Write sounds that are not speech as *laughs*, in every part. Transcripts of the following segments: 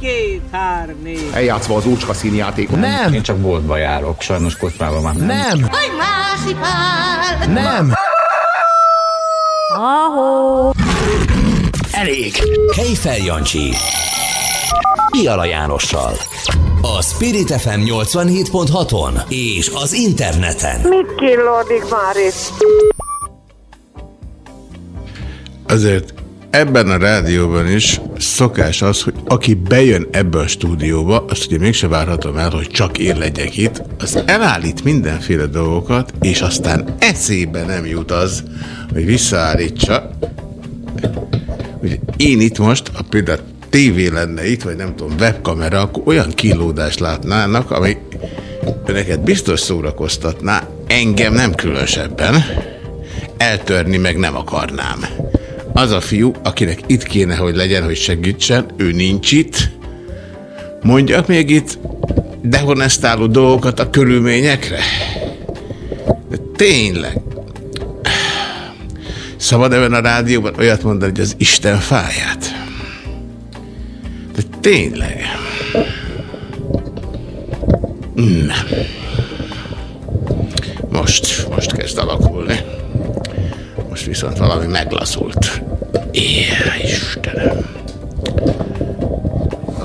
két. Eljátszva az ócska színjátékot. Nem! Én csak boltba járok, sajnos kocsmában már nem. Nem! Hogy! Nem! Ahó! Elég! Kejfel Jancsi. Piala Jánossal. A Spirit FM 87.6-on és az interneten. Mit killódik már itt? Azért ebben a rádióban is szokás az, hogy aki bejön ebbe a stúdióba, azt ugye mégse várhatom el, hogy csak én legyek itt, az elállít mindenféle dolgokat, és aztán eszébe nem jut az, hogy visszaállítsa. Ugye én itt most, ha például tévé lenne itt, vagy nem tudom, webkamera, akkor olyan kilódást látnának, ami önöket biztos szórakoztatná, engem nem különösebben, eltörni meg nem akarnám. Az a fiú, akinek itt kéne, hogy legyen, hogy segítsen, ő nincs itt, mondjak még itt dehonestáló dolgokat a körülményekre? De tényleg. Szabad ebben a rádióban olyat mondani, hogy az Isten fáját? De tényleg. Nem. Most, most kezd alakulni. Viszont valami meglaszult. Éjjel, Istenem.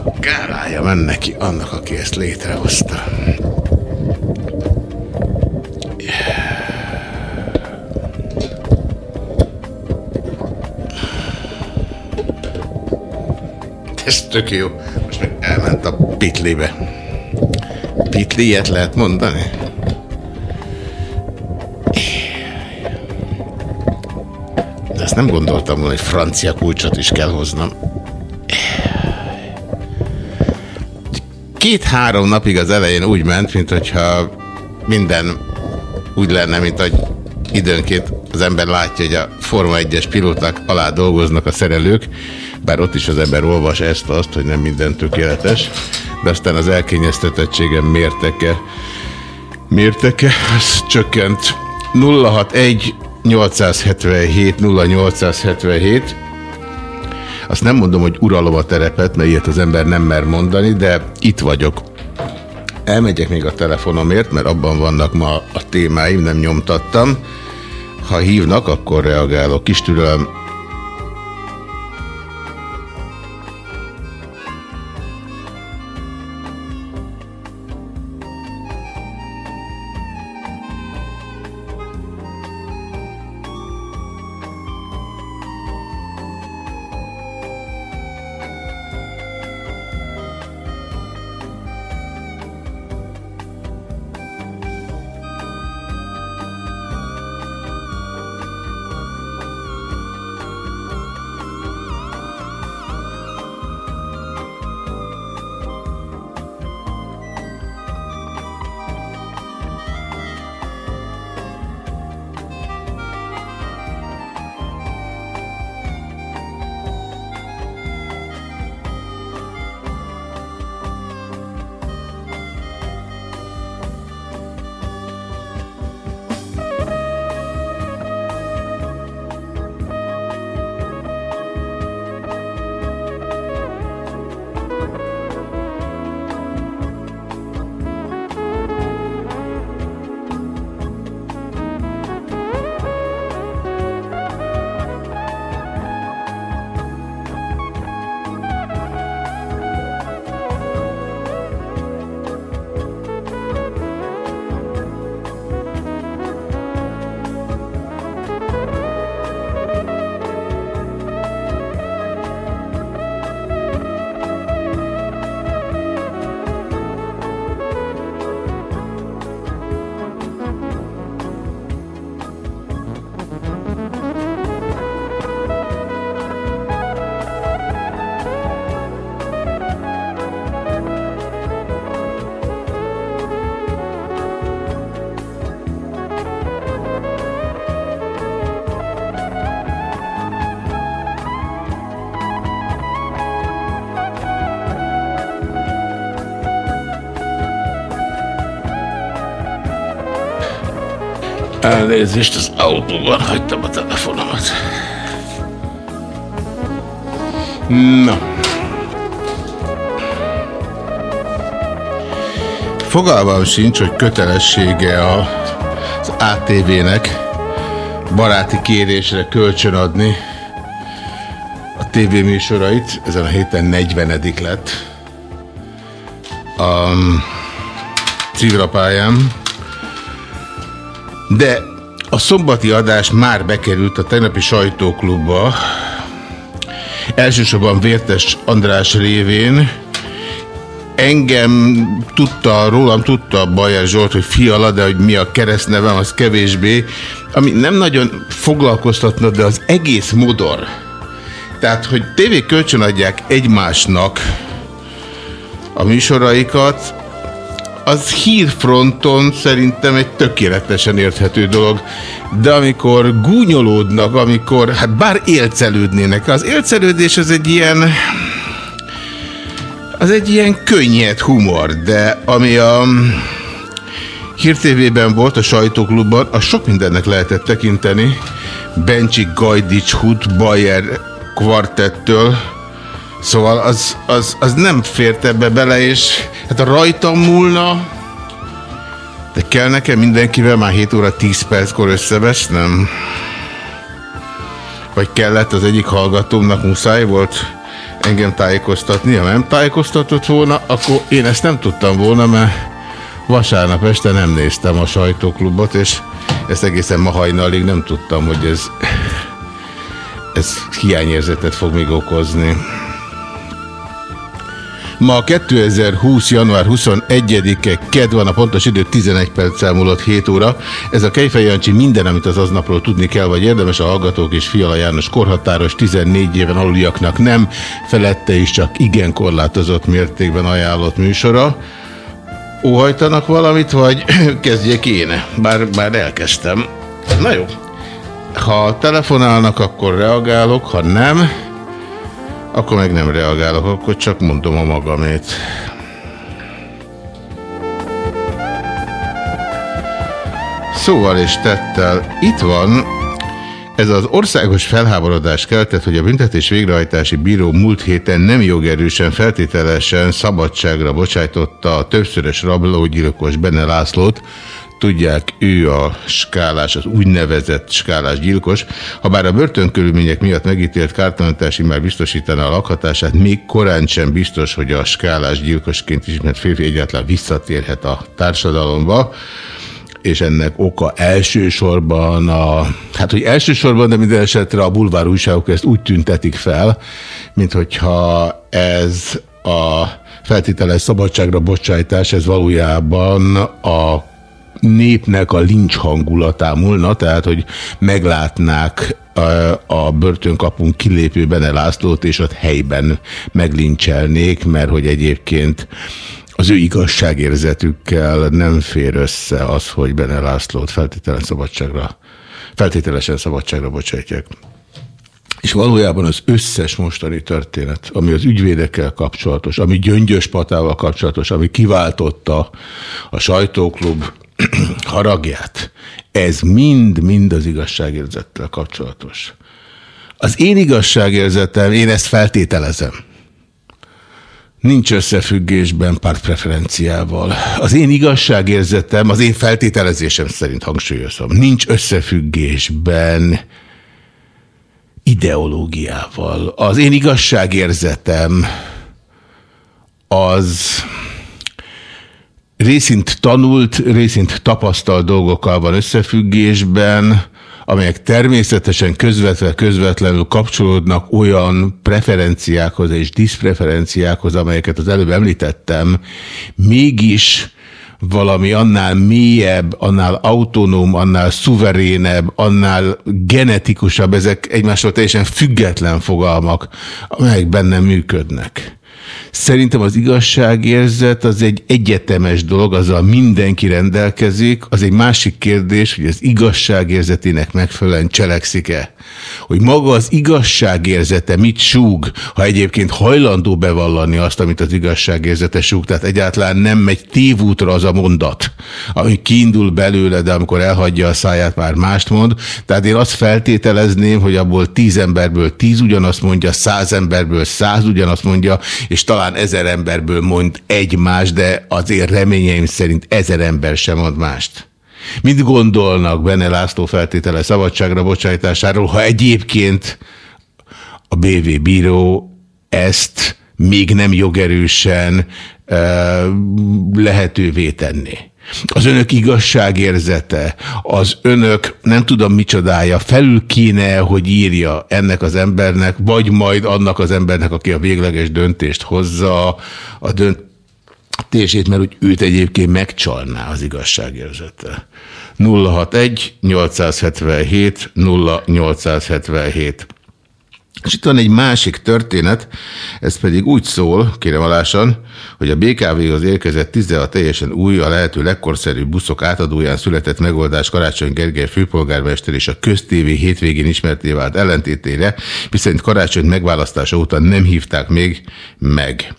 A gálája menne neki annak, aki ezt létrehozta. Ez tök jó. Most meg elment a pitlibe. Pitli, ilyet lehet mondani? Ezt nem gondoltam volna, hogy francia kulcsot is kell hoznom. Két-három napig az elején úgy ment, mint hogyha minden úgy lenne, mint hogy időnként az ember látja, hogy a Forma 1-es pilóták alá dolgoznak a szerelők, bár ott is az ember olvas ezt, azt, hogy nem minden tökéletes, de aztán az elkényeztetettségem mérteke, mérteke, az csökkent 061 877 0877 azt nem mondom, hogy uralom a terepet, mert ilyet az ember nem mer mondani, de itt vagyok. Elmegyek még a telefonomért, mert abban vannak ma a témáim, nem nyomtattam. Ha hívnak, akkor reagálok. Kis türelem, Elnézést, az autóban hagytam a telefonomat. Na. Fogalmam sincs, hogy kötelessége az ATV-nek baráti kérésre kölcsönadni a tévéműsorait. Ezen a héten 40 lett a civilapályám. De a szombati adás már bekerült a tegnapi sajtóklubba, elsősorban Vértes András révén, engem tudta, rólam tudta Bajer Zsolt, hogy Fiala, de hogy mi a keresztnevem, az kevésbé, ami nem nagyon foglalkoztatna, de az egész modor. Tehát, hogy tévé kölcsön adják egymásnak a műsoraikat, az hírfronton szerintem egy tökéletesen érthető dolog. De amikor gúnyolódnak, amikor, hát bár élcelődnének, az élcelődés az egy ilyen az egy ilyen könnyed humor, de ami a hírtévében volt a sajtóklubban, az sok mindennek lehetett tekinteni. Bencsi Gajdics Hut Bayer kvartettől, szóval az, az, az nem fért ebbe bele, és hát a rajtam múlna, de kell nekem mindenkivel már 7 óra 10 perckor összevesznem? Vagy kellett az egyik hallgatómnak muszáj volt engem tájékoztatni. Ha nem tájékoztatott volna, akkor én ezt nem tudtam volna, mert vasárnap este nem néztem a sajtóklubot, és ezt egészen ma hajnalig nem tudtam, hogy ez, ez hiányérzetet fog még okozni. Ma 2020. január 21-e ked van, a pontos idő 11 perc múlott 7 óra. Ez a Kejfej Jancsi minden, amit az aznapról tudni kell, vagy érdemes a hallgatók és Fiala János korhatáros 14 éven aluliaknak nem, felette is csak igen korlátozott mértékben ajánlott műsora. Óhajtanak valamit, vagy *clears throat* kezdjek én? Bár, bár elkezdtem. Na jó. Ha telefonálnak, akkor reagálok, ha nem, akkor meg nem reagálok, akkor csak mondom a magamét. Szóval és tettel, itt van ez az országos felháborodás keltett, hogy a büntetés végrehajtási bíró múlt héten nem jogerősen feltételesen szabadságra bocsájtotta a többszörös rablógyilkos Benne Lászlót, tudják, ő a skálás, az úgynevezett skálás gyilkos. Ha bár a börtönkörülmények miatt megítélt kártalanítási már biztosítaná a lakhatását, még korán sem biztos, hogy a skálás gyilkosként ismert férfi egyáltalán visszatérhet a társadalomba és ennek oka elsősorban a, hát hogy elsősorban, de minden esetre a bulvár újságok ezt úgy tüntetik fel, mint hogyha ez a feltételes szabadságra bocsájtás, ez valójában a népnek a lincs hangulatá múlna, tehát hogy meglátnák a börtönkapunk kilépő Bene és ott helyben meglincselnék, mert hogy egyébként az ő igazságérzetükkel nem fér össze az, hogy Bene Lászlót feltételen szabadságra, feltételesen szabadságra bocsátják. És valójában az összes mostani történet, ami az ügyvédekkel kapcsolatos, ami Gyöngyös Patával kapcsolatos, ami kiváltotta a sajtóklub *clears throat* haragját, ez mind-mind az igazságérzettel kapcsolatos. Az én igazságérzetem, én ezt feltételezem, nincs összefüggésben pártpreferenciával. Az én igazságérzetem, az én feltételezésem szerint hangsúlyozom, nincs összefüggésben ideológiával. Az én igazságérzetem az részint tanult, részint tapasztalt dolgokkal van összefüggésben, amelyek természetesen közvetve közvetlenül kapcsolódnak olyan preferenciákhoz és diszpreferenciákhoz, amelyeket az előbb említettem, mégis valami annál mélyebb, annál autonóm, annál szuverénebb, annál genetikusabb, ezek egymástól teljesen független fogalmak, amelyek bennem működnek. Szerintem az igazságérzet az egy egyetemes dolog, azzal mindenki rendelkezik. Az egy másik kérdés, hogy az igazságérzetének megfelelően cselekszik-e. Hogy maga az igazságérzete mit súg, ha egyébként hajlandó bevallani azt, amit az igazságérzete súg. Tehát egyáltalán nem megy tévútra az a mondat, ami kiindul belőle, de amikor elhagyja a száját, már mást mond. Tehát én azt feltételezném, hogy abból tíz emberből tíz ugyanazt mondja, száz emberből száz ugyanazt mondja, és talán talán ezer emberből mond egy más, de azért reményeim szerint ezer ember sem mond mást. Mit gondolnak Benne László feltétele szabadságra bocsájtásáról, ha egyébként a BV bíró ezt még nem jogerősen lehetővé tenni. Az önök igazságérzete, az önök nem tudom micsodája, felül kéne, hogy írja ennek az embernek, vagy majd annak az embernek, aki a végleges döntést hozza, a döntését, mert úgy őt egyébként megcsalná az igazságérzete. 061 877 0877 és itt van egy másik történet, ez pedig úgy szól, kérem alásan, hogy a BKV-hoz érkezett 16 teljesen új, a lehető legkorszerűbb buszok átadóján született megoldás Karácsony Gergely főpolgármester és a köztévé hétvégén ismerté vált ellentétére, viszont Karácsony megválasztása óta nem hívták még meg.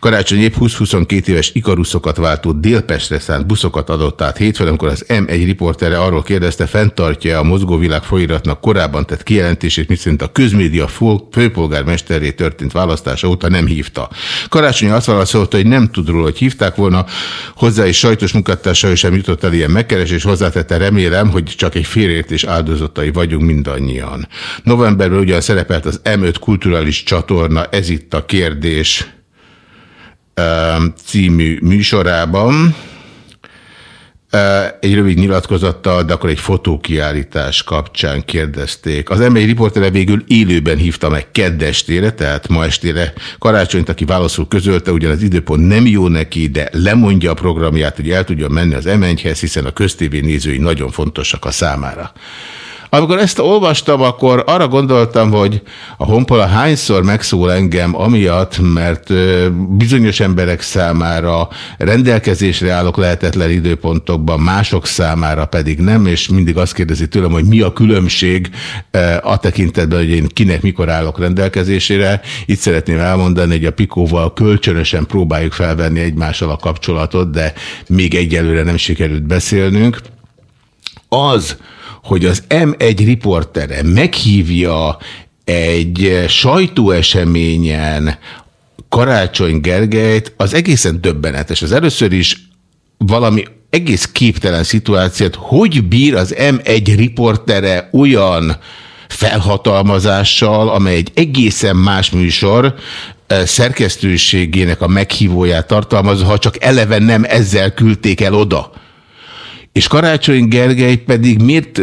Karácsony épp 20-22 éves ikaruszokat váltó Délpestre szánt buszokat adott át hétfőn, amikor az M1 riportere arról kérdezte, fenntartja a mozgóvilág folyóiratnak korábban tett kijelentését, miszerint a közmédia főpolgármesteré történt választása óta nem hívta. Karácsony azt válaszolta, hogy nem tud róla, hogy hívták volna, hozzá is sajtos munkatársai sem jutott el ilyen megkeresés, hozzátette remélem, hogy csak egy félértés áldozatai vagyunk mindannyian. Novemberben ugyan szerepelt az M5 kulturális csatorna, ez itt a kérdés című műsorában egy rövid nyilatkozattal, de akkor egy fotókiállítás kapcsán kérdezték. Az emberi riportere végül élőben hívta meg keddestére, tehát ma estére karácsonyt, aki válaszul közölte, ugyan az időpont nem jó neki, de lemondja a programját, hogy el tudjon menni az emenyhez, hiszen a köztévé nézői nagyon fontosak a számára. Amikor ezt olvastam, akkor arra gondoltam, hogy a honpola hányszor megszól engem amiatt, mert bizonyos emberek számára rendelkezésre állok lehetetlen időpontokban, mások számára pedig nem, és mindig azt kérdezi tőlem, hogy mi a különbség a tekintetben, hogy én kinek mikor állok rendelkezésére. Itt szeretném elmondani, hogy a Pikóval kölcsönösen próbáljuk felvenni egymással a kapcsolatot, de még egyelőre nem sikerült beszélnünk. Az, hogy az M1 riportere meghívja egy sajtóeseményen Karácsony Gergelyt, az egészen döbbenetes. Az először is valami egész képtelen szituációt, hogy bír az M1 riportere olyan felhatalmazással, amely egy egészen más műsor, eh, szerkesztőségének a meghívóját tartalmazza, ha csak eleve nem ezzel küldték el oda. És Karácsony Gergely pedig miért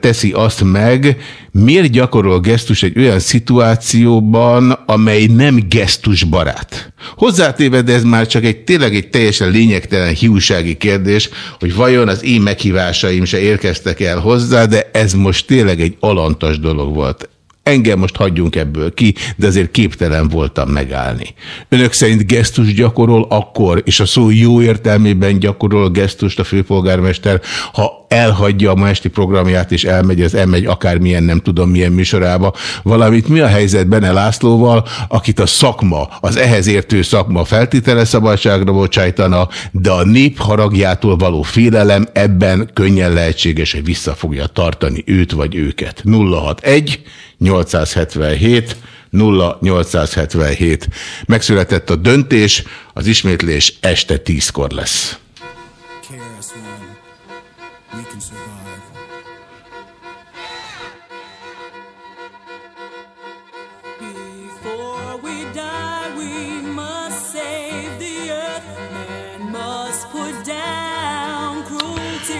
teszi azt meg, miért gyakorol gesztus egy olyan szituációban, amely nem gesztusbarát? Hozzátéve, de ez már csak egy tényleg egy teljesen lényegtelen hiúsági kérdés, hogy vajon az én meghívásaim se érkeztek el hozzá, de ez most tényleg egy alantas dolog volt. Engem most hagyjunk ebből ki, de azért képtelen voltam megállni. Önök szerint gesztus gyakorol akkor, és a szó jó értelmében gyakorol gesztust a főpolgármester, ha elhagyja a ma esti programját, és elmegy az M1 akármilyen nem tudom milyen műsorába, valamit mi a helyzet Bene Lászlóval, akit a szakma, az ehhez értő szakma feltétele szabadságra bocsájtana, de a nép haragjától való félelem ebben könnyen lehetséges, hogy vissza fogja tartani őt vagy őket. 061 877 0877. Megszületett a döntés, az ismétlés este tízkor lesz.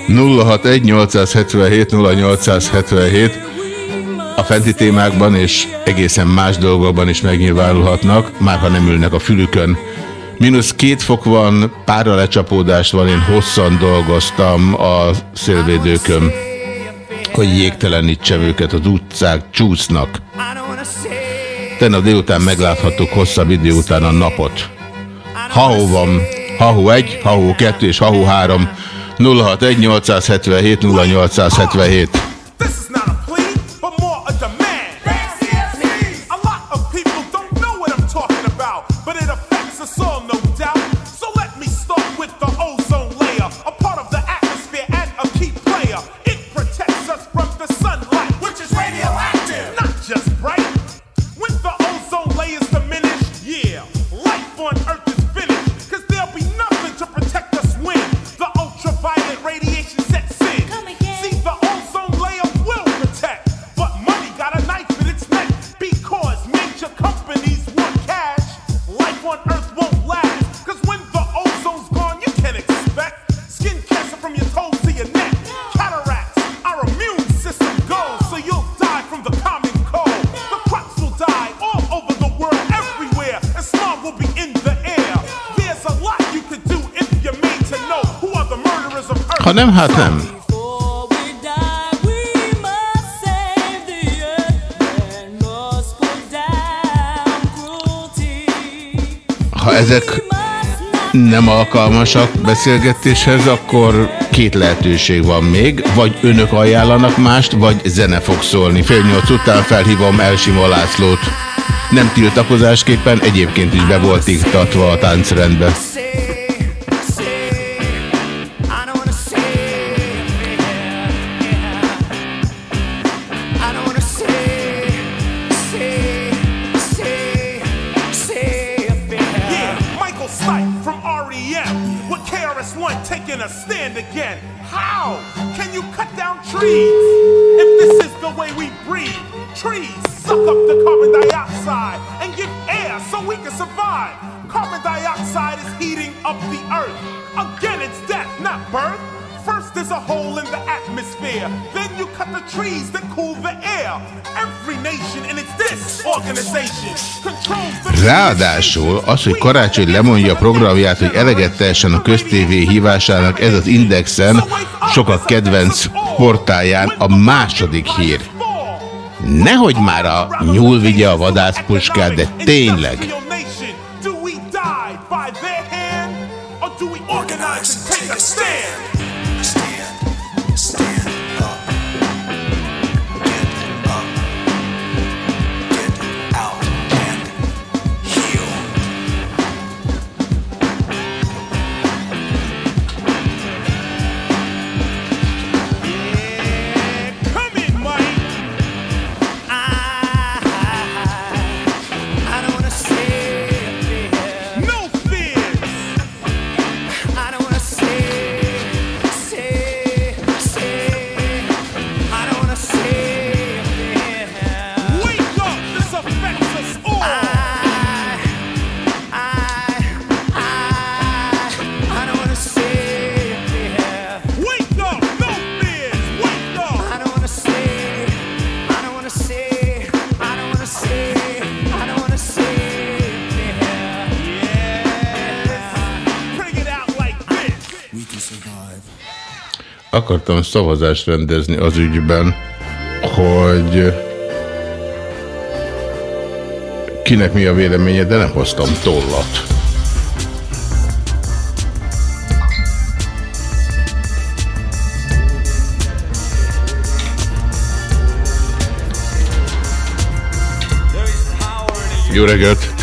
Nulla hat egy 877 0877 a fenti témákban és egészen más dolgokban is megnyilvánulhatnak, már ha nem ülnek a fülükön. Minusz két fok van, párra lecsapódás van, én hosszan dolgoztam a szélvédőkön, hogy jégtelenítsem őket, az utcák csúsznak. Tennap délután megláthattuk hosszabb idő után a napot. Hahó van, Hahó 1, Hahó 2 és Hahó 3, 061 877 0877. alkalmasak beszélgetéshez, akkor két lehetőség van még, vagy önök ajánlanak mást, vagy zene fog szólni. Fél nyolc után felhívom Elsimo Lászlót. Nem tiltakozásképpen, egyébként is be volt iktatva a táncrendbe. Ráadásul az, hogy Karácsony lemondja a programját, hogy eleget teljesen a köztévé hívásának, ez az Indexen, sokak kedvenc portáján a második hír. Nehogy már a nyúl vigye a vadászpuskát, de tényleg. Akartam szavazást rendezni az ügyben, hogy kinek mi a véleménye, de nem hoztam tollat. Jó reggelt!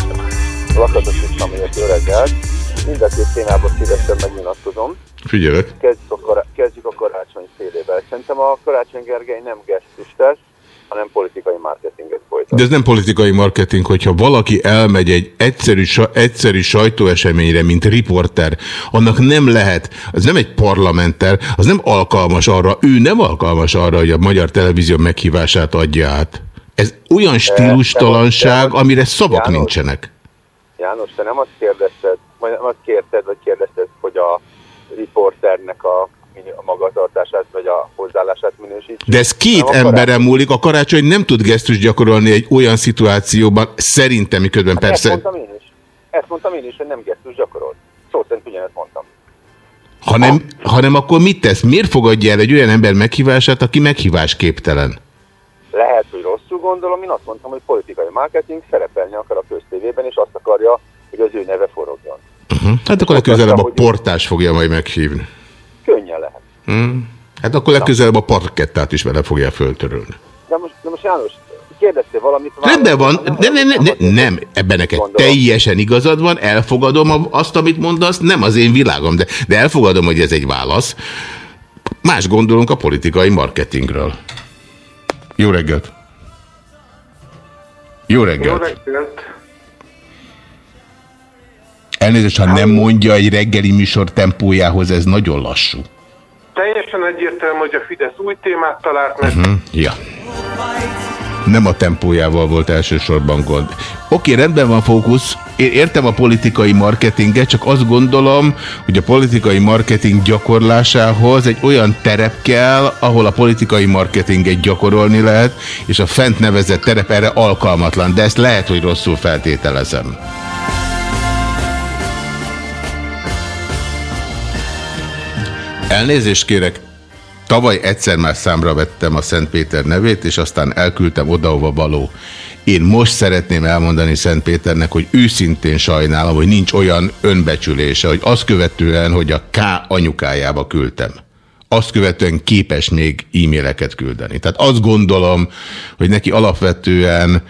Lakatos István jó reggelt. Mind a két témában szívesen megnyilatkozom. Figyelek! Kezdjük Szerintem a Karácsony Gergely nem gesztus tesz, hanem politikai marketinget folytat. De ez nem politikai marketing, hogyha valaki elmegy egy egyszerű, egyszerű sajtóeseményre, mint riporter, annak nem lehet, az nem egy parlamenter, az nem alkalmas arra, ő nem alkalmas arra, hogy a magyar televízió meghívását adja át. Ez olyan stílustalanság, amire szavak János. nincsenek. János, te nem azt kérdezted, vagy nem azt kérted, vagy kérdezted, hogy a riporternek a magatartását, vagy a hozzáállását minősít. De ez két Nem a emberen múlik, a karácsony nem tud gesztus gyakorolni egy olyan szituációban, szerintem miközben Ezt persze, mondtam én is. Ezt mondtam én is, hogy nem gesztus gyakorol. Szó szerint ugyanezt mondtam. hanem, hanem akkor mit tesz? Miért fogadja el egy olyan ember meghívását, aki meghívásképtelen? Lehet, hogy rosszul gondolom, én azt mondtam, hogy politikai marketing szerepelni akar a köztévében, és azt akarja, hogy az ő neve forogjon. Uh-huh. Hát akkor legközelebb a portás fogja majd meghívni. Könnyen lehet. Hmm. Hát akkor legközelebb a parkettát is vele fogja föltörölni. De most, de most János, kérdeztél valamit? Rendben van, ne, ne, ne, ne, nem, ebben neked Gondolom. teljesen igazad van, elfogadom azt, amit mondasz, nem az én világom, de, de elfogadom, hogy ez egy válasz. Más gondolunk a politikai marketingről. Jó reggelt! Jó reggelt! reggelt! Elnézést, ha nem mondja egy reggeli műsor tempójához, ez nagyon lassú. Teljesen egyértelmű, hogy a Fidesz új témát talált meg. Hm, ja. Nem a tempójával volt elsősorban gond. Oké, rendben van fókusz. én értem a politikai marketinget, csak azt gondolom, hogy a politikai marketing gyakorlásához egy olyan terep kell, ahol a politikai marketinget gyakorolni lehet, és a fent nevezett terep erre alkalmatlan, de ezt lehet, hogy rosszul feltételezem. Elnézést kérek, tavaly egyszer már számra vettem a Szent Péter nevét, és aztán elküldtem oda, való. Én most szeretném elmondani Szent Péternek, hogy őszintén sajnálom, hogy nincs olyan önbecsülése, hogy azt követően, hogy a K anyukájába küldtem azt követően képes még e-maileket küldeni. Tehát azt gondolom, hogy neki alapvetően,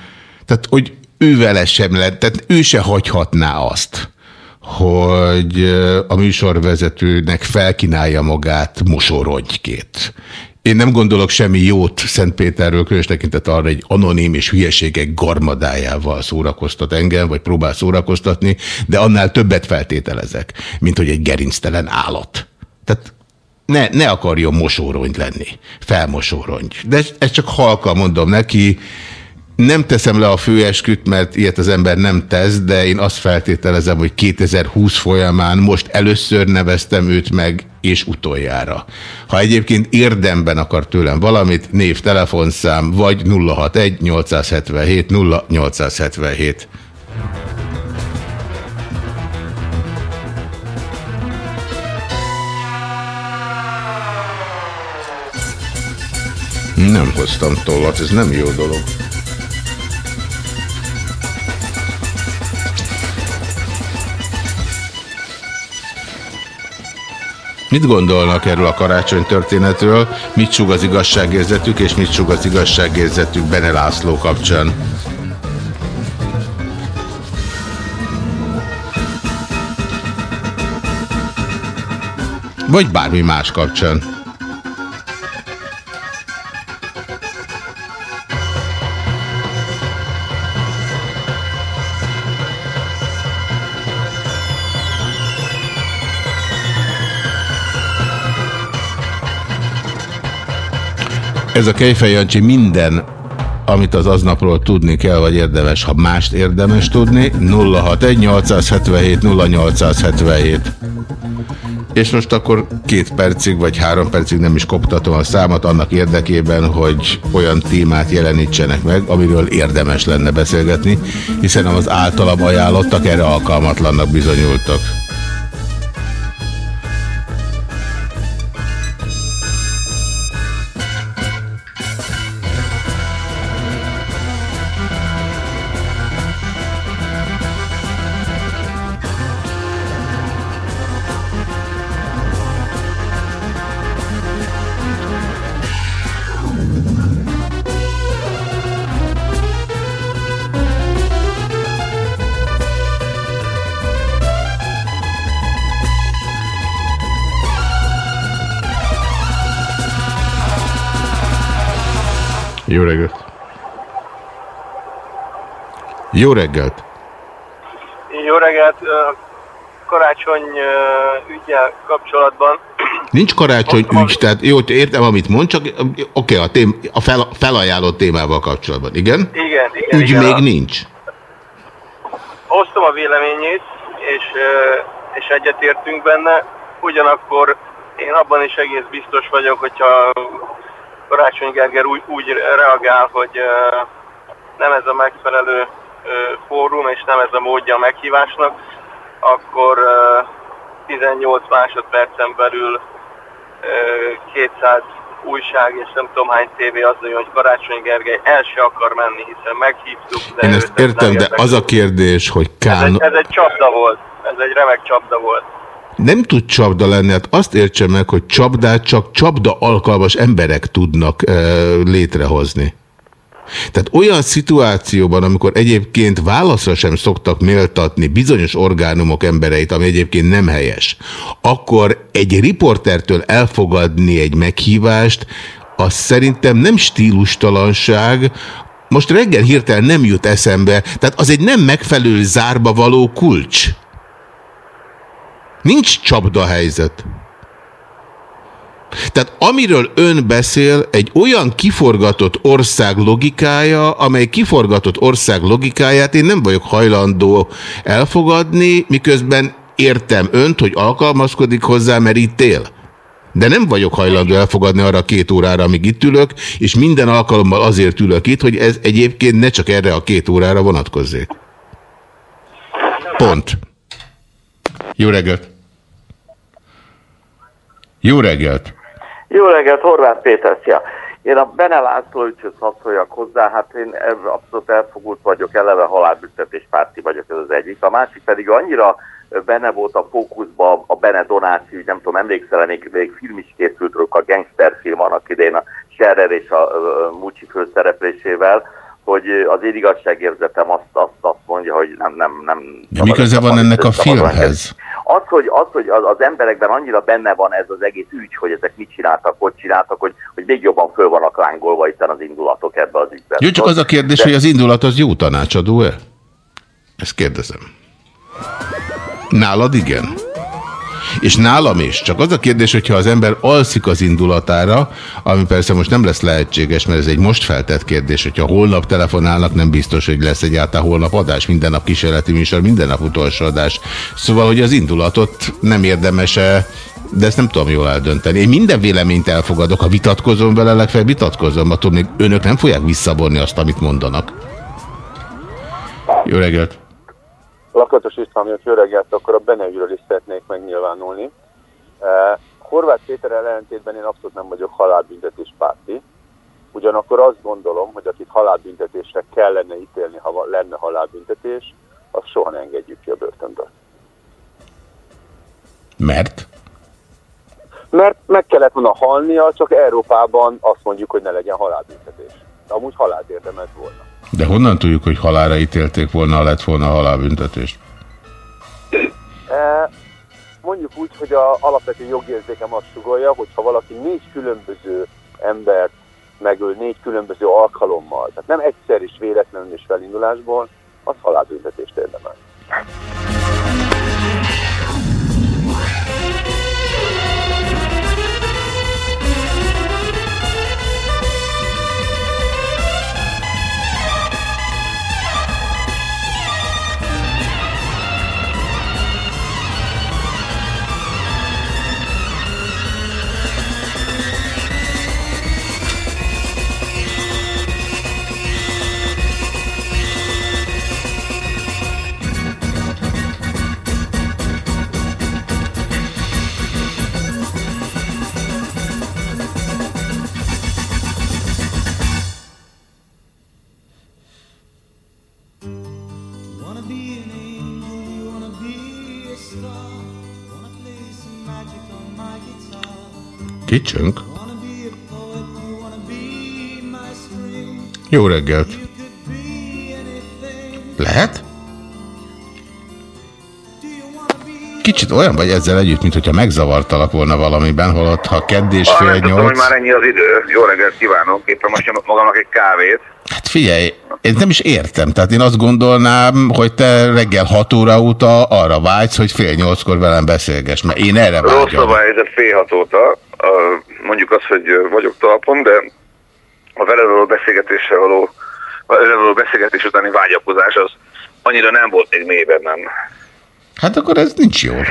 tehát hogy ő vele sem lett, tehát ő se hagyhatná azt, hogy a műsorvezetőnek felkinálja magát mosoronykét. Én nem gondolok semmi jót Szentpéterről, különös tekintet arra, egy anonim és hülyeségek garmadájával szórakoztat engem, vagy próbál szórakoztatni, de annál többet feltételezek, mint hogy egy gerinctelen állat. Tehát ne, ne akarjon mosórony lenni, felmosórony. De ezt csak halka mondom neki, nem teszem le a főesküt, mert ilyet az ember nem tesz, de én azt feltételezem, hogy 2020 folyamán most először neveztem őt meg, és utoljára. Ha egyébként érdemben akar tőlem valamit, név, telefonszám, vagy 061 877 0877. Nem hoztam tollat, ez nem jó dolog. Mit gondolnak erről a karácsony történetről? Mit sug az igazságérzetük, és mit sug az igazságérzetük Bene László kapcsán? Vagy bármi más kapcsán. A Kejfej Jancsi minden, amit az aznapról tudni kell, vagy érdemes, ha mást érdemes tudni, 061 877 0877. És most akkor két percig, vagy három percig nem is koptatom a számat annak érdekében, hogy olyan témát jelenítsenek meg, amiről érdemes lenne beszélgetni, hiszen az általam ajánlottak erre alkalmatlannak bizonyultak. Jó reggelt! Jó reggelt! Karácsony ügyel kapcsolatban. Nincs karácsony ügy, tehát jó, értem, amit mond, csak oké, okay, a, tém, a fel, felajánlott témával kapcsolatban. Igen? Igen, igen. Ügy igen, még a... nincs. Osztom a véleményét, és, és egyetértünk benne, ugyanakkor én abban is egész biztos vagyok, hogyha Karácsony Gerger úgy, úgy reagál, hogy nem ez a megfelelő fórum, és nem ez a módja a meghívásnak, akkor 18 másodpercen belül 200 újság és nem tudom hány tévé az, hogy Karácsony Gergely el se akar menni, hiszen meghívtuk. De Én ezt értem, de az a kérdés, hogy Kán... Ez egy, ez egy csapda volt, ez egy remek csapda volt nem tud csapda lenni, hát azt értse meg, hogy csapdát csak csapda alkalmas emberek tudnak e, létrehozni. Tehát olyan szituációban, amikor egyébként válaszra sem szoktak méltatni bizonyos orgánumok embereit, ami egyébként nem helyes, akkor egy riportertől elfogadni egy meghívást, az szerintem nem stílustalanság, most reggel hirtelen nem jut eszembe, tehát az egy nem megfelelő zárba való kulcs. Nincs csapda helyzet. Tehát amiről ön beszél, egy olyan kiforgatott ország logikája, amely kiforgatott ország logikáját én nem vagyok hajlandó elfogadni, miközben értem önt, hogy alkalmazkodik hozzá, mert itt él. De nem vagyok hajlandó elfogadni arra két órára, amíg itt ülök, és minden alkalommal azért ülök itt, hogy ez egyébként ne csak erre a két órára vonatkozzék. Pont. Jó reggelt! Jó reggelt! Jó reggelt, Horváth Péter, szia! Én a Bene László ügyhöz hadd szóljak hozzá, hát én abszolút elfogult vagyok, eleve halálbüntetés párti vagyok, ez az egyik. A másik pedig annyira benne volt a fókuszban a Bene Donáci, nem tudom, emlékszel, még, még film is készült a gangster film annak idején a Scherer és a, a Mucsi főszereplésével, hogy az én igazságérzetem azt, azt, azt mondja, hogy nem... nem, nem De mi köze van ennek a filmhez? Az, hogy, az, hogy az, az emberekben annyira benne van ez az egész ügy, hogy ezek mit csináltak, hogy csináltak, hogy, hogy még jobban föl vannak lángolva itt az indulatok ebbe az ügyben. Jó, csak az a kérdés, De... hogy az indulat az jó tanácsadó-e? Ezt kérdezem. Nálad igen? És nálam is. Csak az a kérdés, hogyha az ember alszik az indulatára, ami persze most nem lesz lehetséges, mert ez egy most feltett kérdés, hogyha holnap telefonálnak, nem biztos, hogy lesz egyáltalán holnap adás, minden nap kísérleti műsor, minden nap utolsó adás. Szóval, hogy az indulatot nem érdemese de ezt nem tudom jól eldönteni. Én minden véleményt elfogadok, ha vitatkozom vele, legfeljebb vitatkozom, attól még önök nem fogják visszavonni azt, amit mondanak. Jó reggelt! Lakatos István miatt jó reggelt, akkor a Benevűről is szeretnék megnyilvánulni. Uh, Horváth Péter ellentétben én abszolút nem vagyok halálbüntetés párti. Ugyanakkor azt gondolom, hogy akit halálbüntetésre kellene ítélni, ha lenne halálbüntetés, azt soha ne engedjük ki a börtönből. Mert? Mert meg kellett volna halnia, csak Európában azt mondjuk, hogy ne legyen halálbüntetés. Amúgy halált érdemelt volna. De honnan tudjuk, hogy halára ítélték volna, ha lett volna halálbüntetés? Mondjuk úgy, hogy a alapvető jogérzékem azt sugolja, hogy ha valaki négy különböző embert megöl négy különböző alkalommal, tehát nem egyszer is véletlenül és felindulásból, az halálbüntetést érdemel. Kicsünk. Jó reggelt. Lehet? Kicsit olyan vagy ezzel együtt, mint hogyha megzavartalak volna valamiben, holott ha keddés fél nyolc... Tudom, hogy már ennyi az idő. Jó reggelt kívánok. Éppen most magamnak egy kávét. Hát figyelj, én nem is értem. Tehát én azt gondolnám, hogy te reggel 6 óra óta arra vágysz, hogy fél nyolckor velem beszélgess, mert én erre vágyom. Rossz a helyzet fél hat óta mondjuk az, hogy vagyok talpon, de a vele való beszélgetéssel való, vele való beszélgetés utáni vágyakozás az annyira nem volt még mély bennem. Hát akkor ez nincs jó. *laughs*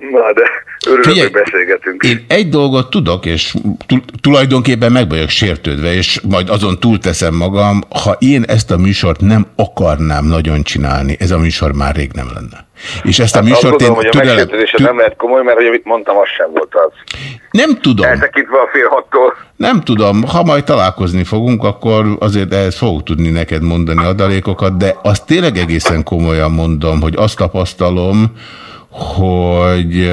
Na, de örülök, Figyelj, hogy beszélgetünk. Én egy dolgot tudok, és tulajdonképpen meg vagyok sértődve, és majd azon túlteszem magam, ha én ezt a műsort nem akarnám nagyon csinálni, ez a műsor már rég nem lenne. És ezt hát a műsort tudom, én... hogy a megsértődés nem lehet komoly, mert hogy amit mondtam, az sem volt az. Nem tudom. Eltekintve a fél hattól. Nem tudom. Ha majd találkozni fogunk, akkor azért ehhez fogok tudni neked mondani adalékokat, de azt tényleg egészen komolyan mondom, hogy azt tapasztalom, hogy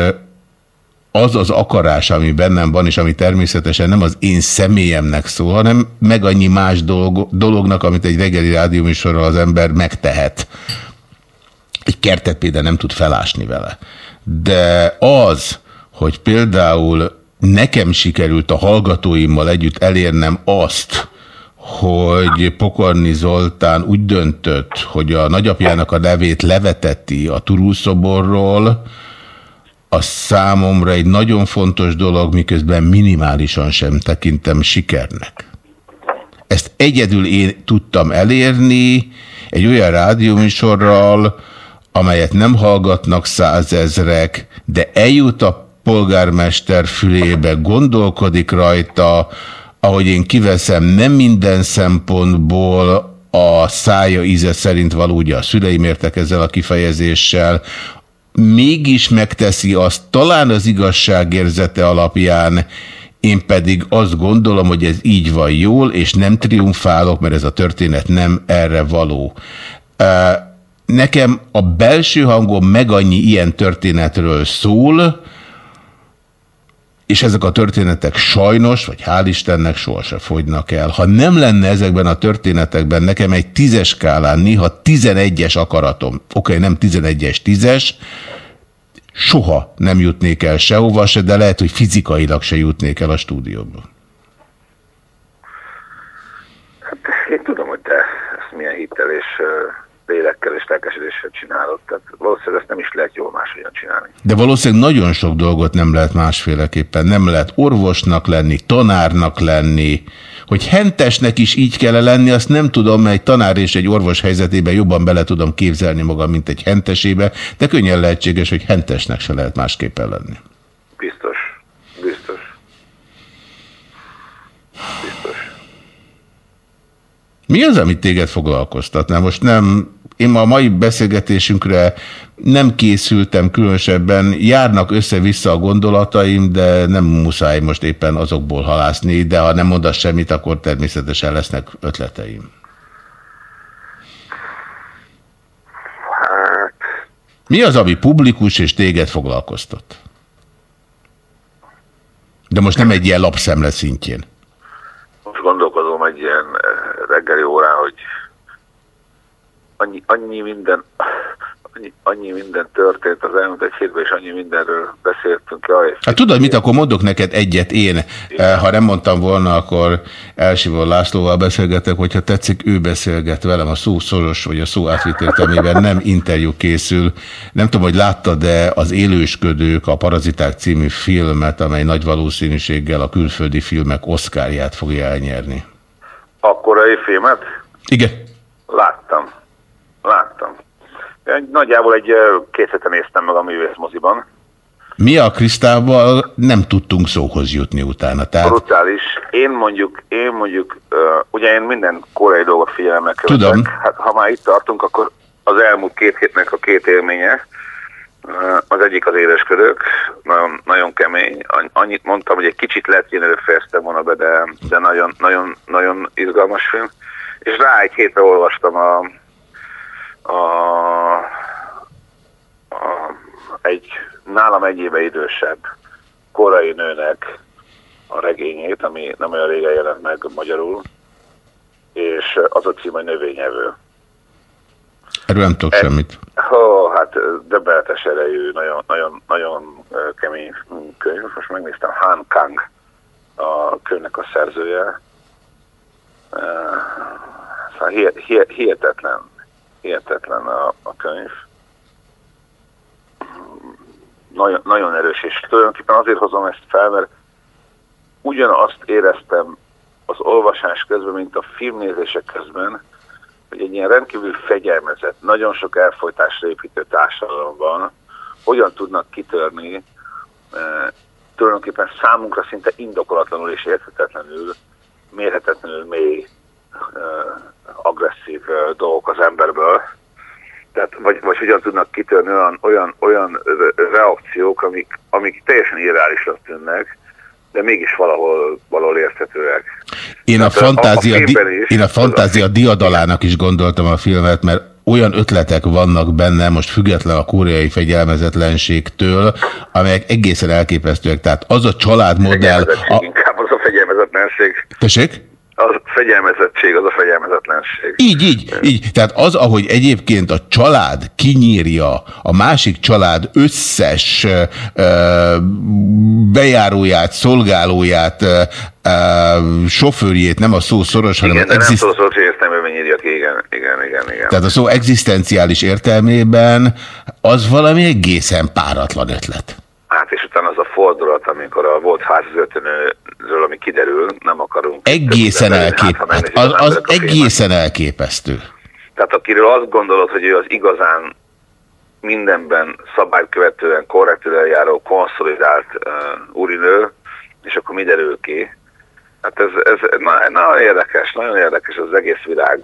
az az akarás, ami bennem van, és ami természetesen nem az én személyemnek szól, hanem meg annyi más dolog, dolognak, amit egy reggeli rádióműsorral az ember megtehet. Egy kertet például nem tud felásni vele. De az, hogy például nekem sikerült a hallgatóimmal együtt elérnem azt, hogy Pokorni Zoltán úgy döntött, hogy a nagyapjának a nevét leveteti a turulszoborról, az számomra egy nagyon fontos dolog, miközben minimálisan sem tekintem sikernek. Ezt egyedül én tudtam elérni egy olyan rádióműsorral, amelyet nem hallgatnak százezrek, de eljut a polgármester fülébe, gondolkodik rajta, ahogy én kiveszem, nem minden szempontból a szája íze szerint való, a szüleim értek ezzel a kifejezéssel, mégis megteszi azt talán az igazságérzete alapján, én pedig azt gondolom, hogy ez így van jól, és nem triumfálok, mert ez a történet nem erre való. Nekem a belső hangom meg annyi ilyen történetről szól, és ezek a történetek sajnos, vagy hál' Istennek sohasem fogynak el. Ha nem lenne ezekben a történetekben nekem egy tízes skálán, néha tizenegyes akaratom, oké, okay, nem tizenegyes, tízes, soha nem jutnék el sehova se, de lehet, hogy fizikailag se jutnék el a stúdióba. Hát én tudom, hogy te ezt milyen hittel és lélekkel és lelkesedéssel csinálod, tehát valószínűleg ezt nem is lehet jól máshogyan csinálni. De valószínűleg nagyon sok dolgot nem lehet másféleképpen. Nem lehet orvosnak lenni, tanárnak lenni, hogy hentesnek is így kell -e lenni, azt nem tudom, egy tanár és egy orvos helyzetében jobban bele tudom képzelni magam, mint egy hentesébe, de könnyen lehetséges, hogy hentesnek se lehet másképpen lenni. Biztos, biztos. Biztos. Mi az, amit téged foglalkoztatná? Most nem én ma a mai beszélgetésünkre nem készültem különösebben, járnak össze-vissza a gondolataim, de nem muszáj most éppen azokból halászni, de ha nem mondasz semmit, akkor természetesen lesznek ötleteim. Hát... Mi az, ami publikus és téged foglalkoztat? De most nem egy ilyen lapszemle szintjén. Most gondolkozom egy ilyen reggeli órán, hogy annyi, annyi minden annyi, annyi minden történt az elmúlt egy hétben, és annyi mindenről beszéltünk. Jaj, hát tudod mit, akkor mondok neked egyet én. Igen. Ha nem mondtam volna, akkor Elsivó Lászlóval beszélgetek, hogyha tetszik, ő beszélget velem a szó szoros, vagy a szó átvitételmében nem interjú készül. Nem tudom, hogy láttad de az Élősködők, a Paraziták című filmet, amely nagy valószínűséggel a külföldi filmek oszkárját fogja elnyerni. Akkor egy filmet? Igen. Láttam. Láttam. Nagyjából egy két hete néztem meg a művészmoziban. Mi a Krisztával nem tudtunk szóhoz jutni utána. Tehát... Brutális. Én mondjuk, én mondjuk, uh, ugye én minden koreai dolgot figyelemmel követek. Tudom. Hát ha már itt tartunk, akkor az elmúlt két hétnek a két élménye, az egyik az édesködők, nagyon, nagyon kemény. Annyit mondtam, hogy egy kicsit lehet, én előfejeztem volna be, de, de nagyon, nagyon, nagyon izgalmas film. És rá egy hétre olvastam a a, a, egy nálam egy éve idősebb korai nőnek a regényét, ami nem olyan régen jelent meg magyarul, és az a cím, hogy növényevő. Erről nem tudok semmit. Ó, hát döbbenetes erejű, nagyon, nagyon, nagyon kemény könyv. Most megnéztem Han Kang, a könyvnek a szerzője. Szóval hihetetlen hihetetlen a, a könyv. Nagyon, nagyon erős, és tulajdonképpen azért hozom ezt fel, mert ugyanazt éreztem az olvasás közben, mint a filmnézések közben, hogy egy ilyen rendkívül fegyelmezett, nagyon sok elfolytásra építő társadalomban hogyan tudnak kitörni e, tulajdonképpen számunkra szinte indokolatlanul és érthetetlenül, mérhetetlenül mély dolgok az emberből. Tehát, vagy, vagy hogyan tudnak kitörni olyan, olyan, olyan reakciók, amik, amik teljesen irreálisnak tűnnek, de mégis valahol, valahol érthetőek. Én a, fantázia, a, a is, én a fantázia a... diadalának is gondoltam a filmet, mert olyan ötletek vannak benne, most független a koreai fegyelmezetlenségtől, amelyek egészen elképesztőek. Tehát az a családmodell... A... Inkább az a fegyelmezetlenség. Tessék? A fegyelmezettség, az a fegyelmezetlenség. Így, így, így. Tehát az, ahogy egyébként a család kinyírja a másik család összes ö, bejáróját, szolgálóját, ö, sofőrjét, nem a szó szoros, hanem... Igen, exist... nem szó szoros értelmében nyírja ki, igen, igen, igen, igen. Tehát a szó egzisztenciális értelmében az valami egészen páratlan ötlet. amikor a volt házvezetőnőről, ami kiderül, nem akarunk. Egészen, többet elkép... hát, az, az egészen elképesztő. Tehát akiről azt gondolod, hogy ő az igazán mindenben szabálykövetően, korrektül eljáró, konszolidált uh, úrinő, és akkor mi derül ki? Hát ez, ez na, nagyon érdekes, nagyon érdekes az egész világ.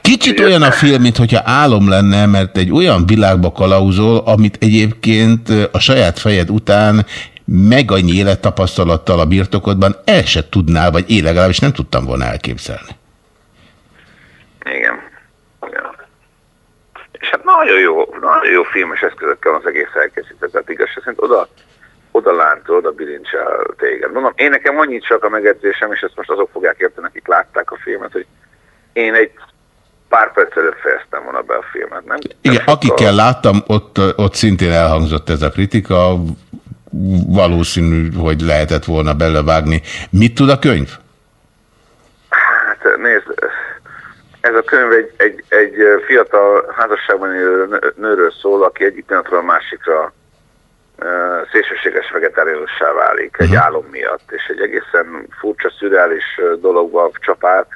Kicsit olyan a film, mintha álom lenne, mert egy olyan világba kalauzol, amit egyébként a saját fejed után meg annyi élettapasztalattal a birtokodban el se tudnál, vagy én legalábbis nem tudtam volna elképzelni. Igen. Igen. És hát nagyon jó, nagyon jó filmes eszközökkel az egész elkészítve, tehát igazság szerint oda, oda lántol, oda bilincsel téged. Mondom, én nekem annyit csak a megedzésem, és ezt most azok fogják érteni, akik látták a filmet, hogy én egy pár perc előtt fejeztem volna be a filmet, nem? Igen, akikkel láttam, ott, ott szintén elhangzott ez a kritika, valószínű, hogy lehetett volna belevágni. Mit tud a könyv? Hát nézd, ez a könyv egy, egy, egy fiatal házasságban élő nő- nőről szól, aki egyik pillanatról a másikra uh, szélsőséges vegetáriussá válik egy álom miatt, és egy egészen furcsa, szürreális dologba csap át.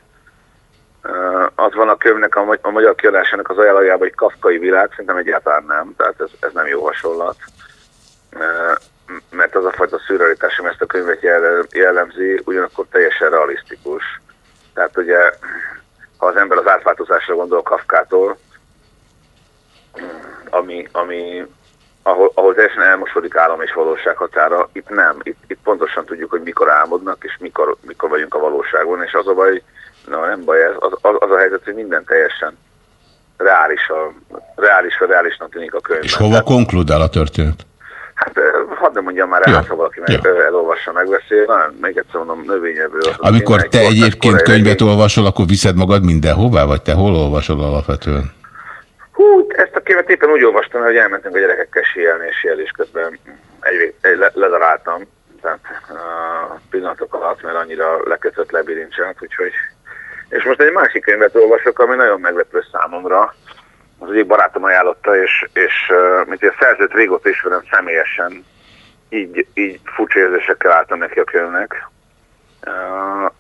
Uh, az van a könyvnek, a, a magyar kiadásának az ajánlójában egy kafkai világ, szerintem egyáltalán nem, tehát ez, ez nem jó hasonlat. Mert az a fajta szürrealitás, ami ezt a könyvet jel- jellemzi, ugyanakkor teljesen realisztikus. Tehát ugye, ha az ember az átváltozásra gondol Kafkától, ami, ami ahol, ahol teljesen elmosodik állam és valóság határa, itt nem. Itt, itt pontosan tudjuk, hogy mikor álmodnak, és mikor, mikor vagyunk a valóságban, és az a baj, na nem baj, ez, az, az, az a helyzet, hogy minden teljesen reális, a, reális, a reálisnak tűnik a könyvben. És hova konkludál a történet? Hát hadd nem mondjam már el, hát, ha valaki meg, elolvassa, megveszi. Na, még egyszer mondom, növényevő. Amikor te egyébként könyvet olvasol, akkor viszed magad mindenhová, vagy te hol olvasol alapvetően? Hú, ezt a könyvet éppen úgy olvastam, hogy elmentünk a gyerekekkel síelni, és síelés közben egy, egy le, ledaráltam, tehát uh, pillanatok alatt, mert annyira lekötött lebilincselt, úgyhogy... És most egy másik könyvet olvasok, ami nagyon meglepő számomra. Az egyik barátom ajánlotta, és, és mint én szerzőt régóta ismerem személyesen, így, így furcsa érzésekkel álltam neki a könyvnek.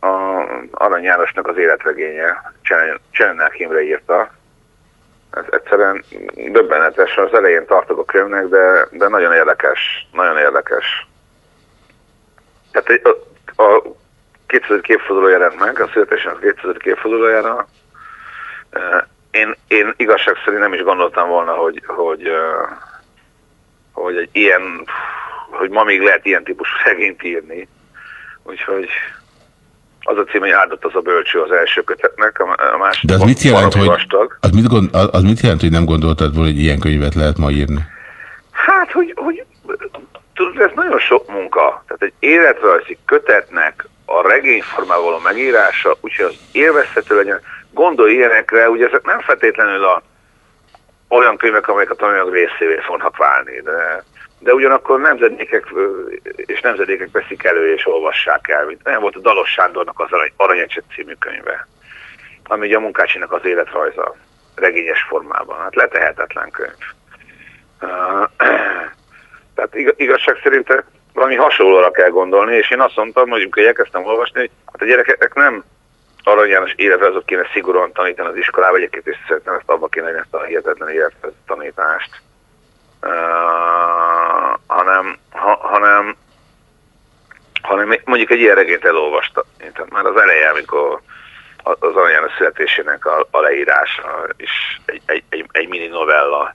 A Arany Jánosnak az életregénye, Csennek Imre írta, ez egyszerűen döbbenetes, az elején tartok a könyvnek, de, de nagyon érdekes, nagyon érdekes. Tehát a, a 2000 évforduló jelent meg, a születésen 2000 évfordulójára. Én, én igazság szerint nem is gondoltam volna, hogy, hogy, hogy egy ilyen, hogy ma még lehet ilyen típusú *laughs* regényt írni. Úgyhogy az a cím, hogy áldott az a bölcső az első kötetnek, a másik De az mit jelent, hogy, vastag. az mit, gond, az mit jelent, hogy nem gondoltad volna, hogy ilyen könyvet lehet ma írni? Hát, hogy, hogy tudod, ez nagyon sok munka. Tehát egy életrajzi kötetnek a regényformában való megírása, úgyhogy az élvezhető legyen. Gondolj ilyenekre, ugye ezek nem feltétlenül a, olyan könyvek, amelyek a tananyag részévé fognak válni, de, de ugyanakkor nemzedékek és nemzedékek veszik elő és olvassák el. Mint, olyan volt a Dalos Sándornak az Arany, Aranyecset című könyve, ami ugye a munkácsinak az életrajza regényes formában. Hát letehetetlen könyv. *clears throat* Tehát igaz, igazság szerint valami hasonlóra kell gondolni, és én azt mondtam, hogy amikor elkezdtem olvasni, hogy hát a gyerekeknek nem Arany János életrajzot kéne szigorúan tanítani az iskolába, egyébként is szeretném ezt abba kéne ezt a hihetetlen életrajz tanítást, uh, hanem, ha, hanem, hanem mondjuk egy ilyen regényt elolvasta. Tehát már az eleje, amikor az Arany János születésének a, a leírása is egy, egy, egy, egy mini novella.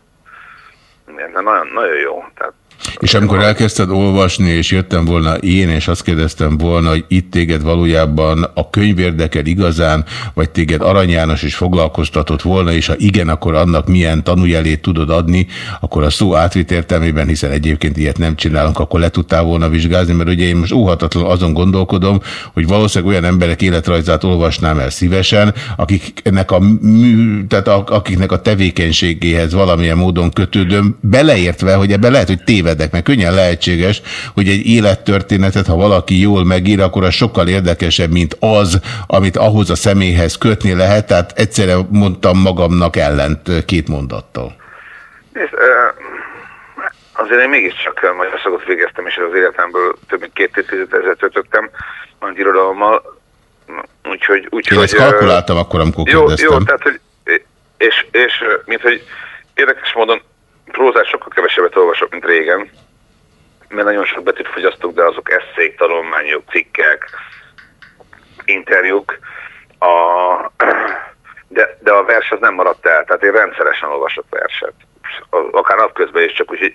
Igen, nagyon, nagyon jó. Tehát És amikor elkezdted olvasni, és jöttem volna én, és azt kérdeztem volna, hogy itt téged valójában a könyv érdekel igazán, vagy téged Arany János is foglalkoztatott volna, és ha igen, akkor annak milyen tanújelét tudod adni, akkor a szó átvit értelmében, hiszen egyébként ilyet nem csinálunk, akkor le tudtál volna vizsgázni, mert ugye én most óhatatlan azon gondolkodom, hogy valószínűleg olyan emberek életrajzát olvasnám el szívesen, akiknek a, mű, tehát akiknek a tevékenységéhez valamilyen módon kötődöm, beleértve, hogy ebben lehet, hogy tévedek, mert könnyen lehetséges, hogy egy élettörténetet, ha valaki jól megír, akkor az sokkal érdekesebb, mint az, amit ahhoz a személyhez kötni lehet, tehát egyszerre mondtam magamnak ellent két mondattal. Nézd, azért én mégiscsak magyar szakot végeztem, és az életemből több mint két évtizedet ezzel töltöttem, az irodalommal, úgyhogy... úgyhogy Én ezt kalkuláltam akkor, amikor jó, kérdeztem. Jó, tehát, hogy, és, és mint hogy érdekes módon prózát sokkal kevesebbet olvasok, mint régen, mert nagyon sok betűt fogyasztok, de azok eszék, tanulmányok, cikkek, interjúk, a, de, de a vers az nem maradt el, tehát én rendszeresen olvasok verset. Akár napközben is, csak úgy, hogy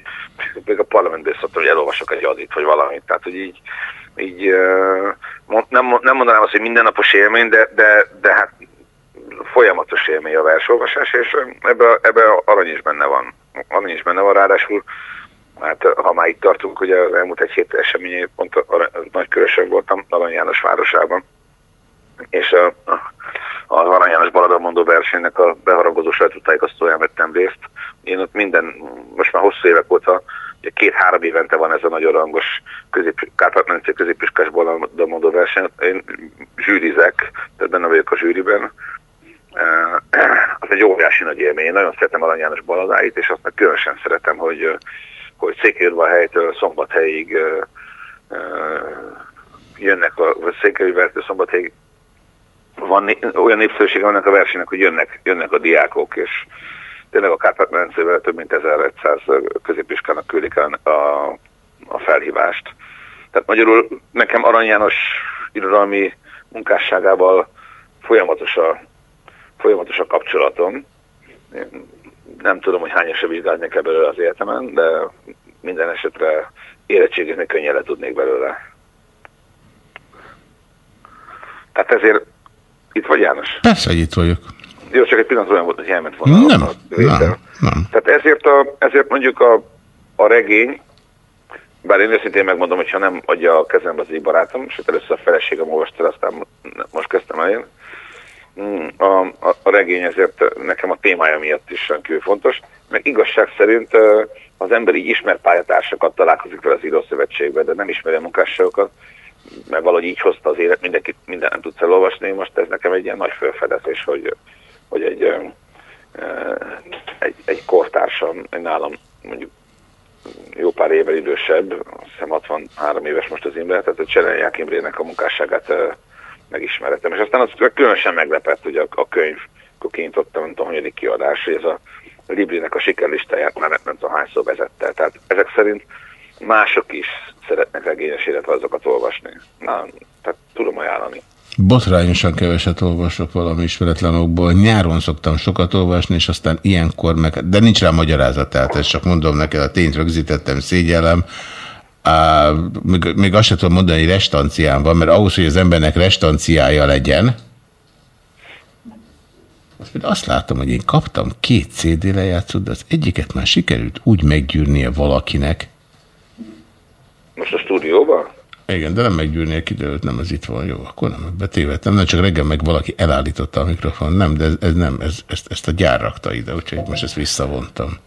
még a parlamentben szoktam, hogy elolvasok egy adit, vagy valamit. Tehát, hogy így, így nem, nem mondanám azt, hogy mindennapos élmény, de, de, de hát folyamatos élmény a versolvasás, és ebbe, ebbe arany is benne van. Arany is benne van, ráadásul hát ha már itt tartunk, ugye az elmúlt egy hét eseményé pont a, a, a Nagykörösön voltam, Arany János városában, és a, a, az Arany János Baladamondó versenynek a beharangozó sajtótájékoztatóján vettem részt. Én ott minden, most már hosszú évek óta, két-három évente van ez a nagyon rangos közép, Kárpát-Mencé középiskás Baladamondó verseny. Én zsűrizek, tehát benne vagyok a zsűriben, *clears throat* az egy óriási nagy élmény. Én nagyon szeretem Arany János baladáit, és azt meg különösen szeretem, hogy, hogy Székelyudvar Szombathelyig jönnek, a, vagy Székelyudvartól Szombathelyig van olyan népszerűsége vannak a versenynek, hogy jönnek, jönnek a diákok, és tényleg a Kárpát-medencével több mint 1500 középiskának küldik a, a felhívást. Tehát magyarul nekem Arany János irodalmi munkásságával folyamatos a, folyamatos a kapcsolatom. Én nem tudom, hogy hányasra vizsgálnék -e belőle az életemen, de minden esetre érettségizni könnyen le tudnék belőle. Tehát ezért itt vagy János? Persze, itt vagyok. Jó, csak egy pillanat olyan volt, hogy elment volna. Nem, a nem, nem. Tehát ezért, a, ezért mondjuk a, a regény, bár én őszintén megmondom, hogy ha nem adja a kezembe az egy barátom, sőt először a feleségem olvasta, aztán most kezdtem el én, a, a, a regény ezért nekem a témája miatt is rendkívül fontos, meg igazság szerint az ember így ismer pályatársakat találkozik vele az írószövetségben, de nem ismeri a munkásságokat, mert valahogy így hozta az élet, mindenki minden nem tudsz elolvasni, most ez nekem egy ilyen nagy felfedezés, hogy, hogy egy, egy, egy kortársam, egy nálam mondjuk jó pár évvel idősebb, azt hiszem 63 éves most az Imre, tehát a Cserenják Imrének a munkásságát megismerettem. És aztán az különösen meglepett, hogy a, a könyv, akkor kinyitottam, nem tudom, hogy kiadás, hogy ez a Librinek a sikerlistáját már nem, nem tudom hányszor vezette. Tehát ezek szerint mások is szeretnek regényes életrajzokat olvasni. Na, tehát tudom ajánlani. Botrányosan keveset olvasok valami ismeretlen okból. Nyáron szoktam sokat olvasni, és aztán ilyenkor meg... De nincs rá magyarázat, tehát ezt csak mondom neked, a tényt rögzítettem, szégyellem. Uh, még, még azt sem tudom mondani, hogy restancián van, mert ahhoz, hogy az embernek restanciája legyen, azt, azt látom, hogy én kaptam két CD lejátszót, de az egyiket már sikerült úgy meggyűrnie valakinek. Most a stúdióban? Igen, de nem meggyűrnie, kiderült, nem, az itt van, jó, akkor nem, betévedtem, nem csak reggel meg valaki elállította a mikrofon, nem, de ez, ez nem, ez, ezt, ezt a gyár rakta ide, úgyhogy most ezt visszavontam.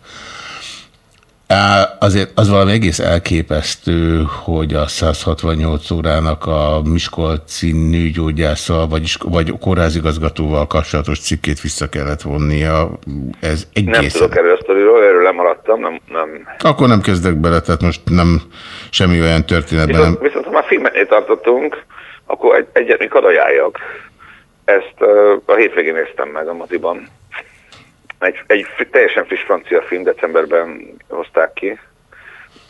Azért az valami egész elképesztő, hogy a 168 órának a Miskolci nőgyógyásszal, vagy, vagy kórházigazgatóval kapcsolatos cikkét vissza kellett vonnia. Ez egészen... Nem tudok erről a sztoriról, erről lemaradtam. Nem, nem. Akkor nem kezdek bele, tehát most nem semmi olyan történetben. Viszont, nem... viszont ha már filmetnél tartottunk, akkor egy, egyet még adajáljak. Ezt uh, a hétvégén néztem meg a moziban egy, egy teljesen friss francia film, decemberben hozták ki.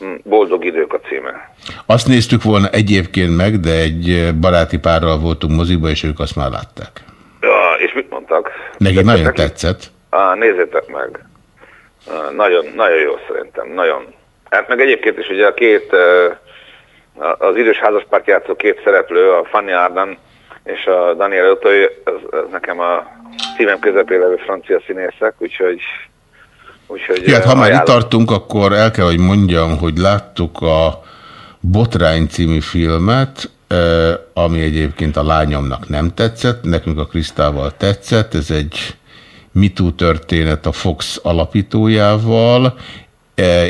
Mm, Boldog idők a címe. Azt néztük volna egyébként meg, de egy baráti párral voltunk moziba, és ők azt már látták. Ja, és mit mondtak? Neki Tettek nagyon neki? tetszett. Á, nézzétek meg. Nagyon, nagyon jó szerintem, nagyon. Hát meg egyébként is ugye a két, az idős házaspárt játszó két szereplő, a Fanny Arden és a Daniel Otoy, ez, ez nekem a szívem közepén levő francia színészek, úgyhogy... úgyhogy ja, hát, ha már itt tartunk, akkor el kell, hogy mondjam, hogy láttuk a Botrány című filmet, ami egyébként a lányomnak nem tetszett, nekünk a Krisztával tetszett, ez egy MeToo történet a Fox alapítójával,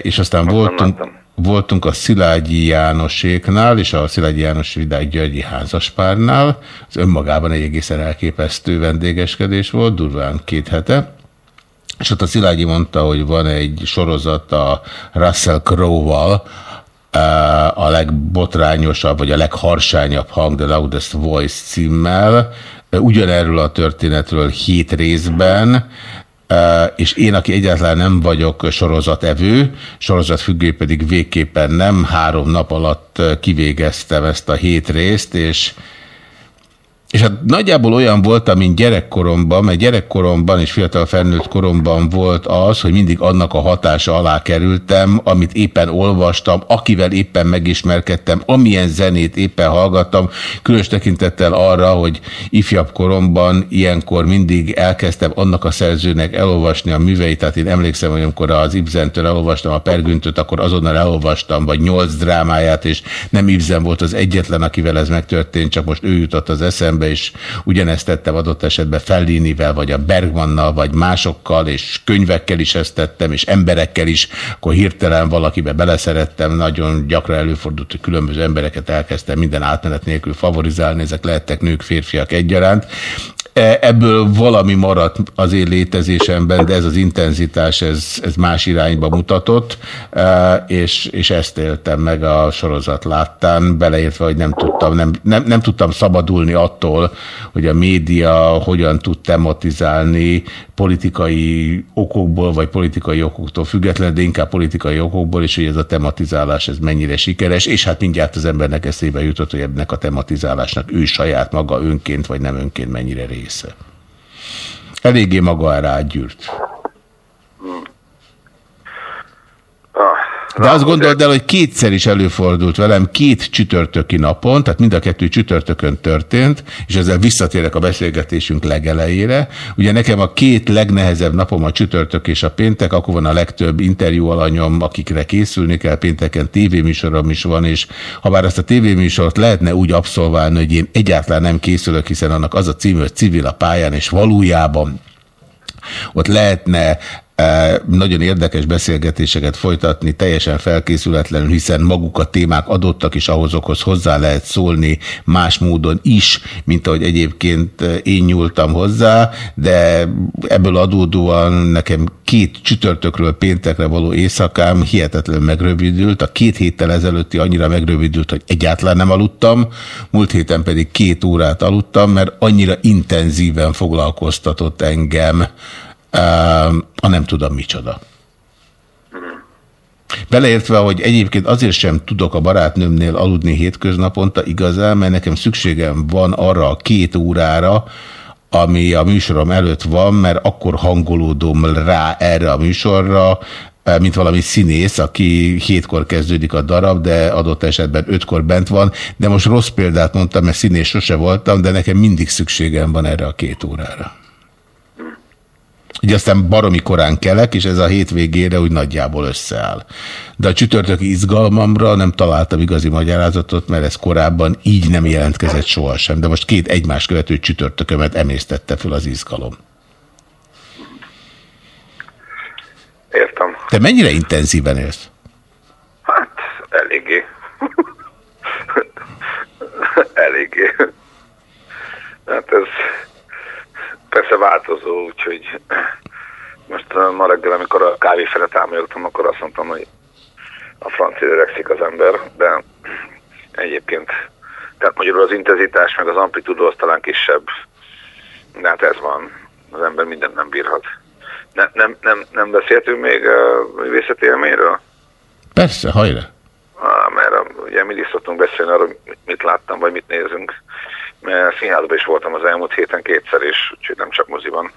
és aztán Azt voltunk, voltunk a Szilágyi Jánoséknál, és a Szilágyi János Vidák Györgyi házaspárnál. Az önmagában egy egészen elképesztő vendégeskedés volt, durván két hete. és ott a Szilágyi mondta, hogy van egy sorozat a Russell Crowe-val, a legbotrányosabb, vagy a legharsányabb hang, The Loudest Voice címmel, ugyanerről a történetről hét részben, és én, aki egyáltalán nem vagyok sorozatevő, sorozatfüggő pedig végképpen nem, három nap alatt kivégeztem ezt a hét részt, és és hát nagyjából olyan volt, mint gyerekkoromban, mert gyerekkoromban és fiatal felnőtt koromban volt az, hogy mindig annak a hatása alá kerültem, amit éppen olvastam, akivel éppen megismerkedtem, amilyen zenét éppen hallgattam, különös tekintettel arra, hogy ifjabb koromban ilyenkor mindig elkezdtem annak a szerzőnek elolvasni a műveit, tehát én emlékszem, hogy amikor az Ibzentől elolvastam a Pergüntöt, akkor azonnal elolvastam, vagy nyolc drámáját, és nem Ibzen volt az egyetlen, akivel ez megtörtént, csak most ő jutott az eszembe, eszembe, és ugyanezt tettem adott esetben Fellinivel, vagy a Bergmannal, vagy másokkal, és könyvekkel is ezt tettem, és emberekkel is, akkor hirtelen valakibe beleszerettem, nagyon gyakran előfordult, hogy különböző embereket elkezdtem minden átmenet nélkül favorizálni, ezek lehettek nők, férfiak egyaránt, ebből valami maradt az én létezésemben, de ez az intenzitás, ez, ez más irányba mutatott, e, és, és ezt éltem meg a sorozat láttán, beleértve, hogy nem tudtam, nem, nem, nem tudtam szabadulni attól, hogy a média hogyan tud tematizálni politikai okokból, vagy politikai okoktól függetlenül, de inkább politikai okokból, és hogy ez a tematizálás ez mennyire sikeres, és hát mindjárt az embernek eszébe jutott, hogy ennek a tematizálásnak ő saját maga önként, vagy nem önként mennyire része. Eléggé maga rágyűrt. Hmm. De azt gondold el, hogy kétszer is előfordult velem, két csütörtöki napon, tehát mind a kettő csütörtökön történt, és ezzel visszatérek a beszélgetésünk legelejére. Ugye nekem a két legnehezebb napom a csütörtök és a péntek, akkor van a legtöbb interjú alanyom, akikre készülni kell, pénteken tévéműsorom is van, és ha bár ezt a tévéműsort lehetne úgy abszolválni, hogy én egyáltalán nem készülök, hiszen annak az a cím, hogy civil a pályán, és valójában ott lehetne nagyon érdekes beszélgetéseket folytatni, teljesen felkészületlenül, hiszen maguk a témák adottak, és ahhozokhoz hozzá lehet szólni más módon is, mint ahogy egyébként én nyúltam hozzá, de ebből adódóan nekem két csütörtökről péntekre való éjszakám hihetetlen megrövidült, a két héttel ezelőtti annyira megrövidült, hogy egyáltalán nem aludtam, múlt héten pedig két órát aludtam, mert annyira intenzíven foglalkoztatott engem a nem tudom micsoda. Beleértve, hogy egyébként azért sem tudok a barátnőmnél aludni hétköznaponta igazán, mert nekem szükségem van arra a két órára, ami a műsorom előtt van, mert akkor hangolódom rá erre a műsorra, mint valami színész, aki hétkor kezdődik a darab, de adott esetben ötkor bent van, de most rossz példát mondtam, mert színész sose voltam, de nekem mindig szükségem van erre a két órára. Ugye aztán baromi korán kelek, és ez a hétvégére úgy nagyjából összeáll. De a csütörtöki izgalmamra nem találtam igazi magyarázatot, mert ez korábban így nem jelentkezett sohasem. De most két egymás követő csütörtökömet emésztette fel az izgalom. Értem. Te mennyire intenzíven élsz? Hát, eléggé. *laughs* eléggé. Hát ez persze változó, úgyhogy most uh, ma reggel, amikor a kávé felett akkor azt mondtam, hogy a francia öregszik az ember, de egyébként, tehát magyarul az intenzitás meg az amplitúdó az talán kisebb, de hát ez van, az ember mindent nem bírhat. Ne, nem, nem, nem beszéltünk még a művészeti élményről? Persze, hajra. Ah, mert ugye mindig szoktunk beszélni arról, mit láttam, vagy mit nézünk színházban is voltam az elmúlt héten kétszer is, úgyhogy nem csak moziban.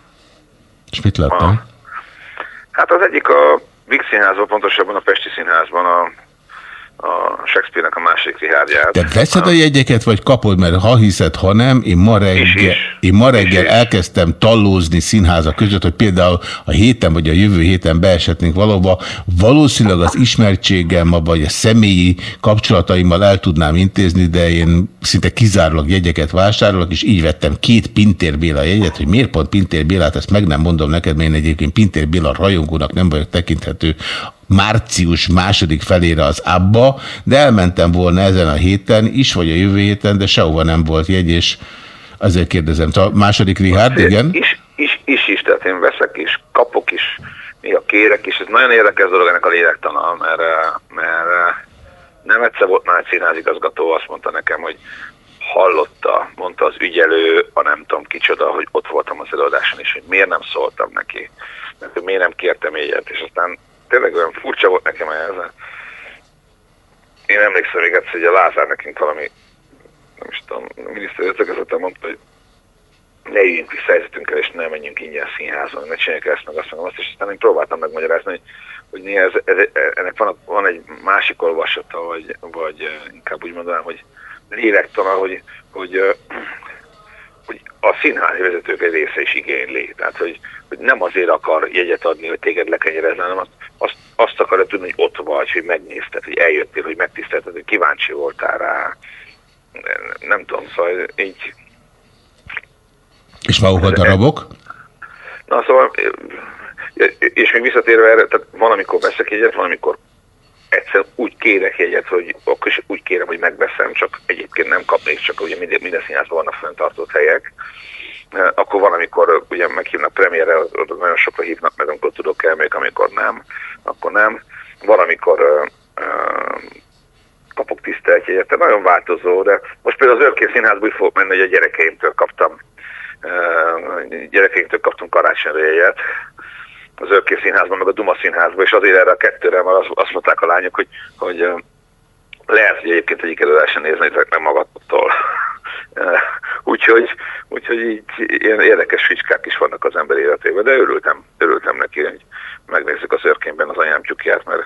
És mit láttam? Ah. Hát az egyik a Vix színházban, pontosabban a Pesti színházban a a Shakespeare-nek a másik rihárdját. Te veszed a jegyeket, vagy kapod, mert ha hiszed, ha nem, én ma reggel, is, is. Én ma reggel is, elkezdtem tallózni színházak között, hogy például a héten vagy a jövő héten beeshetnénk valóba, valószínűleg az ismertségem, vagy a személyi kapcsolataimmal el tudnám intézni, de én szinte kizárólag jegyeket vásárolok, és így vettem két Pintér Béla jegyet, hogy miért pont Pintér Bélát, ezt meg nem mondom neked, mert én egyébként Pintér Béla rajongónak nem vagyok tekinthető március második felére az abba, de elmentem volna ezen a héten is, vagy a jövő héten, de sehova nem volt jegy, és azért kérdezem. A második Richard, igen? Is, is, is is, tehát én veszek is, kapok is, néha kérek is. Ez nagyon érdekes dolog ennek a lélektana, mert, mert nem egyszer volt már egy színházigazgató, azt mondta nekem, hogy hallotta, mondta az ügyelő, a nem tudom kicsoda, hogy ott voltam az előadáson, és hogy miért nem szóltam neki, mert miért nem kértem egyet, és aztán tényleg olyan furcsa volt nekem ez. Én emlékszem még egyszer, hogy a Lázár nekünk valami, nem is tudom, a miniszter mondta, hogy ne üljünk vissza helyzetünkkel, és ne menjünk ingyen színházba, ne csináljuk ezt, meg azt, meg azt, és aztán én próbáltam megmagyarázni, hogy, hogy ez, ez, ennek van, van egy másik olvasata, vagy, vagy inkább úgy mondanám, hogy lélektana, hogy, hogy, hogy a színházi vezetők egy része is igényli. Tehát, hogy, hogy nem azért akar jegyet adni, hogy téged lekenyerezne, hanem azt, azt, azt akarja tudni, hogy ott vagy, hogy megnézted, hogy eljöttél, hogy megtisztelted, hogy kíváncsi voltál rá. Nem tudom, szóval így és maguk a darabok? Na szóval, és még visszatérve erre, tehát van, amikor veszek egyet, van, amikor egyszer úgy kérek egyet, hogy akkor is úgy kérem, hogy megveszem, csak egyébként nem kapnék, csak ugye minden, minden színházban vannak fenntartott helyek. Akkor van, amikor ugye meghívnak premierre, nagyon sokra hívnak meg, amikor tudok elmegyek, amikor nem, akkor nem. Van, amikor uh, uh, kapok tiszteltjegyet, tehát nagyon változó, de most például az Örkész Színházba is fogok menni, hogy a gyerekeimtől kaptam gyerekeinktől kaptunk karácsonyra jegyet az Örkész Színházban, meg a Duma Színházban, és azért erre a kettőre, mert azt, azt mondták a lányok, hogy, hogy lehet, hogy egyébként egyik előadáson néznétek meg magattól. *laughs* úgyhogy, úgyhogy így ilyen érdekes fricskák is vannak az ember életében, de örültem, örültem neki, hogy megnézzük az örkényben az anyám tyúkját, mert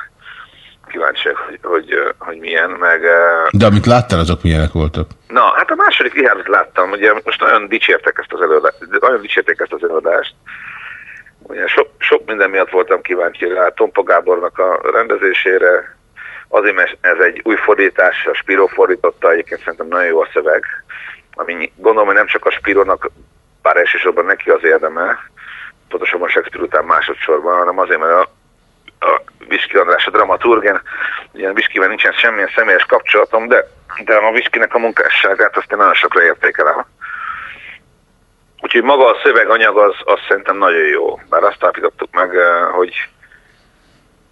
kíváncsiak, hogy, hogy, hogy milyen, meg... De amit láttál, azok milyenek voltak? Na, hát a második vihárat láttam, ugye most nagyon dicsértek ezt az előadást, nagyon dicsérték ezt az előadást. Ugye sok, sok minden miatt voltam kíváncsi rá, Tompa Gábornak a rendezésére, azért, mert ez egy új fordítás, a Spiro fordította, egyébként szerintem nagyon jó a szöveg, ami gondolom, hogy nem csak a Spironak, bár elsősorban neki az érdeme, pontosabban Shakespeare után másodszorban, hanem azért, mert a a Viski András a dramaturgen. Ugye Viskivel nincsen semmilyen személyes kapcsolatom, de, de a Viskinek a munkásságát azt én nagyon sokra értékelem. Úgyhogy maga a szöveganyag az, az szerintem nagyon jó. Bár azt állapítottuk meg, eh, hogy,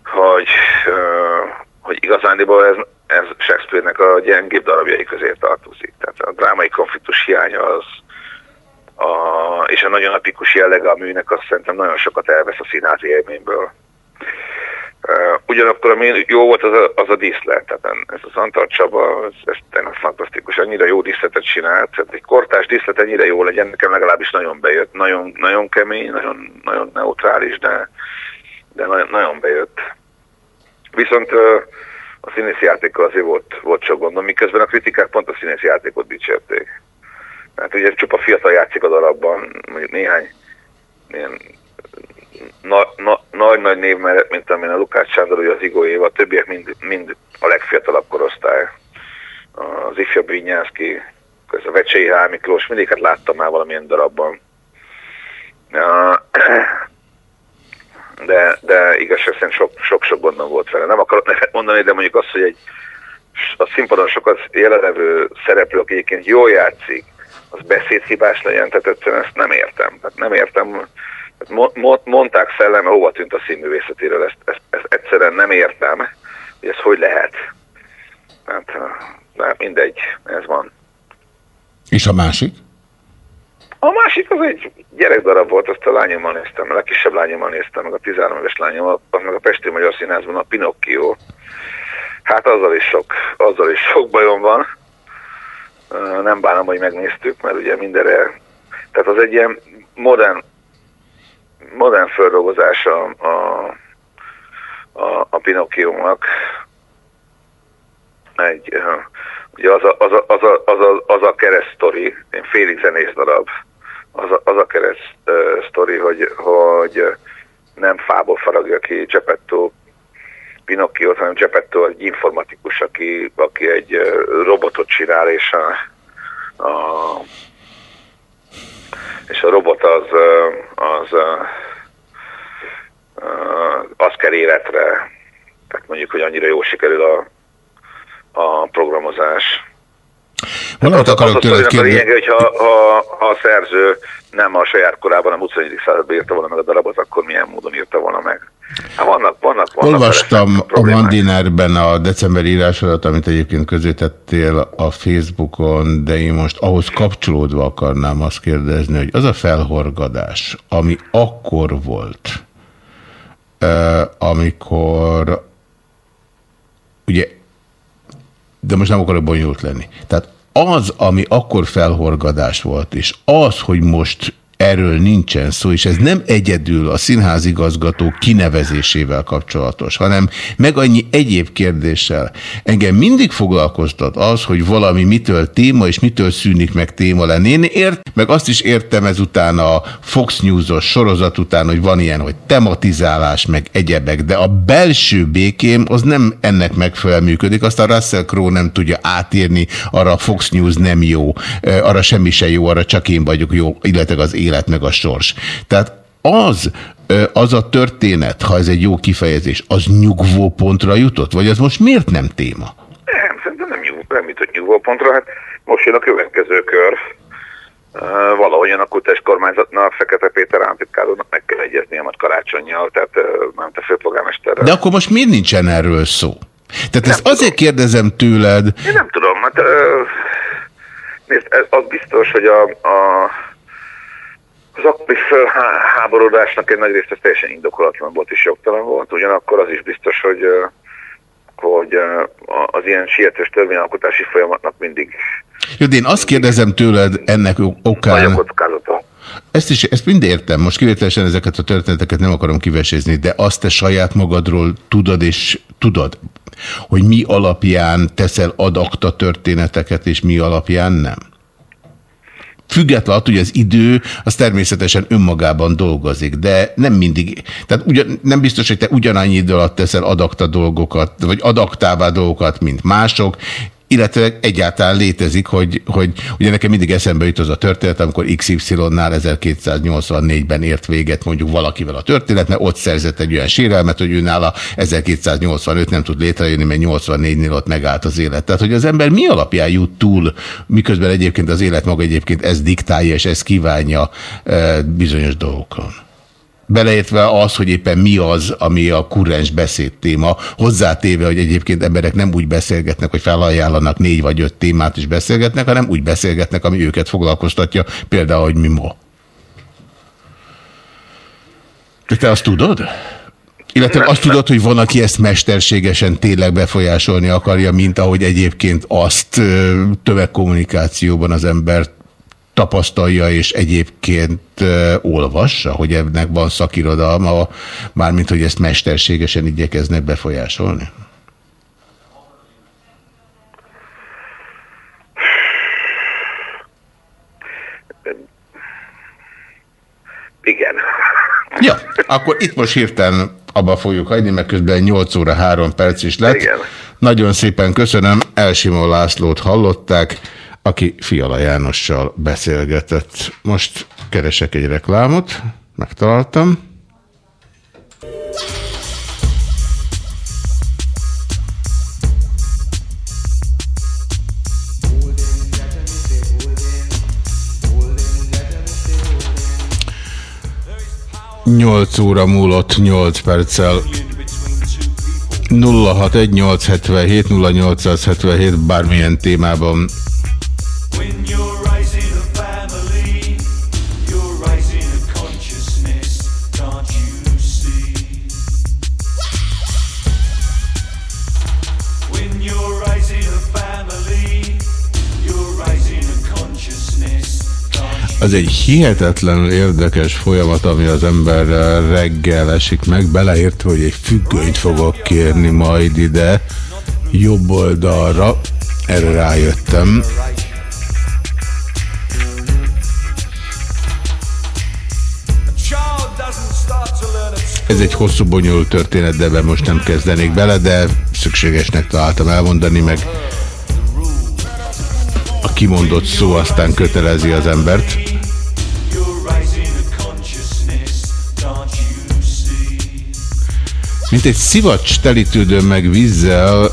hogy, eh, hogy igazándiból ez, ez Shakespeare-nek a gyengébb darabjai közé tartozik. Tehát a drámai konfliktus hiánya az, a, és a nagyon epikus jellege a műnek azt szerintem nagyon sokat elvesz a színházi élményből. Ugyanakkor ami jó volt az a, az a díszlet, tehát ez az Antal Csaba, ez, ez tényleg fantasztikus, annyira jó díszletet csinált, tehát egy kortás díszlet ennyire jó legyen, nekem legalábbis nagyon bejött, nagyon, nagyon kemény, nagyon, nagyon neutrális, de, de nagyon, bejött. Viszont a színészi játékkal azért volt, volt sok gondom, miközben a kritikák pont a színészi játékot dicsérték. Hát ugye csupa fiatal játszik a darabban, mondjuk néhány ilyen nagy-nagy név mellett, mint amilyen a Lukács Sándor, az Igó Éva, a többiek mind, mind a legfiatalabb korosztály. Az ifjabb Vinyánszki, a Vecsei H. Miklós, mindig hát láttam már valamilyen darabban. De, de igazság szerint sok-sok sok gondom volt vele. Nem akarok nevet mondani, de mondjuk azt, hogy egy a színpadon sokat jelenlevő szereplő, aki egyébként jól játszik, az beszédhibás legyen, tehát egyszerűen ezt nem értem. Tehát nem értem, mondták szelleme, hova tűnt a színművészetéről, ezt, ezt, ezt egyszerűen nem értem, hogy ez hogy lehet. Hát, de mindegy, ez van. És a másik? A másik az egy gyerekdarab volt, azt a lányommal néztem, a legkisebb lányommal néztem, meg a 13 éves lányommal, az meg a Pesti Magyar Színházban a Pinocchio. Hát azzal is sok, azzal is sok bajom van. Nem bánom, hogy megnéztük, mert ugye mindenre, tehát az egy ilyen modern modern földolgozása a, a, a Pinocchio-nak. Egy, ugye az a, az a, az a, az a, az a kereszt sztori, én félig zenész darab, az a, az a kereszt uh, sztori, hogy, hogy nem fából faragja ki Geppetto Pinocchio, hanem Geppetto egy informatikus, aki, aki egy robotot csinál, és a, a és a robot az, az, az kell életre, tehát mondjuk, hogy annyira jól sikerül a, a programozás. Valamit az, akarok tőled a kérni. lényeg, hogy ha, ha, ha a szerző nem a saját korában, a 21. században írta volna meg a darabot, akkor milyen módon írta volna meg. Hát vannak, vannak, vannak Olvastam a. Mandinerben a decemberi írásodat, amit egyébként közétettél a Facebookon, de én most ahhoz kapcsolódva akarnám azt kérdezni, hogy az a felhorgadás, ami akkor volt, amikor ugye, de most nem akarok bonyolult lenni. Tehát az, ami akkor felhorgadás volt, és az, hogy most erről nincsen szó, és ez nem egyedül a színházigazgató kinevezésével kapcsolatos, hanem meg annyi egyéb kérdéssel. Engem mindig foglalkoztat az, hogy valami mitől téma, és mitől szűnik meg téma lenni. Én ért, meg azt is értem ezután a Fox News-os sorozat után, hogy van ilyen, hogy tematizálás, meg egyebek, de a belső békém az nem ennek megfelelően működik, azt a Russell Crowe nem tudja átírni, arra a Fox News nem jó, arra semmi se jó, arra csak én vagyok jó, illetve az élet meg a sors. Tehát az, az a történet, ha ez egy jó kifejezés, az nyugvó pontra jutott? Vagy az most miért nem téma? Nem, szerintem nem, nyugvó, nem jutott nyugvópontra. Hát most jön a következő kör. Valahogyan a kutás kormányzatnak, Fekete Péter államtitkárúnak meg kell egyeznie majd karácsonyjal, tehát nem te főpolgármesterrel. De akkor most miért nincsen erről szó? Tehát ezt azért kérdezem tőled, Én nem tudom, hát nézd, az biztos, hogy a, a az akkori fölháborodásnak egy nagy részt ez teljesen indokolatlan volt és jogtalan volt, ugyanakkor az is biztos, hogy hogy az ilyen sietős törvényalkotási folyamatnak mindig Jó, de én azt kérdezem tőled ennek nagy okán, kockázata. ezt is, ezt mind értem, most kivételesen ezeket a történeteket nem akarom kivesézni, de azt te saját magadról tudod és tudod, hogy mi alapján teszel adakta történeteket, és mi alapján nem? Független attól, hogy az idő, az természetesen önmagában dolgozik, de nem mindig, tehát ugyan, nem biztos, hogy te ugyanannyi idő alatt teszel adakta dolgokat, vagy adaktává dolgokat, mint mások, illetve egyáltalán létezik, hogy, hogy ugye nekem mindig eszembe jut az a történet, amikor XY-nál 1284-ben ért véget mondjuk valakivel a történet, mert ott szerzett egy olyan sérelmet, hogy ő nála 1285 nem tud létrejönni, mert 84-nél ott megállt az élet. Tehát, hogy az ember mi alapján jut túl, miközben egyébként az élet maga egyébként ezt diktálja, és ezt kívánja e, bizonyos dolgokon. Beleértve az, hogy éppen mi az, ami a kurrens beszéd téma, hozzátéve, hogy egyébként emberek nem úgy beszélgetnek, hogy felajánlanak négy vagy öt témát is beszélgetnek, hanem úgy beszélgetnek, ami őket foglalkoztatja, például, hogy mi ma. De te azt tudod? Illetve azt tudod, hogy van, aki ezt mesterségesen tényleg befolyásolni akarja, mint ahogy egyébként azt tömegkommunikációban az ember tapasztalja és egyébként olvassa, hogy ennek van szakirodalma, mármint hogy ezt mesterségesen igyekeznek befolyásolni? Igen. Ja, akkor itt most hirtelen abba fogjuk hagyni, mert közben 8 óra 3 perc is lett. Igen. Nagyon szépen köszönöm. Elsimó Lászlót hallották, aki Fiala Jánossal beszélgetett. Most keresek egy reklámot, megtaláltam. Nyolc óra múlott 8 perccel 061-877 0877 bármilyen témában Az egy hihetetlenül érdekes folyamat, ami az ember reggel esik meg, beleértve, hogy egy függönyt fogok kérni majd ide, jobb oldalra, erre rájöttem. Ez egy hosszú, bonyolult történet, de ebben most nem kezdenék bele, de szükségesnek találtam elmondani, meg a kimondott szó aztán kötelezi az embert. Mint egy szivacs telítődő meg vízzel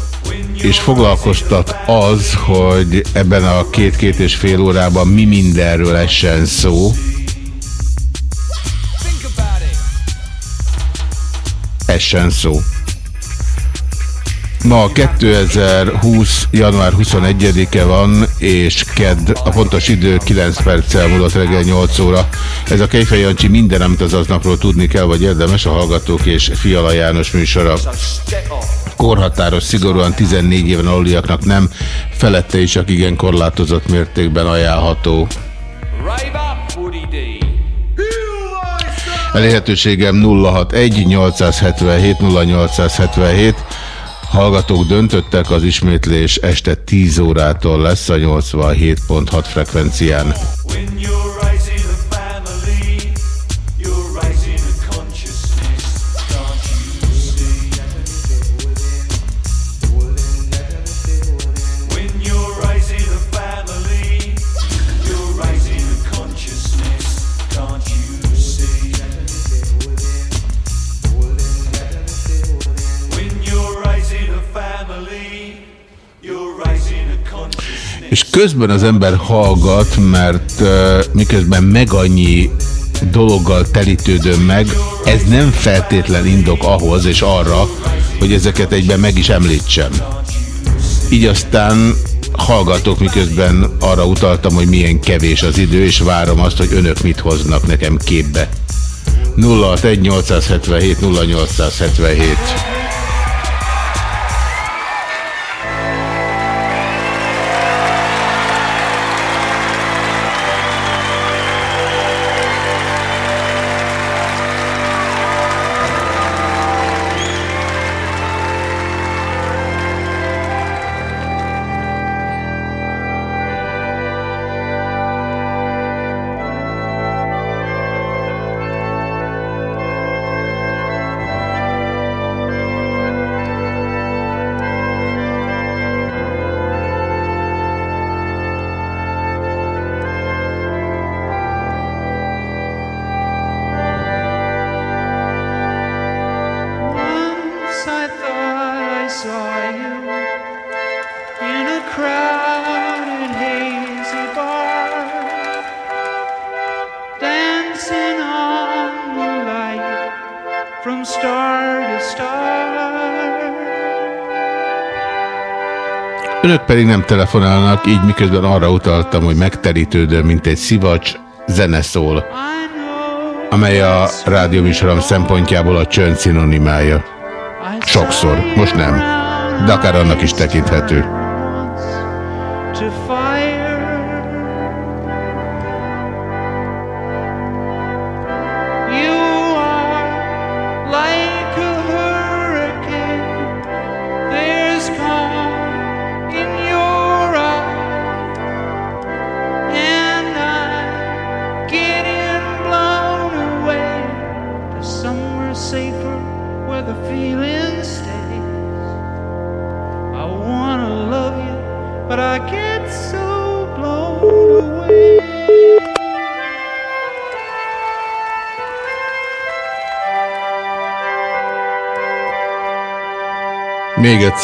és foglalkoztat az, hogy ebben a két-két és fél órában mi mindenről essen szó. Essen szó. Ma 2020. január 21-e van, és kedd, a pontos idő 9 perccel múlott reggel 8 óra. Ez a Kejfej Jancsi minden, amit az aznapról tudni kell, vagy érdemes, a Hallgatók és Fiala János műsora. Korhatáros, szigorúan 14 éven aluliaknak nem, felette is, csak igen korlátozott mértékben ajánlható. Elérhetőségem 061 877 0877 Hallgatók döntöttek, az ismétlés este 10 órától lesz a 87.6 frekvencián. When you're közben az ember hallgat, mert miközben meg annyi dologgal telítődöm meg, ez nem feltétlen indok ahhoz és arra, hogy ezeket egyben meg is említsem. Így aztán hallgatok, miközben arra utaltam, hogy milyen kevés az idő, és várom azt, hogy önök mit hoznak nekem képbe. 061 877 0877 Önök pedig nem telefonálnak, így miközben arra utaltam, hogy megterítődöm, mint egy szivacs, zene szól, amely a rádióműsorom szempontjából a csönd szinonimája. Sokszor, most nem, de akár annak is tekinthető. to fire.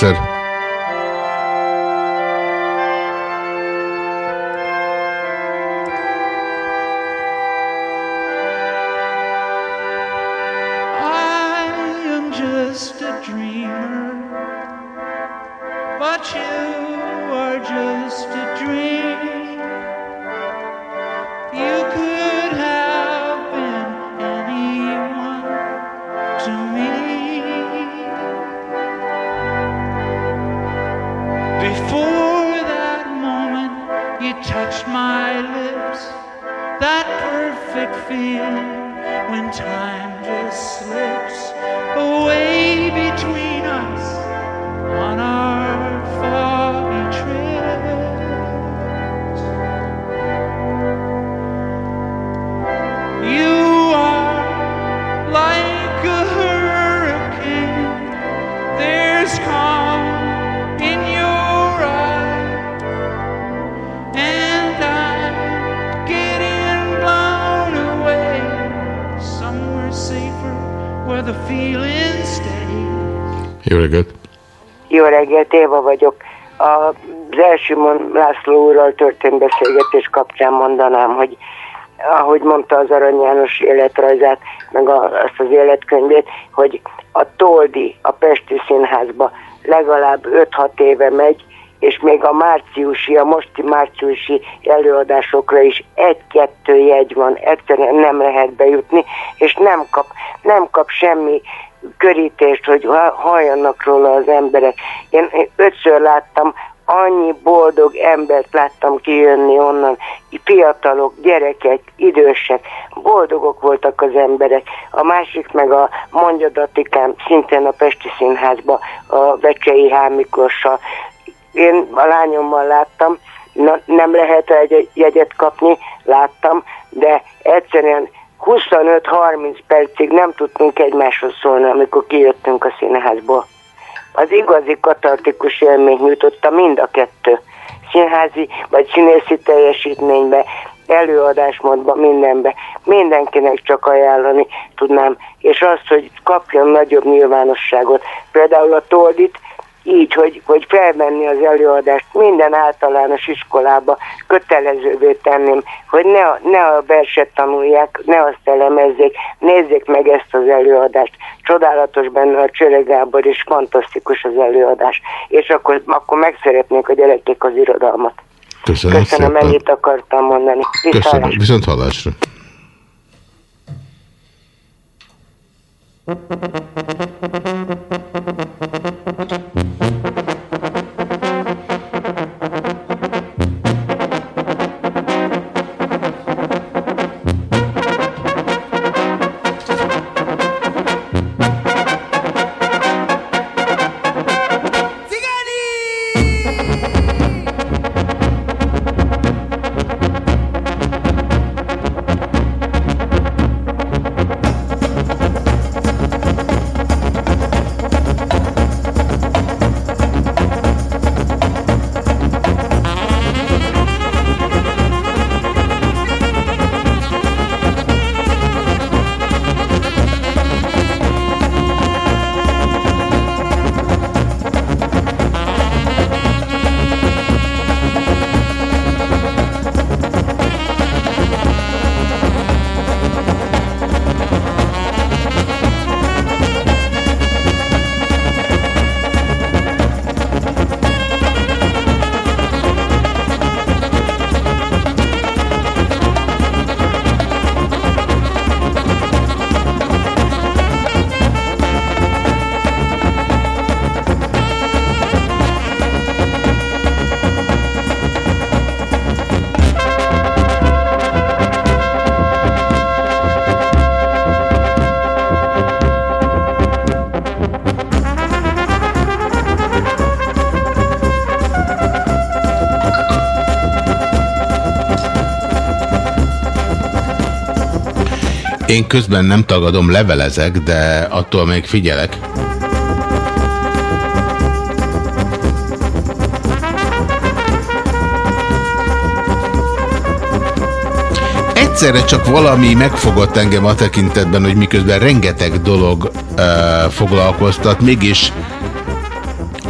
Még feeling when time just slips Reggelt, Éva vagyok. Az első László úrral történt beszélgetés kapcsán mondanám, hogy ahogy mondta az Arany János életrajzát, meg a, azt az életkönyvét, hogy a Toldi a Pesti Színházba legalább 5-6 éve megy, és még a márciusi, a mosti márciusi előadásokra is egy-kettő jegy van, egyszerűen nem lehet bejutni, és nem kap, nem kap semmi körítést, hogy ha- halljanak róla az emberek. Én ötször láttam, annyi boldog embert láttam kijönni onnan, fiatalok, gyerekek, idősek, boldogok voltak az emberek. A másik meg a Mondjadatikám, szintén a Pesti Színházba, a Vecsei H. Miklossal. Én a lányommal láttam, na, nem lehet egy jegyet kapni, láttam, de egyszerűen 25-30 percig nem tudtunk egymáshoz szólni, amikor kijöttünk a színházból. Az igazi katartikus élmény nyújtotta mind a kettő. Színházi vagy színészi teljesítménybe, előadásmódban, mindenbe. Mindenkinek csak ajánlani tudnám. És azt, hogy kapjon nagyobb nyilvánosságot. Például a Toldit így, hogy, hogy felvenni az előadást minden általános iskolába kötelezővé tenném, hogy ne, a- ne a verset tanulják, ne azt elemezzék, nézzék meg ezt az előadást. Csodálatos benne a Csöre Gábor, és fantasztikus az előadás. És akkor, akkor megszeretnék a gyerekek az irodalmat. Köszönöm, Köszönöm, szépen. ennyit akartam mondani. Köszönöm. Viszontlátásra. Viszont hallásra. Thank you. Én közben nem tagadom, levelezek, de attól még figyelek. Egyszerre csak valami megfogott engem a tekintetben, hogy miközben rengeteg dolog uh, foglalkoztat, mégis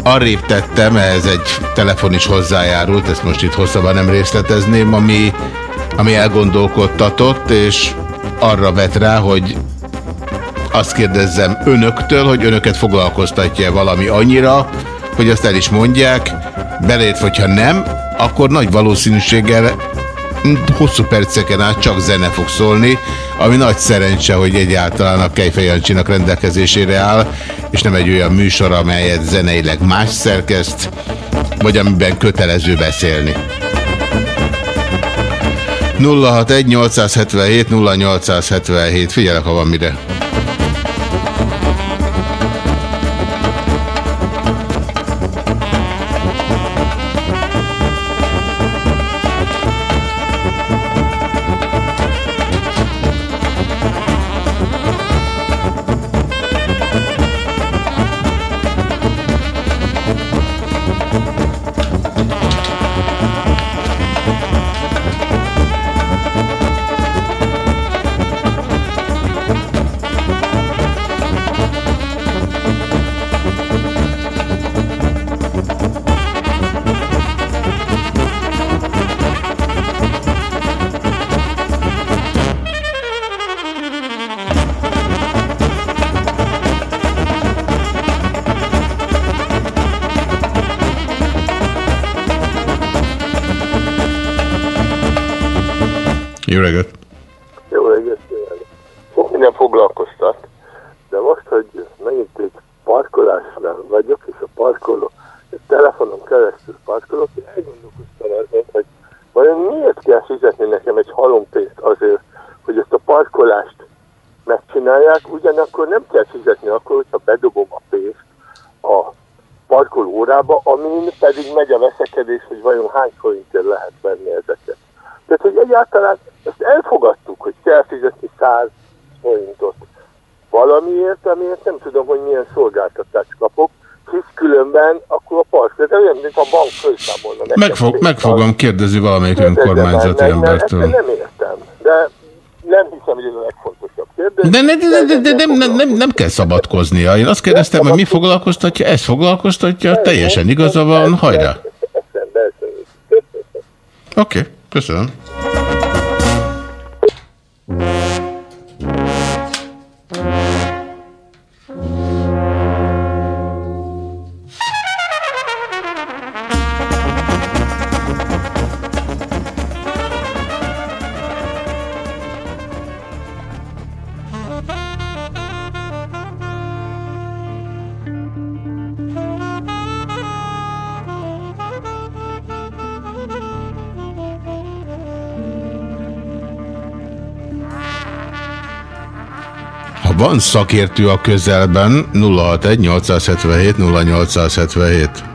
arrébb tettem, ehhez egy telefon is hozzájárult, ezt most itt hosszabban nem részletezném, ami, ami elgondolkodtatott, és arra vet rá, hogy azt kérdezzem önöktől, hogy önöket foglalkoztatja valami annyira, hogy azt el is mondják, belét, hogyha nem, akkor nagy valószínűséggel hosszú perceken át csak zene fog szólni, ami nagy szerencse, hogy egyáltalán a Kejfej Jancsinak rendelkezésére áll, és nem egy olyan műsor, amelyet zeneileg más szerkeszt, vagy amiben kötelező beszélni. 061 877 0877. Figyelek, ha van mire. Nekem. Meg, fog, meg fogom kérdezni valamelyik önkormányzati embertől. Nem értem, de nem hiszem, hogy ez a legfontosabb kérdés. De, ne, de, de, de, de nem, nem, nem, nem kell szabadkoznia. Én azt kérdeztem, hogy mi foglalkoztatja, ez foglalkoztatja, teljesen igaza van, hajrá. Oké, okay, köszönöm. Van szakértő a közelben, 061 877 0877.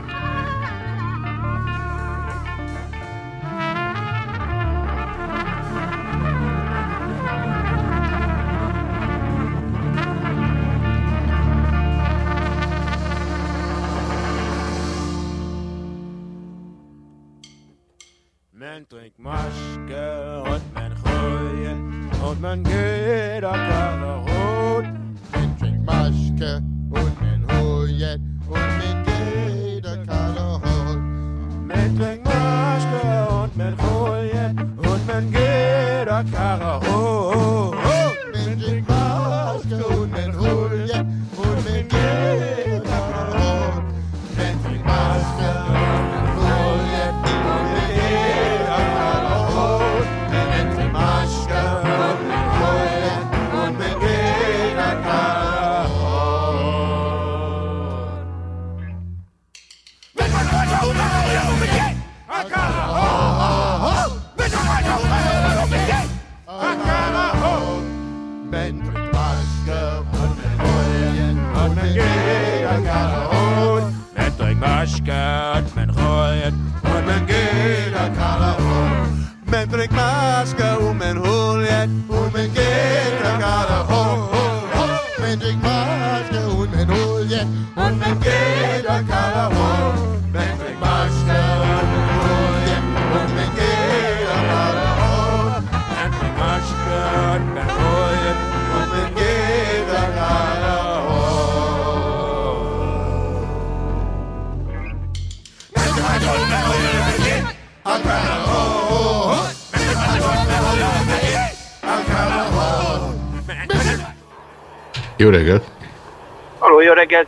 reggelt!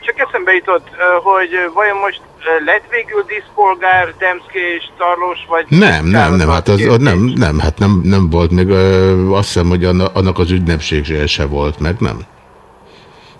Csak eszembe jutott, hogy vajon most lett végül díszpolgár Demszki és Tarlós, vagy... Nem, nem, nem, hát az, az nem, nem, hát nem, nem volt még, ö, azt hiszem, hogy anna- annak az ügynepség se volt meg, nem?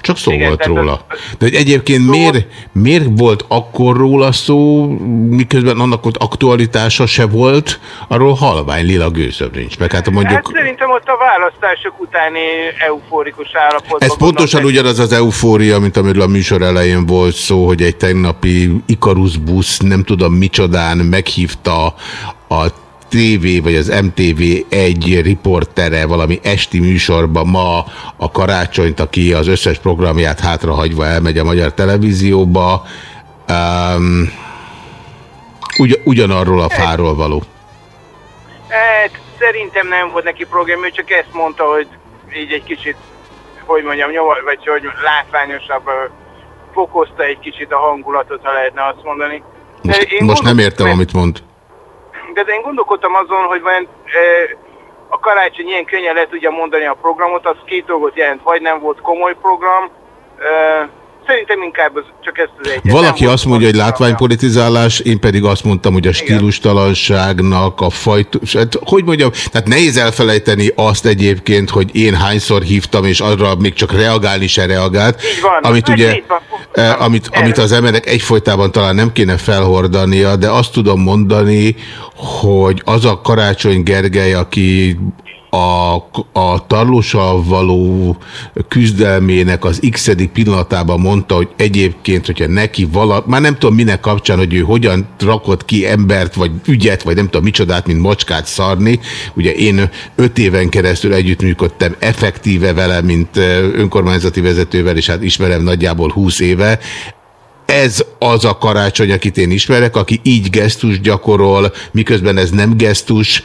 Csak szó Igen, volt róla. De egyébként miért, miért volt akkor róla szó, miközben annak ott aktualitása se volt, arról halvány lila gőzöm nincs. Meg hát mondjuk... Hát szerintem ott a választások utáni eufórikus állapotban Ez pontosan ugyanaz az eufória, mint amiről a műsor elején volt szó, hogy egy tegnapi Ikarus busz, nem tudom micsodán meghívta a TV vagy az MTV egy riportere valami esti műsorba ma a karácsonyt, aki az összes programját hátrahagyva elmegy a magyar televízióba. Um, ugy, ugyanarról a fáról való. Hát szerintem nem volt neki program, ő csak ezt mondta, hogy így egy kicsit, hogy mondjam, nyoma, vagy hogy látványosabb, fokozta egy kicsit a hangulatot, ha lehetne azt mondani. Most, én most nem gondol- értem, amit mond. De én gondolkodtam azon, hogy vajon e, a karácsony ilyen könnyen le tudja mondani a programot, az két dolgot jelent. Vagy nem volt komoly program, e, szerintem inkább az, csak ezt az egyet. Valaki azt mondja, hogy látványpolitizálás, én pedig azt mondtam, hogy a stílustalanságnak a fajt... hát, Hogy mondjam, tehát nehéz elfelejteni azt egyébként, hogy én hányszor hívtam, és arra még csak reagálni se reagált, van. amit Hát ugye, van. eh, amit, amit az emberek egyfolytában talán nem kéne felhordania, de azt tudom mondani, hogy az a Karácsony Gergely, aki a, a tarlósal való küzdelmének az x pillanatában mondta, hogy egyébként, hogyha neki vala, már nem tudom minek kapcsán, hogy ő hogyan rakott ki embert, vagy ügyet, vagy nem tudom micsodát, mint macskát szarni. Ugye én öt éven keresztül együttműködtem effektíve vele, mint önkormányzati vezetővel, és hát ismerem nagyjából 20 éve ez az a karácsony, akit én ismerek, aki így gesztus gyakorol, miközben ez nem gesztus,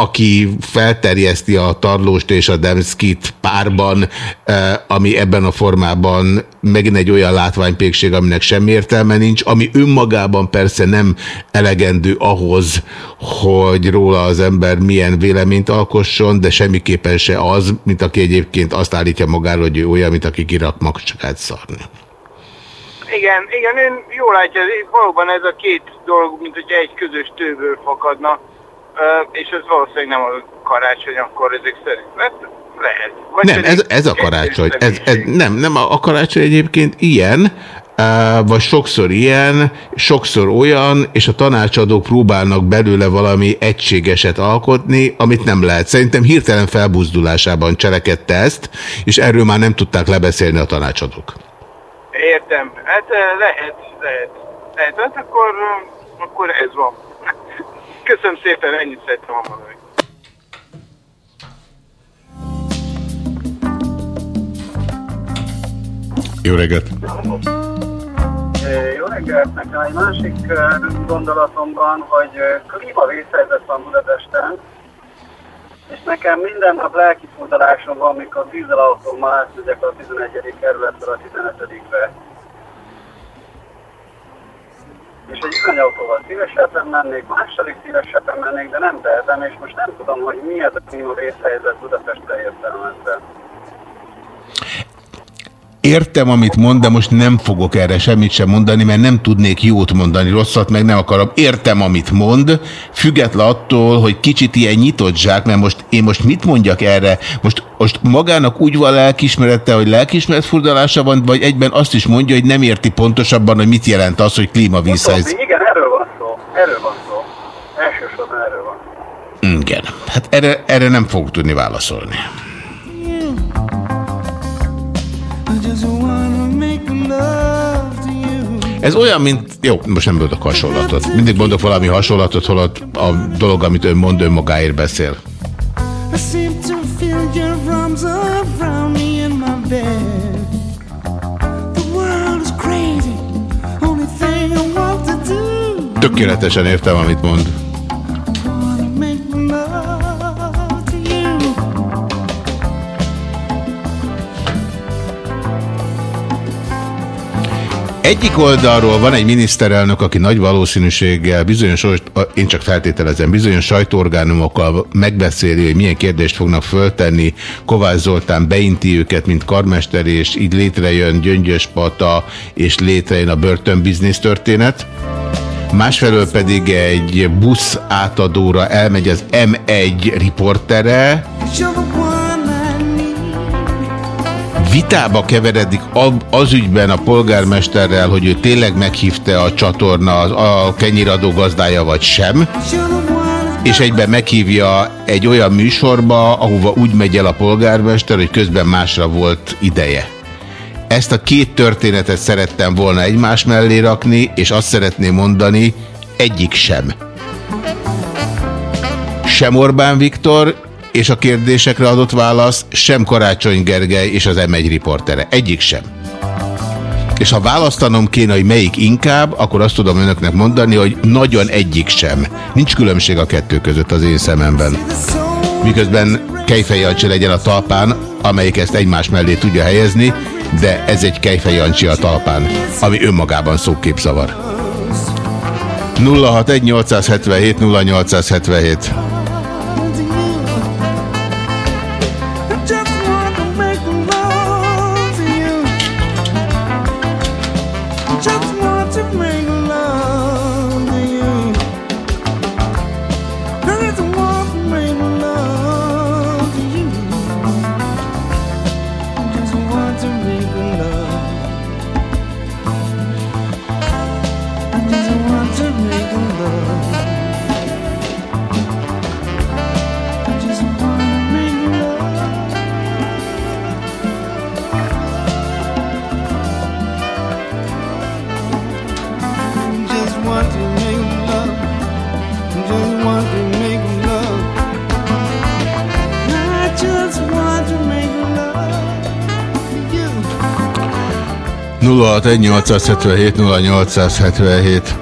aki felterjeszti a Tarlóst és a Demszkit párban, eh, ami ebben a formában megint egy olyan látványpékség, aminek semmi értelme nincs, ami önmagában persze nem elegendő ahhoz, hogy róla az ember milyen véleményt alkosson, de semmiképpen se az, mint aki egyébként azt állítja magáról, hogy ő olyan, mint aki kirak macskát szarni. Igen, igen, ön jól látja, valóban ez a két dolog, mint hogy egy közös tőből fakadna, és ez valószínűleg nem a karácsony akkor ezek szerint. Mert lehet. Vagy Nem, ez, ez a karácsony. Ez, ez, nem, nem, a, a karácsony egyébként ilyen, vagy sokszor ilyen, sokszor olyan, és a tanácsadók próbálnak belőle valami egységeset alkotni, amit nem lehet. Szerintem hirtelen felbuzdulásában cselekedte ezt, és erről már nem tudták lebeszélni a tanácsadók. Értem. Hát lehet, lehet. Lehet, hát akkor, ö, akkor ez van. Köszönöm szépen, ennyit szerettem mondani. Jó reggelt! Jó reggelt! Nekem egy másik gondolatom van, hogy klímavészhelyzet van Budapesten, és nekem minden nap lelki furdalásom van, mikor dízelautómmal átmegyek a 11. kerületről a 15-be. És egy villanyautóval szívesebben mennék, mással is szívesebben mennék, de nem tehetem, és most nem tudom, hogy mi ez a klímavészhelyzet Budapestre értelmezve. Értem, amit mond, de most nem fogok erre semmit sem mondani, mert nem tudnék jót mondani, rosszat meg nem akarom. Értem, amit mond, független attól, hogy kicsit ilyen nyitott zsák, mert most én most mit mondjak erre? Most, most magának úgy van lelkismerete, hogy lelkismeret furdalása van, vagy egyben azt is mondja, hogy nem érti pontosabban, hogy mit jelent az, hogy klímavízhelyzet. Igen, erről van szó. Erről van szó. Elsősorban erről van. Igen. Hát erre, erre nem fogok tudni válaszolni. Ez olyan, mint... Jó, most nem mondok hasonlatot. Mindig mondok valami hasonlatot, holott a dolog, amit ön mond, önmagáért beszél. I seem to feel your arms around me in my bed. Tökéletesen értem, amit mond. Egyik oldalról van egy miniszterelnök, aki nagy valószínűséggel bizonyos, én csak feltételezem, bizonyos sajtóorgánumokkal megbeszéli, hogy milyen kérdést fognak föltenni. Kovács Zoltán beinti őket, mint karmester, és így létrejön Gyöngyös Pata, és létrejön a börtönbiznisz történet. Másfelől pedig egy busz átadóra elmegy az M1 riportere, vitába keveredik az ügyben a polgármesterrel, hogy ő tényleg meghívta a csatorna a kenyiradó gazdája vagy sem, és egyben meghívja egy olyan műsorba, ahova úgy megy el a polgármester, hogy közben másra volt ideje. Ezt a két történetet szerettem volna egymás mellé rakni, és azt szeretném mondani, egyik sem. Sem Orbán Viktor, és a kérdésekre adott válasz, sem Karácsony Gergely és az M1 riportere. Egyik sem. És ha választanom kéne, hogy melyik inkább, akkor azt tudom önöknek mondani, hogy nagyon egyik sem. Nincs különbség a kettő között az én szememben. Miközben Kejfej Jancsi legyen a talpán, amelyik ezt egymás mellé tudja helyezni, de ez egy Kejfej Jancsi a talpán, ami önmagában szóképzavar. 061 877 0877 061 877 0877.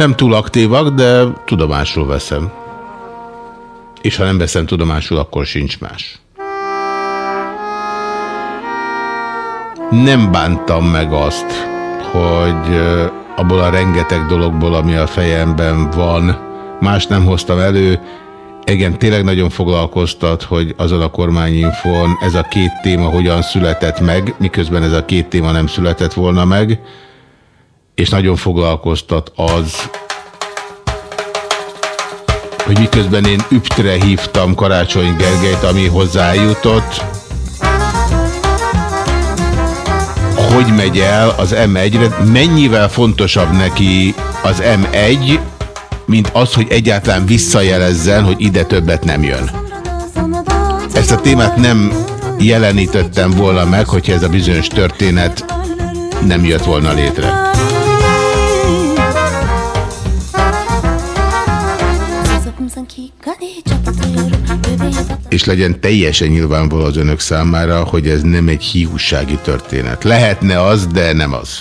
Nem túl aktívak, de tudomásul veszem. És ha nem veszem tudomásul, akkor sincs más. Nem bántam meg azt, hogy abból a rengeteg dologból, ami a fejemben van, más nem hoztam elő. Igen, tényleg nagyon foglalkoztat, hogy azon a kormányinfon ez a két téma hogyan született meg, miközben ez a két téma nem született volna meg és nagyon foglalkoztat az, hogy miközben én üptre hívtam Karácsony Gergelyt, ami hozzájutott, hogy megy el az M1-re, mennyivel fontosabb neki az M1, mint az, hogy egyáltalán visszajelezzen, hogy ide többet nem jön. Ezt a témát nem jelenítettem volna meg, hogyha ez a bizonyos történet nem jött volna létre. És legyen teljesen nyilvánvaló az önök számára, hogy ez nem egy hiúsági történet. Lehetne az, de nem az.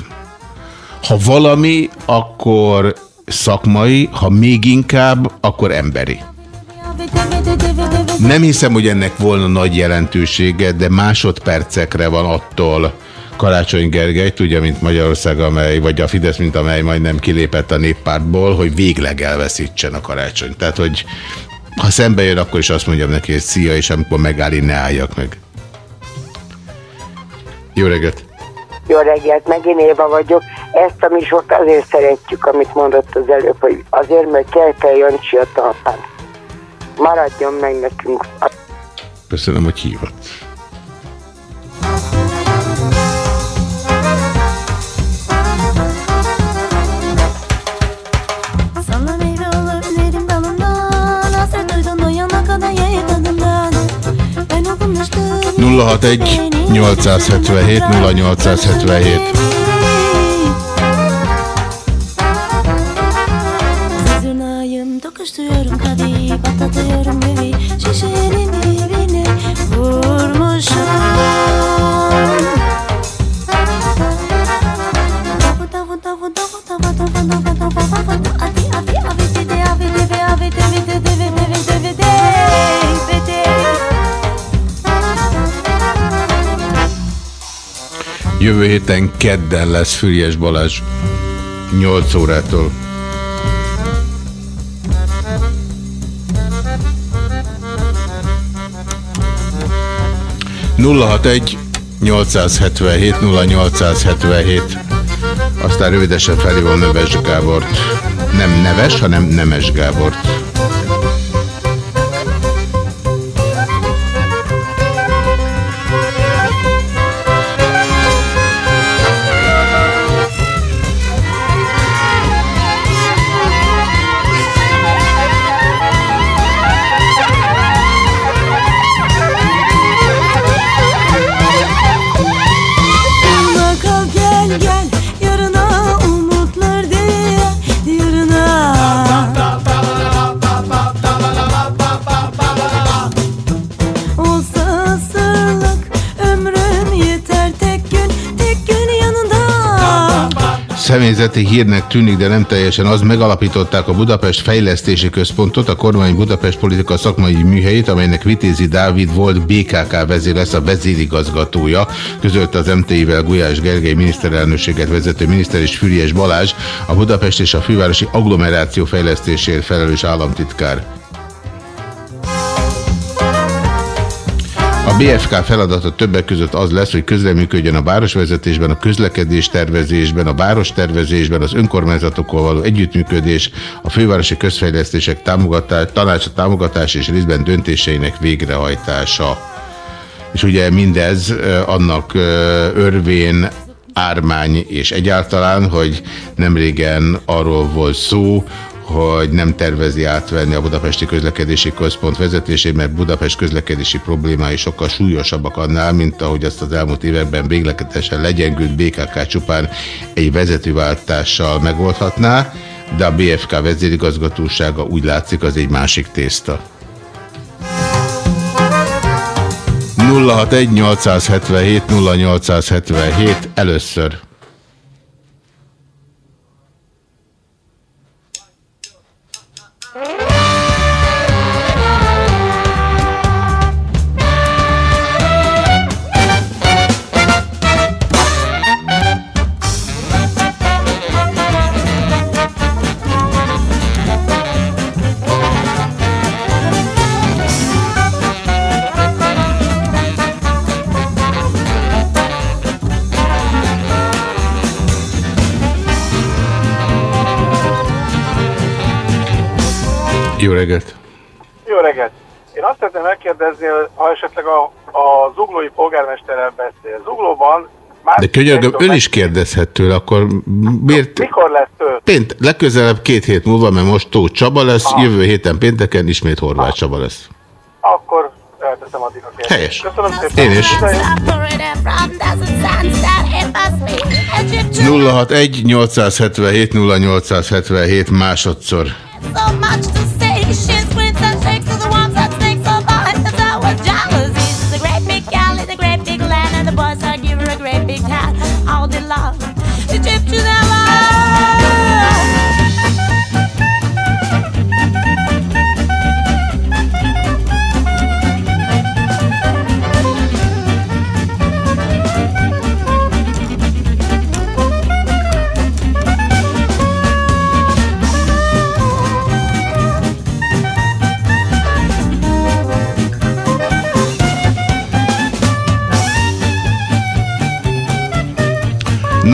Ha valami, akkor szakmai, ha még inkább, akkor emberi. Nem hiszem, hogy ennek volna nagy jelentősége, de másodpercekre van attól Karácsony Gergely, tudja, mint Magyarország, amely, vagy a Fidesz, mint amely majdnem kilépett a néppártból, hogy végleg elveszítsen a karácsony. Tehát, hogy ha szembe jön, akkor is azt mondjam neki, hogy szia, és amikor megáll, én ne álljak meg. Jó reggelt! Jó reggelt, megint Éva vagyok. Ezt a műsort azért szeretjük, amit mondott az előbb, hogy azért, mert Kejfel Jancsi a talpán. Maradjon meg nekünk. Köszönöm, hogy hívott. 061 877 0877 Bakıyorum tabi patlatıyorum Jövő héten kedden lesz Füriás Balázs 8 órától. nulla hat egy 877 0877 aztán rövidesen felhívom Neves Gábort. Nem Neves, hanem Nemes Gábort. Személyzeti hírnek tűnik, de nem teljesen az, megalapították a Budapest Fejlesztési Központot, a kormány Budapest politika szakmai műhelyét, amelynek Vitézi Dávid volt BKK vezér lesz a vezérigazgatója, közölte az MTI-vel Gulyás Gergely miniszterelnökséget vezető miniszter és Füriás Balázs, a Budapest és a fővárosi agglomeráció fejlesztéséért felelős államtitkár. BFK feladata többek között az lesz, hogy közreműködjön a városvezetésben, a közlekedés tervezésben, a várostervezésben, az önkormányzatokkal való együttműködés, a fővárosi közfejlesztések támogatás, tanácsa támogatás és részben döntéseinek végrehajtása. És ugye mindez annak örvén ármány és egyáltalán, hogy nemrégen arról volt szó, hogy nem tervezi átvenni a Budapesti Közlekedési Központ vezetését, mert Budapest közlekedési problémái sokkal súlyosabbak annál, mint ahogy azt az elmúlt években véglekedesen legyengült BKK csupán egy vezetőváltással megoldhatná, de a BFK vezérigazgatósága úgy látszik, az egy másik tészta. 061 877 0877 először. Megkérdezni, ha esetleg a, a zuglói polgármesterrel beszél. Zuglóban már... De könyörgöm, ön is kérdezhet tőle, akkor miért... Mikor lesz ő? Pént, legközelebb két hét múlva, mert most Tóth Csaba lesz, ah. jövő héten pénteken ismét Horváth ah. Csaba lesz. Akkor elteszem addig a kérdést. Helyes. Köszönöm szépen. Én is. 061 877 0877 másodszor. So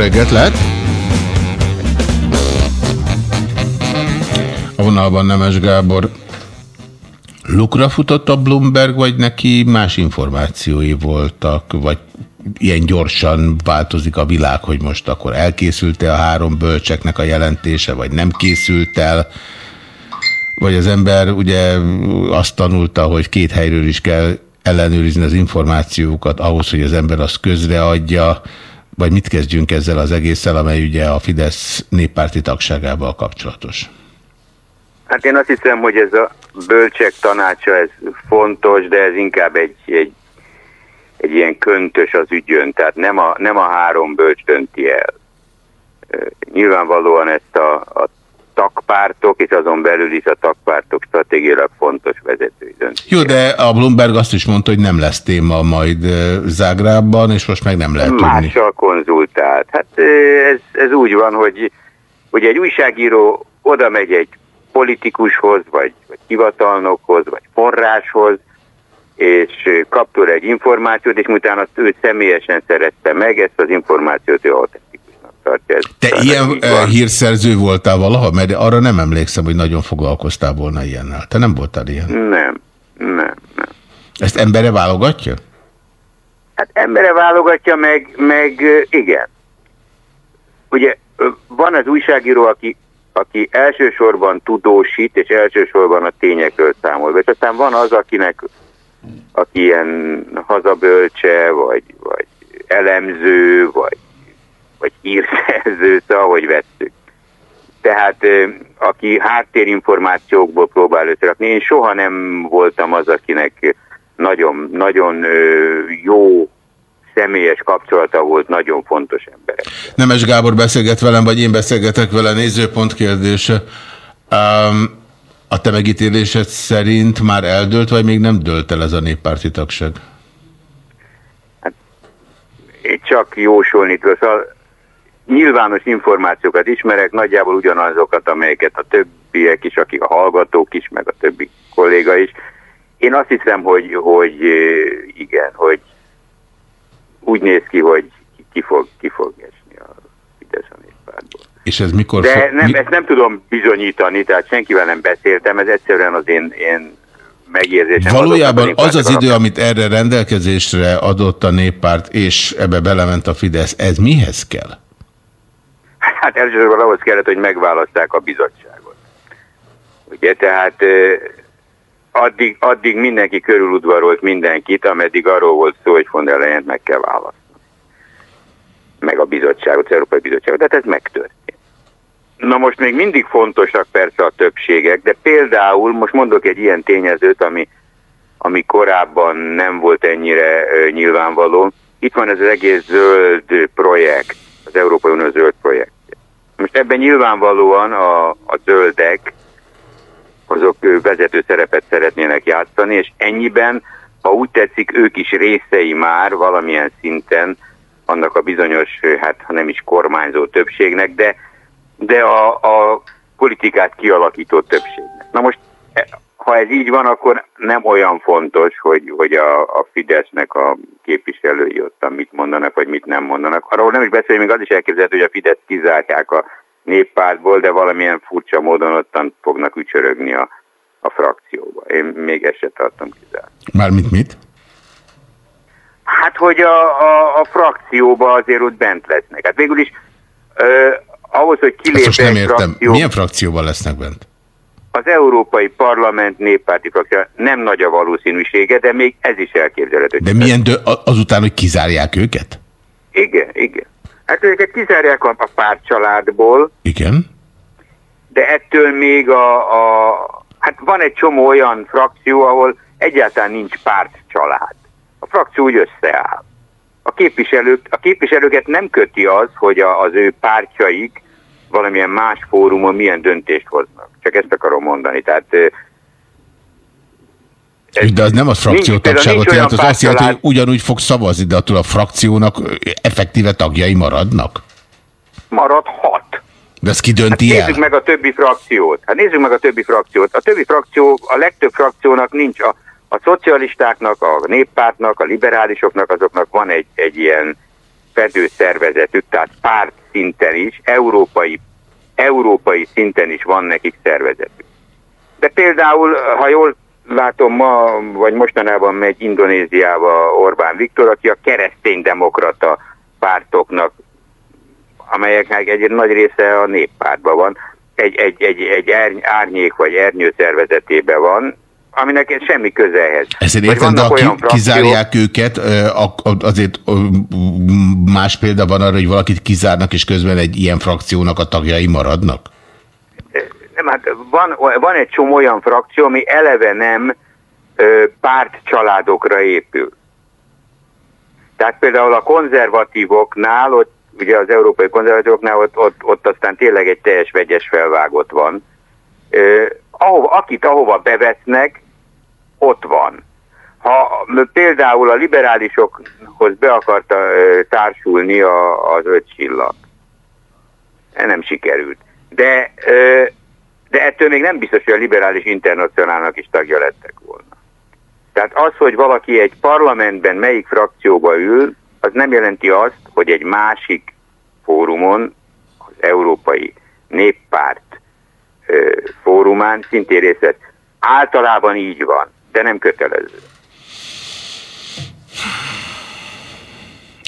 Reggelt, lehet? A vonalban Nemes Gábor. Lukra futott a Bloomberg, vagy neki más információi voltak, vagy ilyen gyorsan változik a világ, hogy most akkor elkészült-e a három bölcseknek a jelentése, vagy nem készült el, vagy az ember ugye azt tanulta, hogy két helyről is kell ellenőrizni az információkat ahhoz, hogy az ember azt közreadja, vagy mit kezdjünk ezzel az egésszel, amely ugye a Fidesz néppárti tagságával kapcsolatos? Hát én azt hiszem, hogy ez a bölcsek tanácsa, ez fontos, de ez inkább egy, egy, egy ilyen köntös az ügyön, tehát nem a, nem a három bölcs dönti el. Nyilvánvalóan ezt a, a tagpártok, és azon belül is a tagpártok stratégiailag fontos vezetői döntés. Jó, de a Bloomberg azt is mondta, hogy nem lesz téma majd Zágrában, és most meg nem lehet tudni. Mással konzultált. Hát ez, ez úgy van, hogy, hogy egy újságíró oda megy egy politikushoz, vagy, vagy hivatalnokhoz, vagy forráshoz, és kap tőle egy információt, és utána azt ő személyesen szerette meg, ezt az információt ő autentikusnak tartja. Ez Te ilyen uh, hírszerző voltál valaha? Mert arra nem emlékszem, hogy nagyon foglalkoztál volna ilyennel. Te nem voltál ilyen? Nem, nem, nem. Ezt embere válogatja? Hát embere válogatja, meg, meg ö, igen. Ugye ö, van az újságíró, aki, aki elsősorban tudósít, és elsősorban a tényekről számol. És aztán van az, akinek aki ilyen hazabölcse, vagy, vagy elemző, vagy, vagy hírszerző, szóval ahogy vettük. Tehát aki háttérinformációkból próbál összerakni. Én soha nem voltam az, akinek nagyon, nagyon jó személyes kapcsolata volt nagyon fontos emberek. Nemes Gábor beszélget velem, vagy én beszélgetek vele, nézőpont kérdése. Um, a te megítélésed szerint már eldőlt, vagy még nem dőlt el ez a néppárti tagság? Én csak jósolni tudom. Szóval nyilvános információkat ismerek, nagyjából ugyanazokat, amelyeket a többiek is, akik a hallgatók is, meg a többi kolléga is. Én azt hiszem, hogy, hogy igen, hogy úgy néz ki, hogy ki- fog, ki fog esni a Fidesz a néppártból. És ez mikor De fog- nem, ezt nem tudom bizonyítani, tehát senkivel nem beszéltem, ez egyszerűen az én, én megérzésem. Valójában azoknak a az az idő, amit erre rendelkezésre adott a néppárt, és ebbe belement a Fidesz, ez mihez kell? Hát elsősorban ahhoz kellett, hogy megválaszták a bizottságot. Ugye, tehát addig, addig mindenki körüludvarolt mindenkit, ameddig arról volt szó, hogy von der meg kell választani. Meg a bizottságot, az Európai Bizottságot. Tehát ez megtörtént. Na most még mindig fontosak persze a többségek, de például most mondok egy ilyen tényezőt, ami, ami korábban nem volt ennyire ö, nyilvánvaló. Itt van ez az egész zöld projekt, az Európai Unió zöld projekt. Most ebben nyilvánvalóan a, a zöldek azok vezető szerepet szeretnének játszani, és ennyiben, ha úgy tetszik, ők is részei már valamilyen szinten annak a bizonyos, hát ha nem is kormányzó többségnek, de, de a, a politikát kialakító többségnek. Na most, ha ez így van, akkor nem olyan fontos, hogy, hogy a, a Fidesznek a képviselői ottan mit mondanak, vagy mit nem mondanak. Arról nem is beszélünk, még az is elképzelhető, hogy a Fidesz kizárják a néppártból, de valamilyen furcsa módon ottan fognak ücsörögni a, a frakcióba. Én még ezt se tartom kizárt. Mármint mit? Hát, hogy a, a, a frakcióba azért ott bent lesznek. Hát végül is ö, ahhoz, hogy Ezt kilépje most nem értem. frakció, Milyen frakcióban lesznek bent? Az Európai Parlament néppárti frakció nem nagy a valószínűsége, de még ez is elképzelhető. De milyen dö- azután, hogy kizárják őket? Igen, igen. Hát őket kizárják a pártcsaládból, Igen. de ettől még a, a... Hát van egy csomó olyan frakció, ahol egyáltalán nincs pártcsalád. A frakció úgy összeáll. A, képviselők, a képviselőket nem köti az, hogy a, az ő pártjaik valamilyen más fórumon milyen döntést hoznak. Csak ezt akarom mondani. Tehát ö, De az nem nincs- frakciótagságot jelent, az azt jelenti, hogy ugyanúgy fog szavazni, de attól a frakciónak effektíve tagjai maradnak? maradhat. De ezt ki dönti hát el? nézzük meg a többi frakciót. Hát nézzük meg a többi frakciót. A többi frakció, a legtöbb frakciónak nincs a, a szocialistáknak, a néppártnak, a liberálisoknak, azoknak van egy, egy ilyen fedőszervezetük, tehát párt szinten is, európai, európai szinten is van nekik szervezetük. De például, ha jól látom, ma vagy mostanában megy Indonéziába Orbán Viktor, aki a kereszténydemokrata pártoknak amelyeknek egy nagy része a néppártban van, egy, egy, egy, egy árny- árnyék vagy ernyő szervezetében van, aminek semmi köze ehhez. Ezért Vagy értem, de ha ki, kizárják őket, azért más példa van arra, hogy valakit kizárnak, és közben egy ilyen frakciónak a tagjai maradnak? Nem, hát van, van egy csomó olyan frakció, ami eleve nem pártcsaládokra épül. Tehát például a konzervatívoknál, ott, ugye az európai konzervatívoknál ott, ott, ott aztán tényleg egy teljes vegyes felvágott van. Ahova, akit ahova bevesznek, ott van. Ha például a liberálisokhoz be akarta társulni a, az öt csillag, ez nem sikerült. De, de ettől még nem biztos, hogy a liberális internacionálnak is tagja lettek volna. Tehát az, hogy valaki egy parlamentben melyik frakcióba ül, az nem jelenti azt, hogy egy másik fórumon, az Európai Néppárt fórumán szintén részt. Általában így van, de nem kötelező.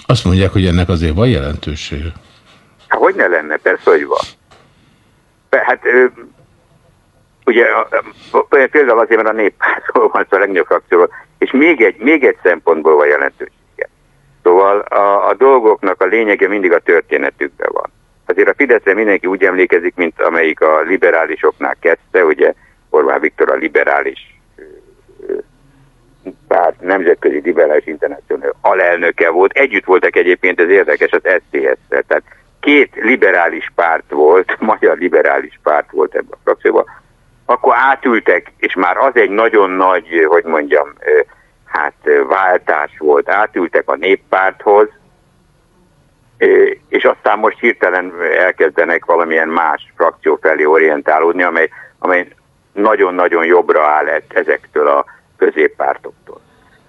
Azt mondják, hogy ennek azért van jelentősége. Hát hogy ne lenne, persze, hogy van. Hát ugye például azért, mert a néppártról van szó a legnagyobb frakcióról, és még egy, még egy szempontból van jelentősége. Szóval a, a dolgoknak a lényege mindig a történetükben van. Azért a Fideszre mindenki úgy emlékezik, mint amelyik a liberálisoknál kezdte, ugye Orbán Viktor a liberális párt, nemzetközi liberális internacionál alelnöke volt. Együtt voltak egyébként, ez érdekes, az SZDSZ-szel. Tehát két liberális párt volt, *laughs* magyar liberális párt volt ebben a frakcióban, akkor átültek, és már az egy nagyon nagy, hogy mondjam, hát váltás volt, átültek a néppárthoz, és aztán most hirtelen elkezdenek valamilyen más frakció felé orientálódni, amely, amely nagyon-nagyon jobbra áll ett ezektől a középpártoktól.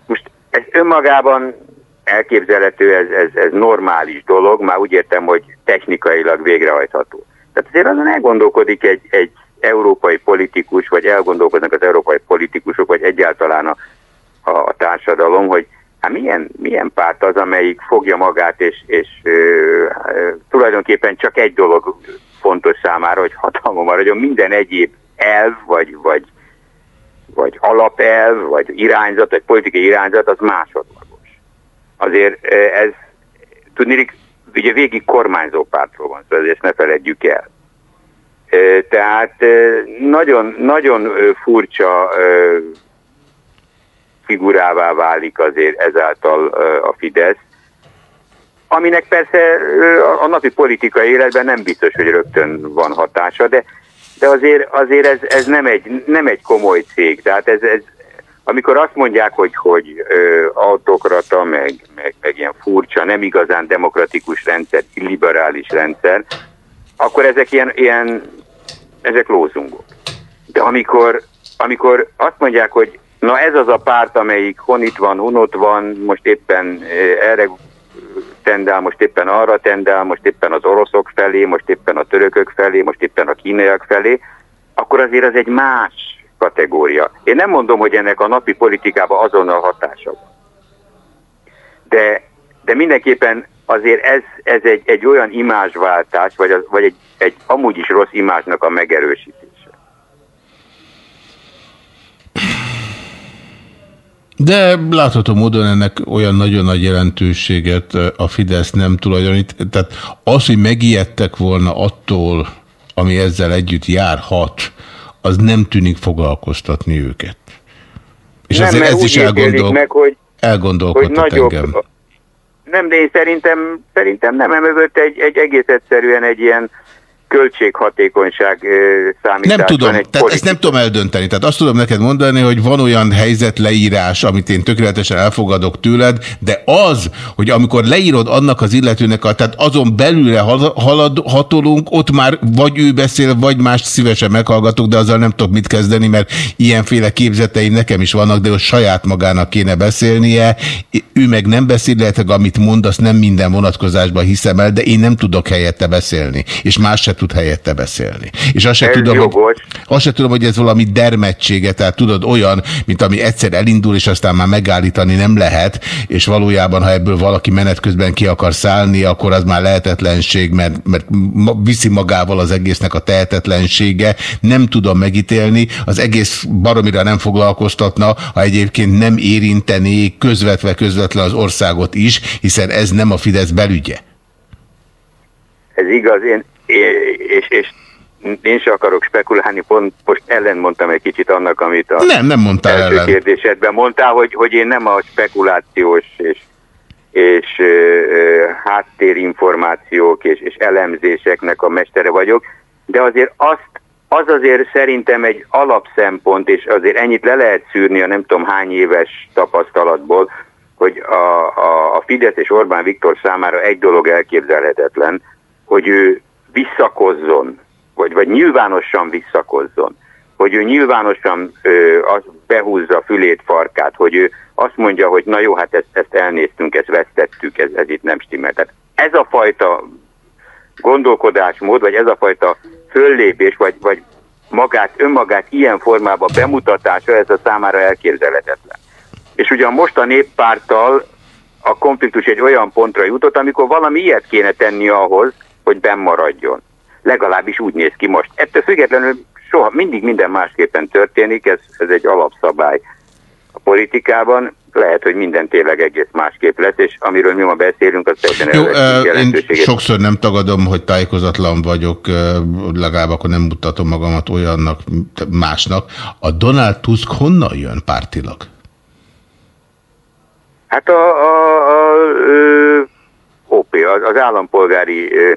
Most ez önmagában elképzelhető, ez, ez, ez normális dolog, már úgy értem, hogy technikailag végrehajtható. Tehát azért azon elgondolkodik egy, egy európai politikus, vagy elgondolkodnak az európai politikusok, vagy egyáltalán a, a, a társadalom, hogy hát milyen, milyen párt az, amelyik fogja magát, és, és ö, ö, tulajdonképpen csak egy dolog fontos számára, hogy hatalma maradjon, minden egyéb elv, vagy, vagy, vagy alapelv, vagy irányzat, vagy politikai irányzat, az másodlagos. Azért ez, tudnék, ugye végig kormányzó pártról van szó, ezt ne feledjük el. Tehát nagyon, nagyon furcsa figurává válik azért ezáltal a Fidesz, aminek persze a napi politikai életben nem biztos, hogy rögtön van hatása, de, de azért, azért ez, ez nem, egy, nem egy komoly cég. Tehát ez, ez, amikor azt mondják, hogy, hogy autokrata, meg, meg, meg ilyen furcsa, nem igazán demokratikus rendszer, liberális rendszer, akkor ezek ilyen, ilyen ezek lózungok. De amikor, amikor azt mondják, hogy na ez az a párt, amelyik honit van, hunot van, most éppen eh, erre tendál, most éppen arra tendál, most éppen az oroszok felé, most éppen a törökök felé, most éppen a kínaiak felé, akkor azért az egy más kategória. Én nem mondom, hogy ennek a napi politikában azonnal hatása van. De, de mindenképpen azért ez, ez egy, egy olyan imázsváltás, vagy, az, vagy egy, egy amúgy is rossz imázsnak a megerősítése. De látható módon ennek olyan nagyon nagy jelentőséget a Fidesz nem tulajdonít. Tehát az, hogy megijedtek volna attól, ami ezzel együtt járhat, az nem tűnik foglalkoztatni őket. És Nem, azért mert ez is elgondol... meg, hogy, hogy elgondolkodtat nagyobb, engem. nem, de én szerintem, szerintem nem emögött egy, egy egész egyszerűen egy ilyen költséghatékonyság ö, számítás. Nem tudom, tehát ezt nem tudom eldönteni. Tehát azt tudom neked mondani, hogy van olyan helyzetleírás, amit én tökéletesen elfogadok tőled, de az, hogy amikor leírod annak az illetőnek, a, tehát azon belülre hal- halad, hatolunk, ott már vagy ő beszél, vagy más szívesen meghallgatok, de azzal nem tudok mit kezdeni, mert ilyenféle képzeteim nekem is vannak, de ő saját magának kéne beszélnie. Ő meg nem beszél, lehet, amit mond, azt nem minden vonatkozásban hiszem el, de én nem tudok helyette beszélni, és más se tud helyette beszélni. És azt se, Ez tudom, hogy, azt se tudom, hogy ez valami dermedtsége, tehát tudod, olyan, mint ami egyszer elindul, és aztán már megállítani nem lehet, és valójában, ha ebből valaki menet közben ki akar szállni, akkor az már lehetetlenség, mert, mert viszi magával az egésznek a tehetetlensége, nem tudom megítélni, az egész baromira nem foglalkoztatna, ha egyébként nem érintené közvetve közvetlen az országot is, hiszen ez nem a Fidesz belügye. Ez igaz, én, és, és én se akarok spekulálni, pont most ellen mondtam egy kicsit annak, amit a Nem, nem mondtál első ellen. kérdésedben mondtál, hogy, hogy én nem a spekulációs és, és ö, ö, háttérinformációk és, és elemzéseknek a mestere vagyok, de azért azt, az azért szerintem egy alapszempont, és azért ennyit le lehet szűrni a nem tudom hány éves tapasztalatból, hogy a, a, a Fidesz és Orbán Viktor számára egy dolog elképzelhetetlen, hogy ő visszakozzon, vagy, vagy nyilvánosan visszakozzon, hogy ő nyilvánosan ö, az behúzza fülét, farkát, hogy ő azt mondja, hogy na jó, hát ezt, ezt elnéztünk, ezt vesztettük, ez, ez itt nem stimmel. Tehát ez a fajta gondolkodásmód, vagy ez a fajta föllépés, vagy, vagy magát, önmagát ilyen formában bemutatása, ez a számára elképzelhetetlen. És ugyan most a néppárttal a konfliktus egy olyan pontra jutott, amikor valami ilyet kéne tenni ahhoz, hogy bennmaradjon. Legalábbis úgy néz ki most. Ettől függetlenül soha, mindig minden másképpen történik, ez, ez egy alapszabály a politikában. Lehet, hogy minden tényleg egész másképp lesz, és amiről mi ma beszélünk, az teljesen Jó, én sokszor nem tagadom, hogy tájékozatlan vagyok, legalább akkor nem mutatom magamat olyannak, másnak. A Donald Tusk honnan jön pártilag? Hát a, a, a, a OP, az állampolgári ö, ö,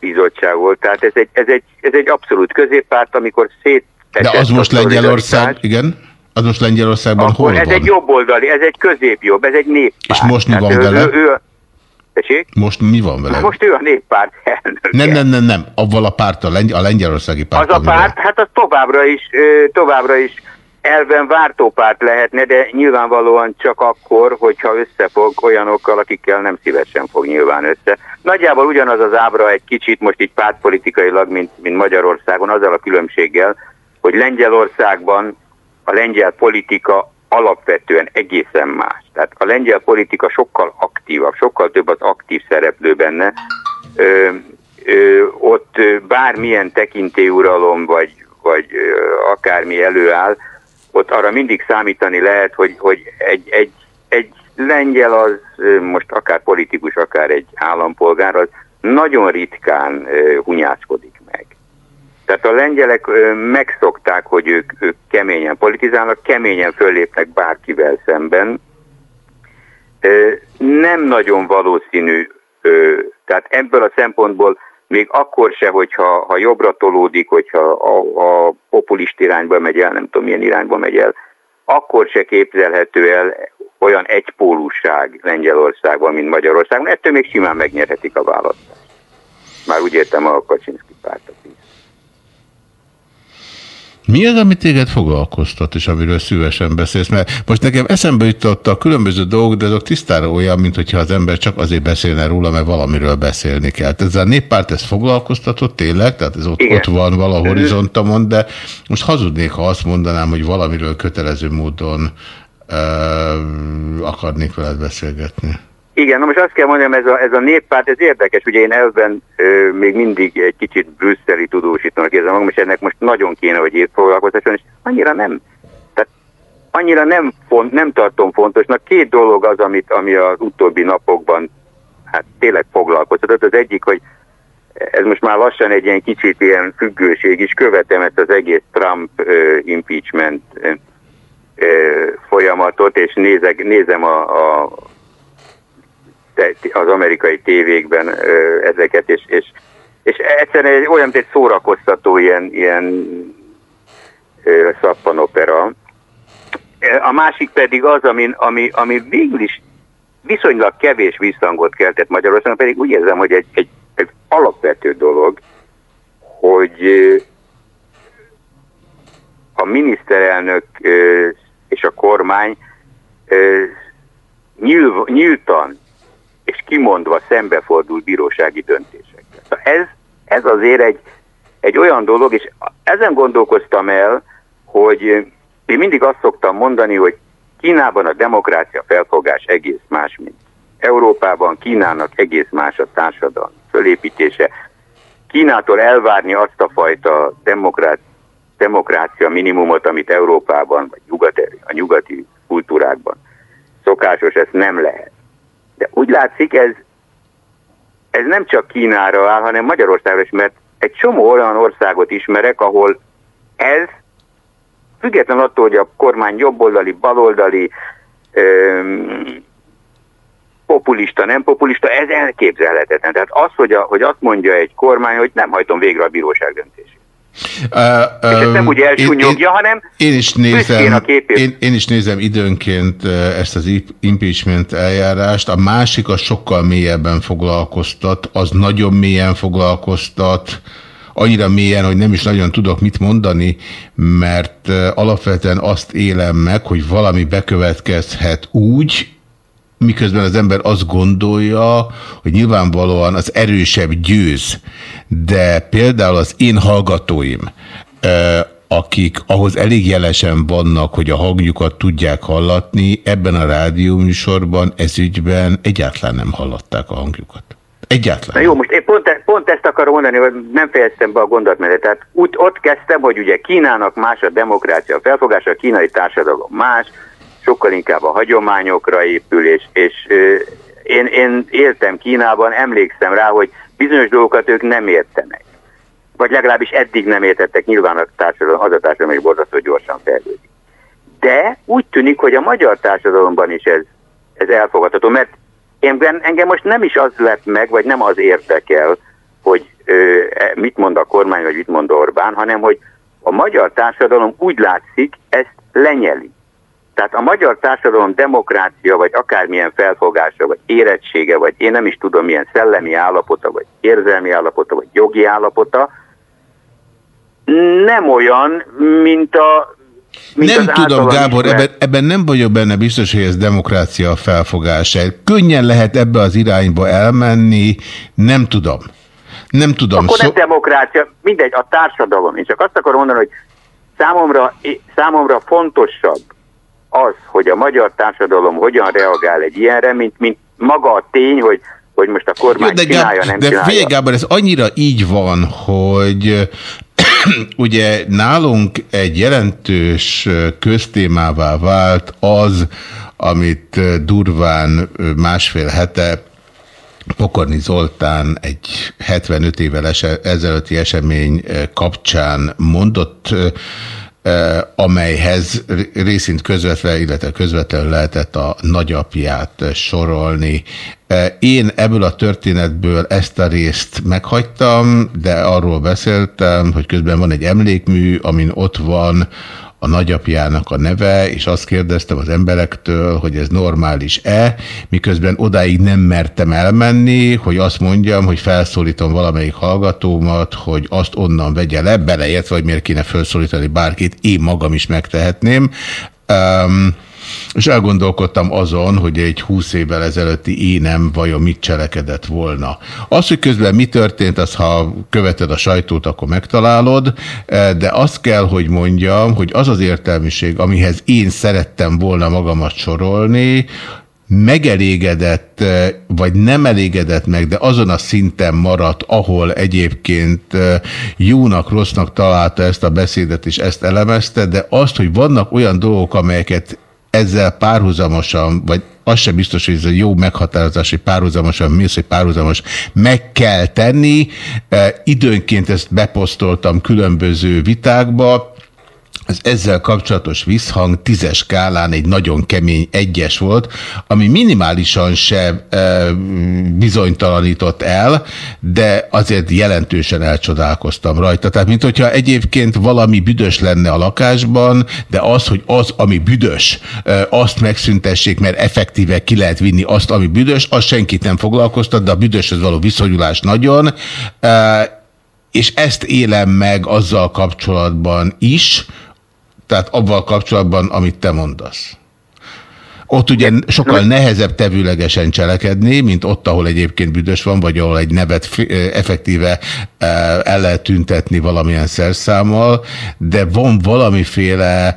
bizottság volt. Tehát ez egy, ez egy, ez egy abszolút középpárt, amikor szét... De az most Lengyelország, igen? Az most Lengyelországban Akkor hol ez van? egy jobboldali, ez egy középjobb, ez egy néppárt. És most mi van ő- vele? Ő, ő, Tessék? Most mi van vele? Most ő a néppárt elnök. Nem, nem, nem, nem. Avval a párt, a, lengy a lengyelországi párt. Az a párt, hát az továbbra is, továbbra is elven vártópárt lehetne, de nyilvánvalóan csak akkor, hogyha összefog olyanokkal, akikkel nem szívesen fog nyilván össze. Nagyjából ugyanaz az ábra egy kicsit most így pártpolitikailag, mint, mint Magyarországon, azzal a különbséggel, hogy Lengyelországban a lengyel politika alapvetően egészen más. Tehát a lengyel politika sokkal aktívabb, sokkal több az aktív szereplő benne. Ö, ö, ott bármilyen tekintélyuralom vagy, vagy akármi előáll, ott arra mindig számítani lehet, hogy, hogy egy, egy, egy lengyel az most akár politikus, akár egy állampolgár, az nagyon ritkán hunyászkodik meg. Tehát a lengyelek megszokták, hogy ők, ők keményen politizálnak, keményen föllépnek bárkivel szemben. Nem nagyon valószínű, tehát ebből a szempontból még akkor se, hogyha ha jobbra tolódik, hogyha a, a populist irányba megy el, nem tudom milyen irányba megy el, akkor se képzelhető el olyan egypólusság Lengyelországban, mint Magyarországon. Ettől még simán megnyerhetik a választást. Már úgy értem a Kaczynszki pártot. Mi az, ami téged foglalkoztat, és amiről szívesen beszélsz? Mert most nekem eszembe jutott a különböző dolgok, de azok tisztára olyan, mint hogyha az ember csak azért beszélne róla, mert valamiről beszélni kell. Tehát ez a néppárt, ez foglalkoztatott tényleg? Tehát ez ott, Igen. ott van vala horizontomon, de most hazudnék, ha azt mondanám, hogy valamiről kötelező módon akarnék veled beszélgetni. Igen, na most azt kell mondjam, ez a, ez a néppárt, ez érdekes, ugye én elven ö, még mindig egy kicsit brüsszeli tudósítónak érzem magam, és ennek most nagyon kéne, hogy írt foglalkoztasson, és annyira nem, tehát annyira nem, font, nem tartom fontosnak. Két dolog az, amit, ami az utóbbi napokban hát tényleg foglalkoztatott. Az egyik, hogy ez most már lassan egy ilyen kicsit ilyen függőség is, követem ezt az egész Trump ö, impeachment folyamatot, és nézek, nézem a, a az amerikai tévékben ezeket, és, és, és egyszerűen egy, olyan, mint egy szórakoztató ilyen, ilyen ö, szappanopera. A másik pedig az, ami, ami, ami végül is viszonylag kevés visszhangot keltett Magyarországon, pedig úgy érzem, hogy egy, egy, egy alapvető dolog, hogy a miniszterelnök és a kormány ö, nyíl, nyíltan és kimondva szembefordul bírósági döntésekkel. Ez, ez azért egy, egy olyan dolog, és ezen gondolkoztam el, hogy én mindig azt szoktam mondani, hogy Kínában a demokrácia felfogás egész más, mint Európában, Kínának egész más a társadalmi fölépítése. Kínától elvárni azt a fajta demokrát, demokrácia minimumot, amit Európában, vagy nyugat, a nyugati kultúrákban szokásos, ezt nem lehet. De úgy látszik, ez, ez nem csak Kínára áll, hanem Magyarországra is, mert egy csomó olyan országot ismerek, ahol ez, független attól, hogy a kormány jobboldali, baloldali, öm, populista, nem populista, ez elképzelhetetlen. Tehát az, hogy, a, hogy azt mondja egy kormány, hogy nem hajtom végre a bíróság döntését. Uh, És ezt nem úgy elsúnyogja, én, hanem én is nézem, a képét. én, én is nézem időnként ezt az impeachment eljárást. A másik az sokkal mélyebben foglalkoztat, az nagyon mélyen foglalkoztat. annyira mélyen, hogy nem is nagyon tudok mit mondani, mert alapvetően azt élem meg, hogy valami bekövetkezhet úgy, miközben az ember azt gondolja, hogy nyilvánvalóan az erősebb győz, de például az én hallgatóim, akik ahhoz elég jelesen vannak, hogy a hangjukat tudják hallatni, ebben a rádióműsorban, ez ügyben egyáltalán nem hallatták a hangjukat. Egyáltalán. Na jó, most én pont, e- pont ezt akarom mondani, hogy nem fejeztem be a gondolatmenetet. Tehát úgy, ott kezdtem, hogy ugye Kínának más a demokrácia a felfogása, a kínai társadalom más, sokkal inkább a hagyományokra épül, és, és én, én éltem Kínában, emlékszem rá, hogy bizonyos dolgokat ők nem értenek. Vagy legalábbis eddig nem értettek, nyilván a társadalom, az a társadalom egy borzasztó gyorsan fejlődik. De úgy tűnik, hogy a magyar társadalomban is ez, ez elfogadható, mert én, engem most nem is az lett meg, vagy nem az érdekel, hogy ö, e, mit mond a kormány, vagy mit mond Orbán, hanem hogy a magyar társadalom úgy látszik, ezt lenyeli. Tehát a magyar társadalom demokrácia, vagy akármilyen felfogása, vagy érettsége, vagy én nem is tudom milyen szellemi állapota, vagy érzelmi állapota, vagy jogi állapota, nem olyan, mint a mint nem tudom, Gábor, ebben, ebben nem vagyok benne biztos, hogy ez demokrácia felfogása. Könnyen lehet ebbe az irányba elmenni, nem tudom. Nem tudom. Akkor nem demokrácia, mindegy, a társadalom. Én csak azt akarom mondani, hogy számomra, számomra fontosabb az, hogy a magyar társadalom hogyan reagál egy ilyenre, mint, mint maga a tény, hogy hogy most a kormány Jó, de csinálja, nem de csinálja. De Gábor, ez annyira így van, hogy *clears throat* ugye nálunk egy jelentős köztémává vált az, amit durván másfél hete Pokorni Zoltán egy 75 évvel ezelőtti esemény kapcsán mondott, amelyhez részint közvetve, illetve közvetlenül lehetett a nagyapját sorolni. Én ebből a történetből ezt a részt meghagytam, de arról beszéltem, hogy közben van egy emlékmű, amin ott van a nagyapjának a neve, és azt kérdeztem az emberektől, hogy ez normális-e, miközben odáig nem mertem elmenni, hogy azt mondjam, hogy felszólítom valamelyik hallgatómat, hogy azt onnan vegye le, beleértve, hogy miért kéne felszólítani bárkit, én magam is megtehetném. Um, és elgondolkodtam azon, hogy egy húsz évvel ezelőtti énem vajon mit cselekedett volna. Az, hogy közben mi történt, az ha követed a sajtót, akkor megtalálod, de azt kell, hogy mondjam, hogy az az értelmiség, amihez én szerettem volna magamat sorolni, megelégedett, vagy nem elégedett meg, de azon a szinten maradt, ahol egyébként jónak, rossznak találta ezt a beszédet, és ezt elemezte, de azt, hogy vannak olyan dolgok, amelyeket ezzel párhuzamosan, vagy az sem biztos, hogy ez egy jó meghatározás, hogy párhuzamosan, mi az, hogy párhuzamos, meg kell tenni. Időnként ezt beposztoltam különböző vitákba, az ezzel kapcsolatos visszhang tízes skálán egy nagyon kemény egyes volt, ami minimálisan se e, bizonytalanított el, de azért jelentősen elcsodálkoztam rajta. Tehát, mint hogyha egyébként valami büdös lenne a lakásban, de az, hogy az, ami büdös, e, azt megszüntessék, mert effektíve ki lehet vinni azt, ami büdös, az senkit nem foglalkoztat, de a büdöshez való viszonyulás nagyon. E, és ezt élem meg azzal kapcsolatban is, tehát abban kapcsolatban, amit te mondasz. Ott ugye sokkal nehezebb tevőlegesen cselekedni, mint ott, ahol egyébként büdös van, vagy ahol egy nevet effektíve el lehet tüntetni valamilyen szerszámmal, de van valamiféle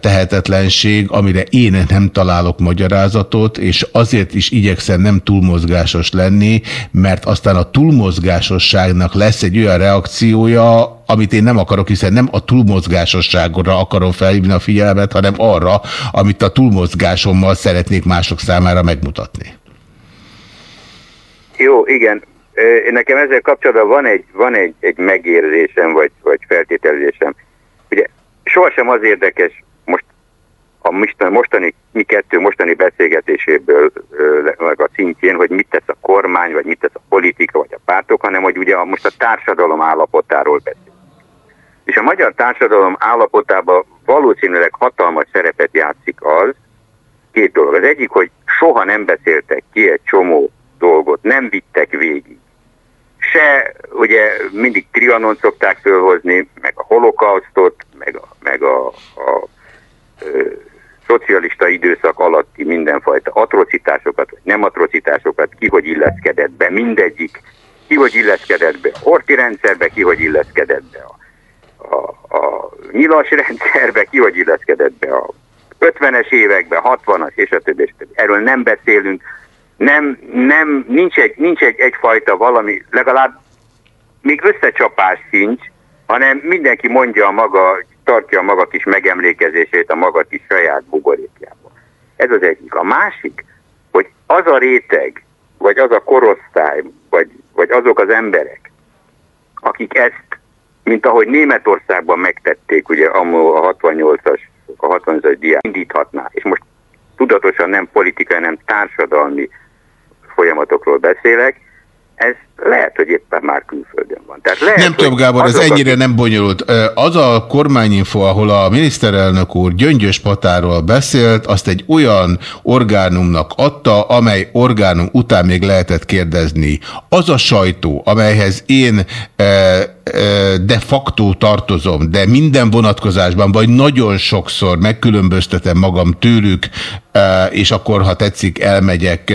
tehetetlenség, amire én nem találok magyarázatot, és azért is igyekszem nem túlmozgásos lenni, mert aztán a túlmozgásosságnak lesz egy olyan reakciója, amit én nem akarok, hiszen nem a túlmozgásosságra akarom felhívni a figyelmet, hanem arra, amit a túlmozgásommal szeretnék mások számára megmutatni. Jó, igen. Nekem ezzel kapcsolatban van egy, van egy, egy megérzésem, vagy, vagy feltételezésem sohasem az érdekes most a mostani, mi kettő mostani beszélgetéséből meg a szintjén, hogy mit tesz a kormány, vagy mit tesz a politika, vagy a pártok, hanem hogy ugye most a társadalom állapotáról beszél. És a magyar társadalom állapotában valószínűleg hatalmas szerepet játszik az, két dolog. Az egyik, hogy soha nem beszéltek ki egy csomó dolgot, nem vittek végig se, ugye mindig trianon szokták fölhozni, meg a holokausztot, meg a, meg a, a ö, szocialista időszak alatti mindenfajta atrocitásokat, vagy nem atrocitásokat, ki hogy illeszkedett be, mindegyik, ki hogy illeszkedett be a horti rendszerbe, ki hogy illeszkedett be a, a, a nyilas rendszerbe, ki hogy illeszkedett be a 50-es években, 60-as, és a többi, és a többi. Erről nem beszélünk, nem, nem, nincs, egy, nincs egy, egyfajta valami, legalább még összecsapás sincs, hanem mindenki mondja a maga, tartja a maga kis megemlékezését a maga kis saját buborékjába. Ez az egyik. A másik, hogy az a réteg, vagy az a korosztály, vagy, vagy azok az emberek, akik ezt, mint ahogy Németországban megtették, ugye a 68-as, a 68-as diák indíthatná, és most tudatosan nem politikai, hanem társadalmi folyamatokról beszélek, ez lehet, hogy éppen már külföldön van. Tehát lehet, nem tudom, Gábor, ez ennyire a... nem bonyolult. Az a kormányinfo, ahol a miniszterelnök úr Gyöngyös Patáról beszélt, azt egy olyan orgánumnak adta, amely orgánum után még lehetett kérdezni. Az a sajtó, amelyhez én de facto tartozom, de minden vonatkozásban, vagy nagyon sokszor megkülönböztetem magam tőlük, és akkor, ha tetszik, elmegyek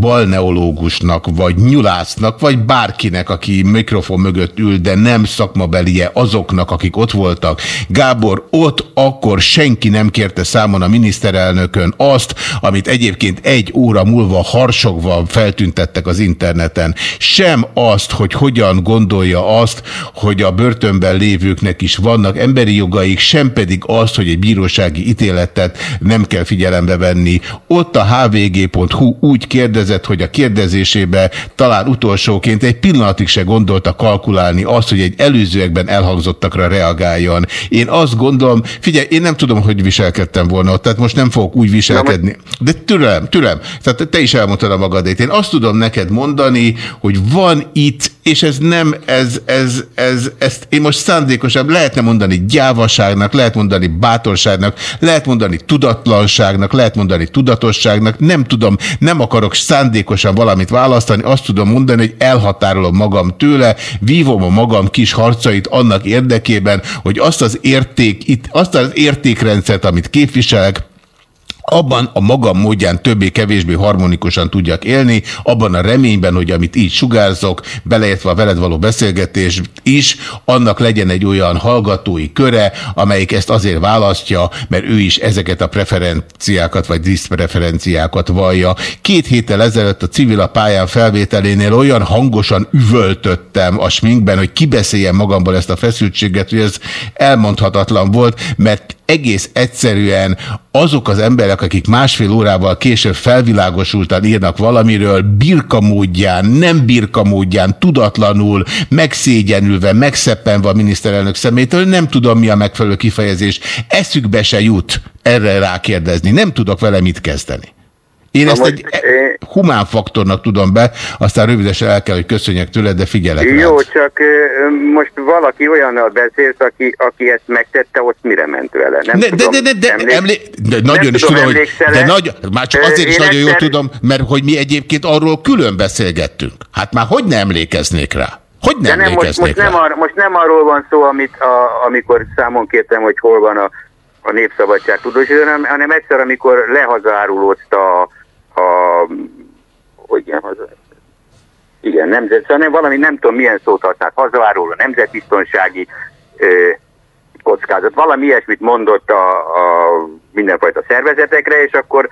balneológusnak, vagy nyulásznak, vagy bárkinek, aki mikrofon mögött ül, de nem szakmabelie azoknak, akik ott voltak. Gábor, ott akkor senki nem kérte számon a miniszterelnökön azt, amit egyébként egy óra múlva harsogva feltüntettek az interneten. Sem azt, hogy hogyan gondolja azt, hogy a börtönben lévőknek is vannak emberi jogaik, sem pedig azt, hogy egy bírósági ítéletet nem kell figyelembe venni. Ott a hvg.hu úgy kérdezett, hogy a kérdezésébe talán utolsóként egy pillanatig se gondolta kalkulálni azt, hogy egy előzőekben elhangzottakra reagáljon. Én azt gondolom, figyelj, én nem tudom, hogy viselkedtem volna ott, tehát most nem fogok úgy viselkedni. De türelem, türelem. Tehát te is elmondtad a magadét. Én azt tudom neked mondani, hogy van itt, és ez nem, ez, ez, ez, ezt én most szándékosan lehetne mondani gyávaságnak, lehet mondani bátorságnak, lehet mondani tudatlanságnak, lehet mondani tudatosságnak, nem tudom, nem akarok szándékosan valamit választani, azt tudom mondani, hogy elhatárolom magam tőle, vívom a magam kis harcait annak érdekében, hogy azt az érték, itt, azt az értékrendszert, amit képviselek, abban a magam módján többé-kevésbé harmonikusan tudjak élni, abban a reményben, hogy amit így sugárzok, beleértve a veled való beszélgetés is, annak legyen egy olyan hallgatói köre, amelyik ezt azért választja, mert ő is ezeket a preferenciákat vagy diszpreferenciákat vallja. Két héttel ezelőtt a civil a pályán felvételénél olyan hangosan üvöltöttem a sminkben, hogy kibeszéljem magamból ezt a feszültséget, hogy ez elmondhatatlan volt, mert egész egyszerűen azok az emberek, akik másfél órával később felvilágosultan írnak valamiről, birka módján, nem birka módján, tudatlanul, megszégyenülve, megszeppenve a miniszterelnök szemétől, nem tudom mi a megfelelő kifejezés, eszükbe se jut erre rákérdezni, nem tudok vele mit kezdeni. Én Na ezt most, egy én... humán faktornak tudom be, aztán rövidesen el kell, hogy köszönjek tőled, de figyelek Jó, rád. csak most valaki olyannal beszélsz, aki, aki ezt megtette, ott mire ment vele? Nem de, tudom, de, de, de, emlé... emlé... de nagyon nem is tudom, hogy... De nagy... Már csak azért is nagyon egyszer... jól tudom, mert hogy mi egyébként arról külön beszélgettünk. Hát már hogy nem emlékeznék rá? Hogy nem, de nem most, most, nem ar, most nem arról van szó, amit a, amikor számon kértem, hogy hol van a, a népszabadság tudósító, hanem, hanem egyszer, amikor lehazárulódta a, a hogy igen, haza, igen, nemzet, szóval valami nem tudom milyen szót használt, hazaváról a nemzetbiztonsági ö, kockázat, valami ilyesmit mondott a, a mindenfajta szervezetekre, és akkor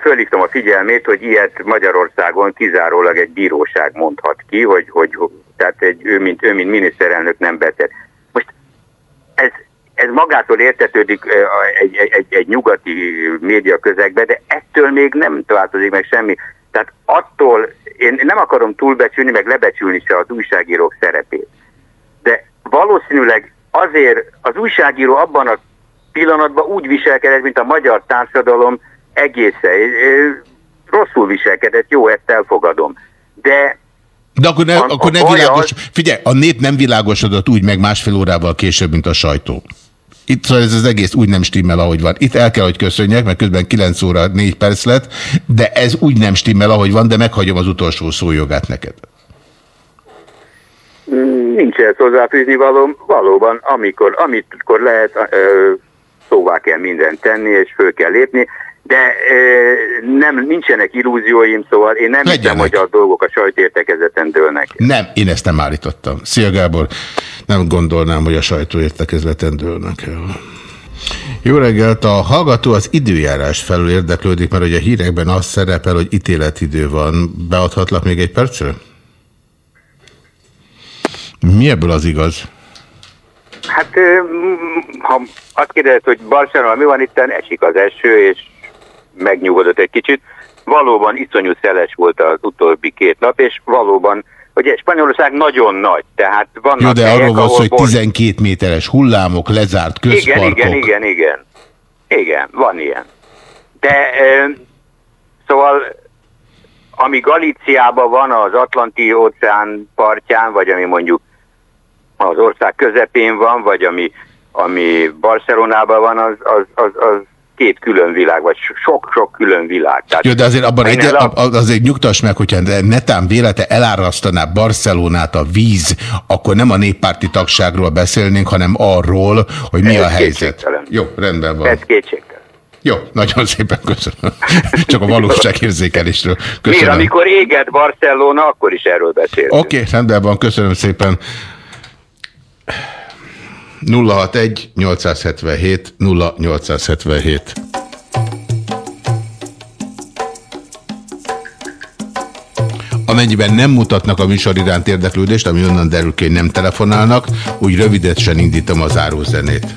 fölhívtam a figyelmét, hogy ilyet Magyarországon kizárólag egy bíróság mondhat ki, hogy, hogy tehát egy, ő, mint, ő, mint miniszterelnök nem betett. Most ez, ez magától értetődik egy, egy, egy, egy nyugati média közegbe, de ettől még nem változik meg semmi. Tehát attól, én nem akarom túlbecsülni, meg lebecsülni se az újságírók szerepét. De valószínűleg azért az újságíró abban a pillanatban úgy viselkedett, mint a magyar társadalom egészen. Rosszul viselkedett, jó, ezt elfogadom. De de akkor, ne, a, akkor a nem világos. Az... Figyelj, a nép nem világosodott úgy meg másfél órával később, mint a sajtó. Itt szóval ez az egész úgy nem stimmel, ahogy van. Itt el kell, hogy köszönjek, mert közben 9 óra 4 perc lett, de ez úgy nem stimmel, ahogy van, de meghagyom az utolsó szójogát neked. Nincs ehhez hozzáfűzni való, valóban, amikor, amikor lehet, szóvá kell mindent tenni, és föl kell lépni, de ö, nem, nincsenek illúzióim, szóval én nem hiszem, hogy a dolgok a sajtértekezeten dőlnek. Nem, én ezt nem állítottam. Szia Gábor, nem gondolnám, hogy a sajtóértekezleten dőlnek el. Jó reggelt, a hallgató az időjárás felül érdeklődik, mert hogy a hírekben az szerepel, hogy ítéletidő van. Beadhatlak még egy percre? Mi ebből az igaz? Hát, ha azt kérdezed, hogy Barcelona mi van itt, esik az eső, és megnyugodott egy kicsit. Valóban iszonyú szeles volt az utóbbi két nap, és valóban, ugye Spanyolország nagyon nagy, tehát vannak Jó, de helyek, arról van szó, hogy bor- 12 méteres hullámok, lezárt közparkok. Igen, igen, igen, igen. Igen, van ilyen. De szóval, ami Galíciában van az Atlanti óceán partján, vagy ami mondjuk az ország közepén van, vagy ami, ami Barcelonában van, az, az, az, az két külön világ, vagy sok-sok külön világ. Tehát Jó, de azért abban egy, a- azért nyugtass meg, hogyha netán vélete elárasztaná Barcelonát a víz, akkor nem a néppárti tagságról beszélnénk, hanem arról, hogy mi Ez a helyzet. Jó, rendben van. Ez kétségtelen. Jó, nagyon szépen köszönöm. *laughs* Csak a valóságérzékelésről. Miért, Köszönöm. amikor éget Barcelona, akkor is erről beszélünk. Oké, okay, rendben van, köszönöm szépen. 061 877 0877 Amennyiben nem mutatnak a műsor iránt érdeklődést, ami onnan derül ki, nem telefonálnak, úgy rövidesen indítom a zárózenét.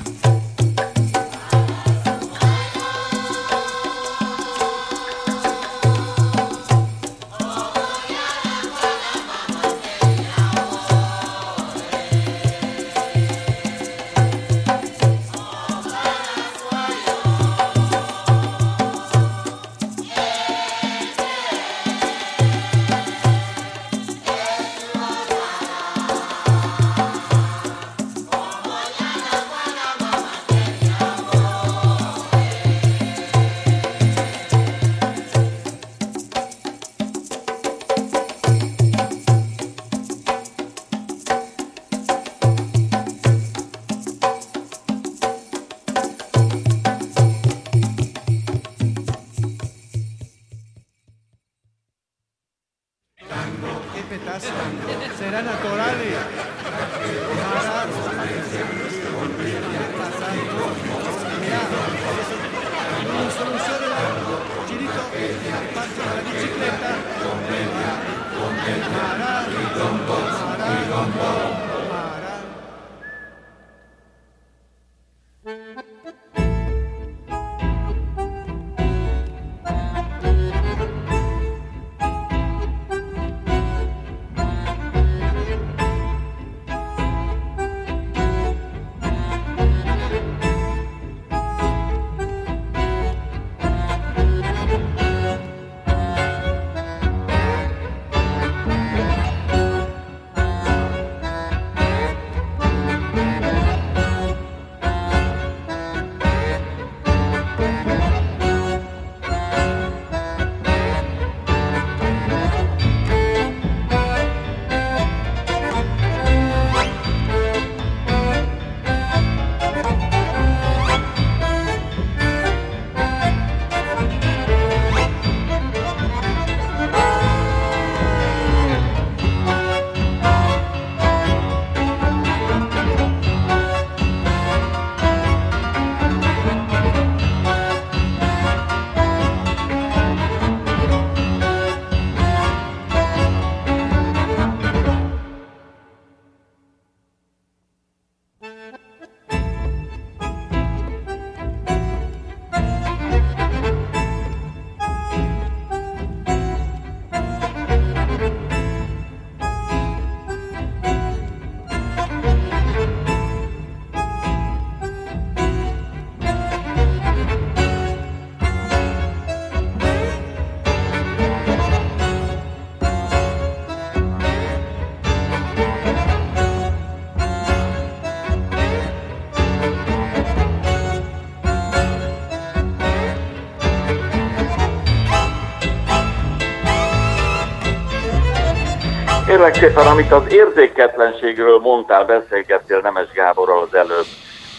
Kérlek szépen, amit az érzéketlenségről mondtál, beszélgettél Nemes Gáborral az előbb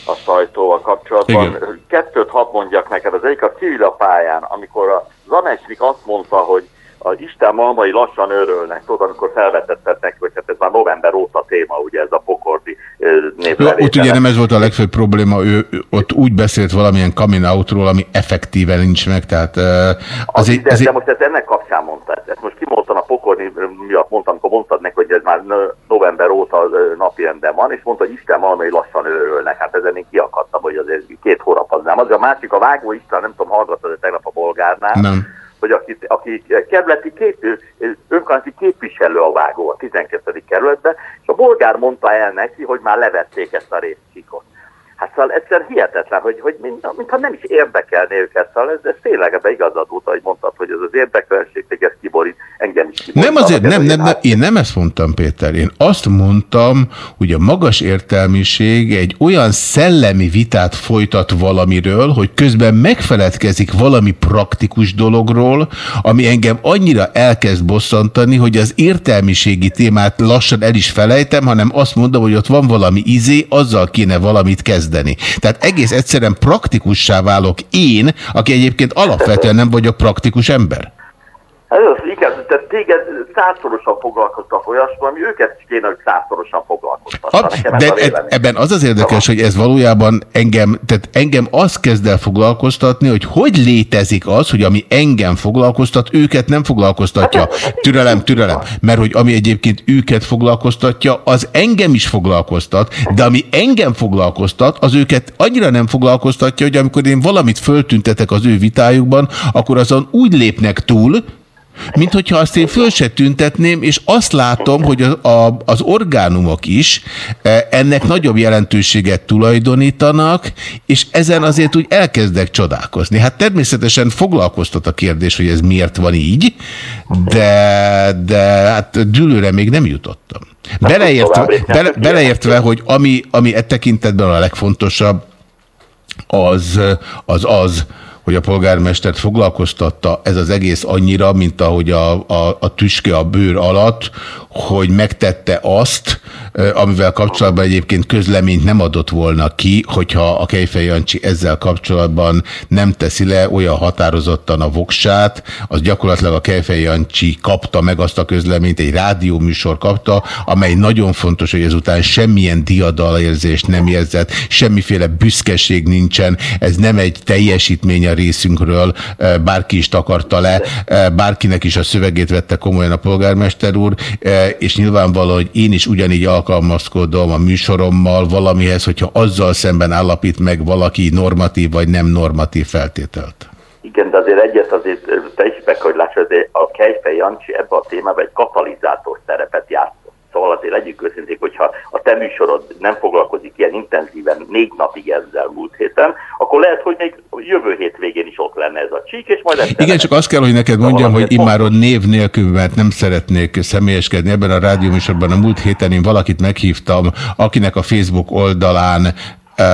a sajtóval kapcsolatban. Igen. Kettőt hadd mondjak neked. Az egyik a civil pályán, amikor a Zamesnik azt mondta, hogy az Isten malmai lassan örölnek, tudod, amikor felvetetted neki, hogy hát ez már november óta téma, ugye ez a pokordi névlevétel. ott ugye nem ez volt a legfőbb probléma, ő, ott úgy beszélt valamilyen coming outról, ami effektíven nincs meg, tehát Az az egy, de, ez de most ezt ennek kapcsán mondtad. Ezt most kimondtam a pokorni miatt mondtam, amikor mondtad neki, hogy ez már no- november óta napirenden van, és mondta, hogy Isten valamely lassan örülnek. Hát ezen én kiakadtam, hogy azért két hónap az nem. Az a másik, a Vágó István, nem tudom, hallgattad tegnap a bolgárnál, nem. Hogy aki, aki kerületi kép, önkormányzati képviselő a vágó a 12. kerületben, és a bolgár mondta el neki, hogy már levették ezt a részcsíkot. Hát szóval egyszer hihetetlen, hogy, hogy mint, mintha nem is érdekelné őket, szóval ez, ez tényleg ebbe igazad volt, ahogy mondtad, hogy ez az érdeklenség téged kiborít, engem is kiborít. Nem azért, nem, nem, nem, én nem ezt mondtam, Péter. Én azt mondtam, hogy a magas értelmiség egy olyan szellemi vitát folytat valamiről, hogy közben megfeledkezik valami praktikus dologról, ami engem annyira elkezd bosszantani, hogy az értelmiségi témát lassan el is felejtem, hanem azt mondom, hogy ott van valami izé, azzal kéne valamit kezdeni. Tehát egész egyszerűen praktikussá válok én, aki egyébként alapvetően nem vagyok praktikus ember. Hát ez az tehát téged százszorosan foglalkoztat olyasmi, ami őket kéne, hogy százszorosan ez de e- ebben az az érdekes, hogy ez valójában engem, tehát engem az kezd el foglalkoztatni, hogy hogy létezik az, hogy ami engem foglalkoztat, őket nem foglalkoztatja. Türelem, türelem. Mert hogy ami egyébként őket foglalkoztatja, az engem is foglalkoztat, de ami engem foglalkoztat, az őket annyira nem foglalkoztatja, hogy amikor én valamit föltüntetek az ő vitájukban, akkor azon úgy lépnek túl, mint hogyha azt én föl se tüntetném, és azt látom, hogy a, a, az orgánumok is eh, ennek nagyobb jelentőséget tulajdonítanak, és ezen azért úgy elkezdek csodálkozni. Hát természetesen foglalkoztat a kérdés, hogy ez miért van így, de, de hát dűlőre még nem jutottam. Beleértve, bele, beleértve hogy ami, ami e tekintetben a legfontosabb, az az, az hogy a polgármestert foglalkoztatta ez az egész annyira, mint ahogy a, a, a tüske a bőr alatt, hogy megtette azt, amivel kapcsolatban egyébként közleményt nem adott volna ki, hogyha a Kejfej Jancsi ezzel kapcsolatban nem teszi le olyan határozottan a voksát, az gyakorlatilag a Kejfej Jancsi kapta meg azt a közleményt, egy rádióműsor kapta, amely nagyon fontos, hogy ezután semmilyen diadalérzést nem érzett, semmiféle büszkeség nincsen, ez nem egy teljesítmény a részünkről, bárki is takarta le, bárkinek is a szövegét vette komolyan a polgármester úr, és nyilvánvaló, hogy én is ugyanígy alkalmazkodom a műsorommal valamihez, hogyha azzal szemben állapít meg valaki normatív vagy nem normatív feltételt. Igen, de azért egyet azért te is meg, hogy láss, hogy a Kejfej Jancsi ebbe a témába egy katalizátor szerepet játszott. Szóval azért legyünk őszinték, hogyha a te műsorod nem foglalkozik ilyen intenzíven négy napig ezzel múlt héten, akkor lehet, hogy még jövő hét végén is ott lenne ez a csík, és majd Igen, csak azt kell, hogy neked mondjam, hogy immáron név nélkül, mert nem szeretnék személyeskedni. Ebben a rádióműsorban a múlt héten én valakit meghívtam, akinek a Facebook oldalán uh,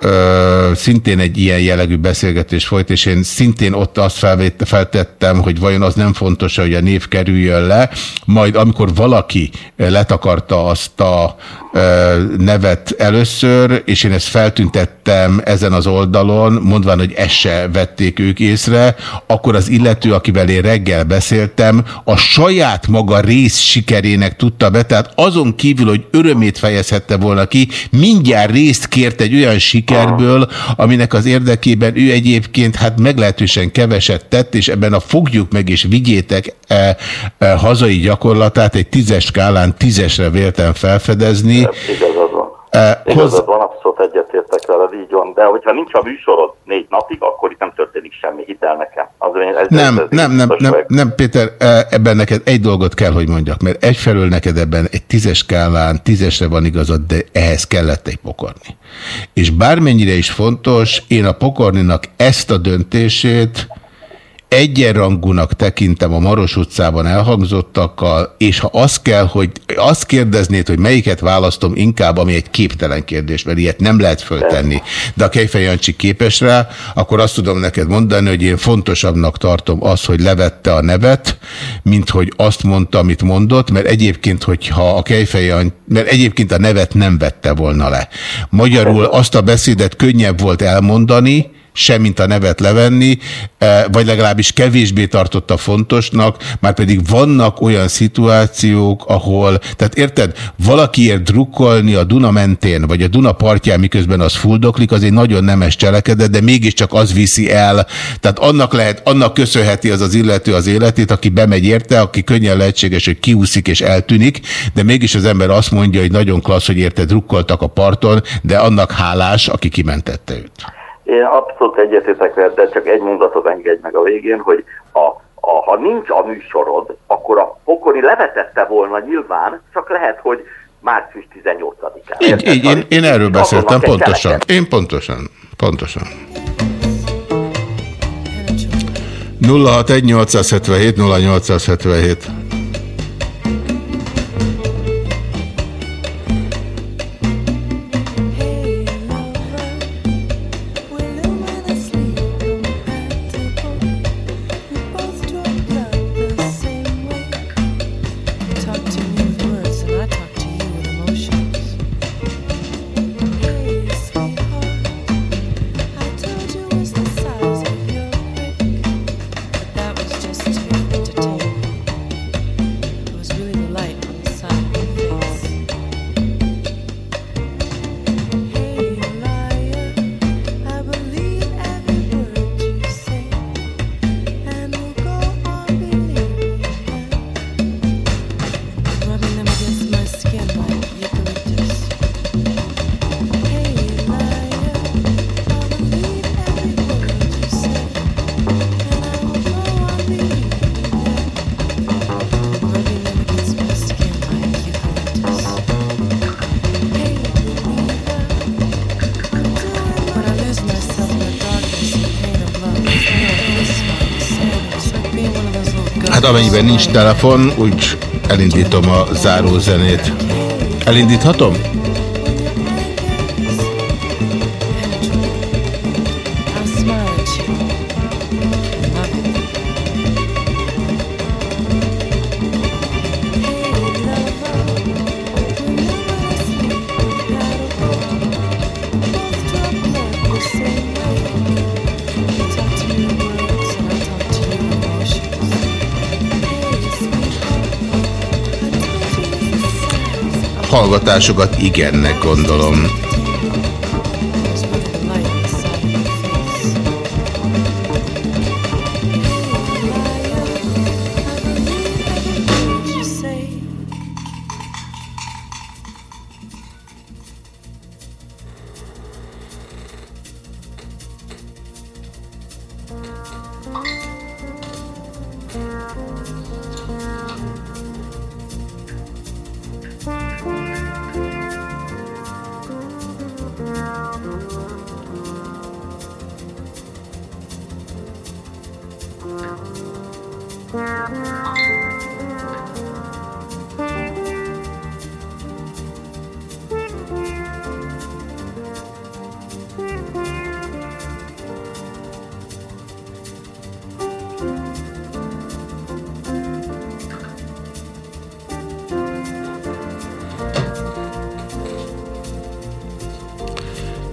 Ö, szintén egy ilyen jellegű beszélgetés folyt, és én szintén ott azt felvét, feltettem, hogy vajon az nem fontos, hogy a név kerüljön le, majd amikor valaki letakarta azt a nevet először, és én ezt feltüntettem ezen az oldalon, mondván, hogy ezt se vették ők észre, akkor az illető, akivel én reggel beszéltem, a saját maga rész sikerének tudta be, tehát azon kívül, hogy örömét fejezhette volna ki, mindjárt részt kért egy olyan sikerből, aminek az érdekében ő egyébként hát meglehetősen keveset tett, és ebben a fogjuk meg és vigyétek e, e, hazai gyakorlatát egy tízes skálán tízesre véltem felfedezni. Igazad van. E, Igazad van, abszolút egyetértek vele, így van. De hogyha nincs a műsorod négy napig, akkor itt nem történik semmi, hidd el nekem. Az, ez, Nem, ez, nem, nem, nem, nem, Péter, e, ebben neked egy dolgot kell, hogy mondjak, mert egyfelől neked ebben egy tízes skálán tízesre van igazad, de ehhez kellett egy pokorni. És bármennyire is fontos, én a pokorninak ezt a döntését egyenrangúnak tekintem a Maros utcában elhangzottakkal, és ha azt kell, hogy azt kérdeznéd, hogy melyiket választom inkább, ami egy képtelen kérdés, mert ilyet nem lehet föltenni, de a Kejfej Jancsi képes rá, akkor azt tudom neked mondani, hogy én fontosabbnak tartom az, hogy levette a nevet, mint hogy azt mondta, amit mondott, mert egyébként, hogyha a Kejfej mert egyébként a nevet nem vette volna le. Magyarul azt a beszédet könnyebb volt elmondani, semmint a nevet levenni, eh, vagy legalábbis kevésbé tartotta fontosnak, már pedig vannak olyan szituációk, ahol, tehát érted, valakiért drukkolni a Duna mentén, vagy a Duna partján, miközben az fuldoklik, az egy nagyon nemes cselekedet, de mégiscsak az viszi el. Tehát annak lehet, annak köszönheti az az illető az életét, aki bemegy érte, aki könnyen lehetséges, hogy kiúszik és eltűnik, de mégis az ember azt mondja, hogy nagyon klassz, hogy érte drukkoltak a parton, de annak hálás, aki kimentette őt. Én abszolút egyetértek veled, de csak egy mondatot engedj meg a végén, hogy a, a, ha nincs a műsorod, akkor a pokoni levetette volna nyilván, csak lehet, hogy március 18-án. Így, így, én, én erről beszéltem, pontosan. Én pontosan, pontosan. 061 877 0877 telefon, úgy elindítom a zárózenét. Elindíthatom? Hallgatásokat igennek gondolom.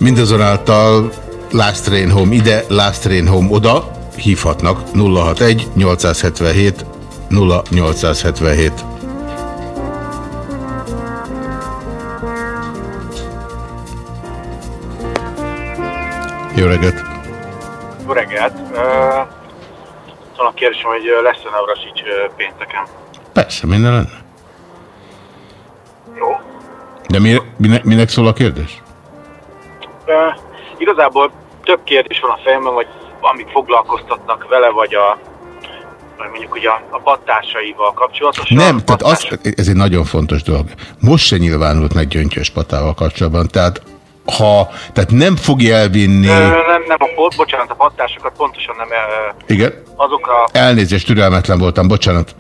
Mindazonáltal Last Train Home ide, Last Train Home oda hívhatnak 061 877 0877. Jó reggelt! Jó reggelt! Uh, szóval a kérdésem, hogy lesz-e Navrasics pénteken? Persze, minden lenne. Jó. De mi, minek, minek szól a kérdés? Igazából több kérdés van a fejemben, vagy amik foglalkoztatnak vele, vagy a mondjuk ugye a, a pattársaival kapcsolatosan. Nem, tehát az, ez egy nagyon fontos dolog. Most se nyilvánult meg Gyöngyös Patával kapcsolatban, tehát ha, tehát nem fogja elvinni, Ö, nem, nem a bocsánat, a pattásokat pontosan nem ö, igen, azokra, elnézést, türelmetlen voltam, bocsánat.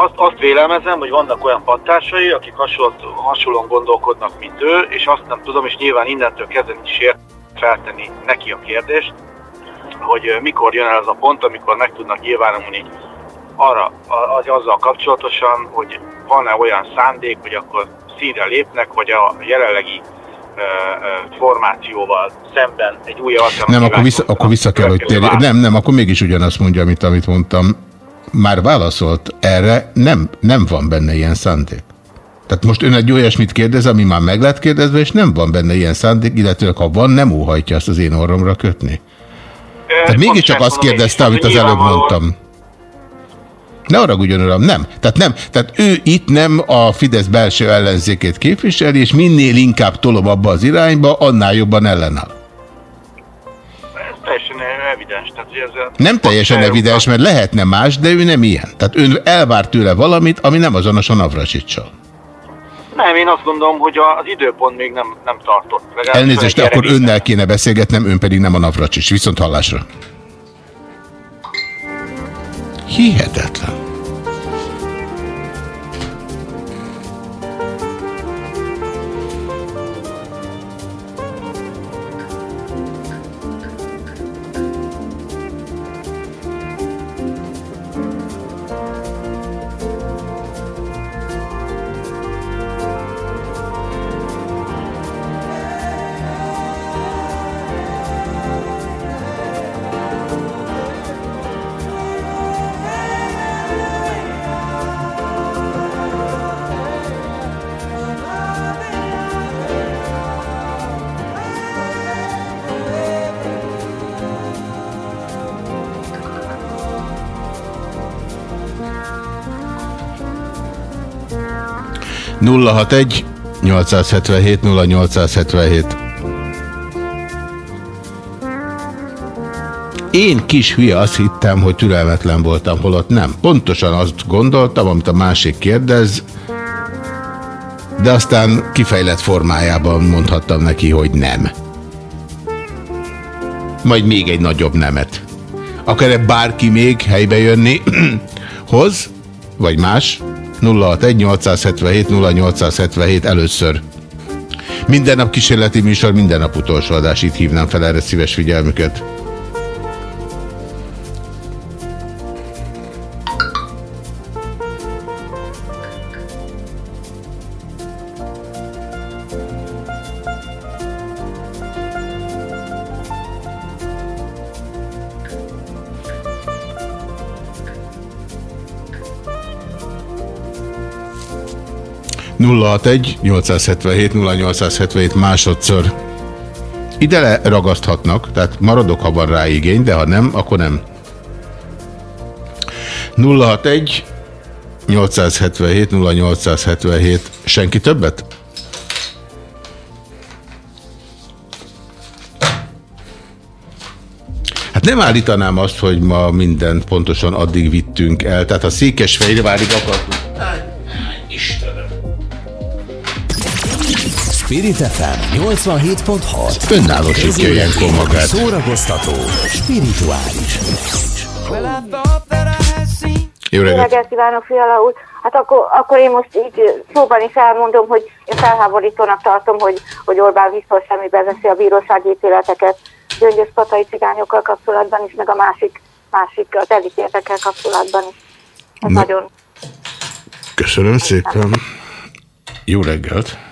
Azt, azt vélelmezem, hogy vannak olyan pattársai, akik hasonló, hasonlóan gondolkodnak, mint ő, és azt nem tudom, és nyilván innentől kezdve is ért feltenni neki a kérdést, hogy mikor jön el az a pont, amikor meg tudnak nyilvánulni arra, az, azzal kapcsolatosan, hogy van-e olyan szándék, hogy akkor színre lépnek, vagy a jelenlegi formációval szemben egy új alternatívát Nem, akkor vissza, akkor vissza kell, hogy térjen. Nem, nem, akkor mégis ugyanazt mondja, amit, amit mondtam. Már válaszolt erre, nem, nem van benne ilyen szándék. Tehát most ön egy olyasmit kérdez, ami már meg lett kérdezve, és nem van benne ilyen szándék, illetőleg ha van, nem óhajtja azt az én orromra kötni. Tehát mégiscsak azt kérdezte, amit az előbb mondtam. Ne arra uram, nem. Tehát nem. Tehát ő itt nem a Fidesz belső ellenzékét képviseli, és minél inkább tolom abba az irányba, annál jobban ellenáll. Ez teljesen evidens. Tehát, hogy ez Nem teljesen evidens, mert lehetne más, de ő nem ilyen. Tehát ön elvár tőle valamit, ami nem azonos a Navracsicsal. Nem, én azt gondolom, hogy az időpont még nem, nem tartott. Legalábbis Elnézést, de akkor önnel kéne beszélgetnem, ön pedig nem a Navracsics. Viszont hallásra. Hihetetlen. Nulla hat egy 877 0877 Én kis hülye azt hittem, hogy türelmetlen voltam, holott nem. Pontosan azt gondoltam, amit a másik kérdez, de aztán kifejlett formájában mondhattam neki, hogy nem. Majd még egy nagyobb nemet. Akar-e bárki még helybe jönni? *clears throat* Hoz? Vagy más? 061 877 0877 először. Minden nap kísérleti műsor, minden nap utolsó adás. Itt hívnám fel erre szíves figyelmüket. Nulla 877 0877 másodszor. Ide leragaszthatnak, tehát maradok, ha van rá igény, de ha nem, akkor nem. 061 877 0877 Senki többet? Hát nem állítanám azt, hogy ma mindent pontosan addig vittünk el. Tehát ha Székesfehérvárig akartunk. Spirit FM 87.6 Önállósítja ilyenkor magát. Szórakoztató, spirituális. Jó Jó reggelt! reggelt kívánok, Fiala úr. Hát akkor, akkor én most így szóban is elmondom, hogy én felháborítónak tartom, hogy, hogy Orbán Viktor semmibe veszi a bírósági ítéleteket gyöngyös katai cigányokkal kapcsolatban is, meg a másik, másik az elítéltekkel kapcsolatban is. Ez Na. nagyon Köszönöm szépen. Jó reggelt!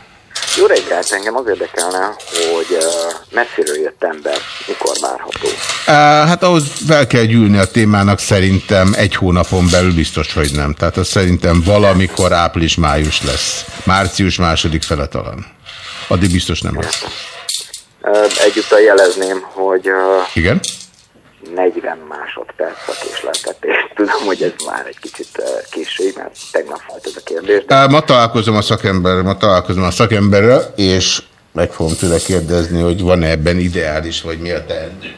Jó reggelt, engem az érdekelne, hogy messziről jött ember, mikor várható. Hát ahhoz fel kell gyűlni a témának szerintem egy hónapon belül biztos, hogy nem. Tehát az szerintem valamikor április-május lesz. Március második fele talán. Addig biztos nem lesz. Egyúttal jelezném, hogy Igen? 40 másodperc a késleltetés. *laughs* Tudom, hogy ez már egy kicsit uh, késői, mert tegnap volt ez a kérdés. De Ma találkozom a szakemberrel, ma találkozom a szakemberrel, és meg fogom tőle kérdezni, hogy van-e ebben ideális, vagy mi a teendő.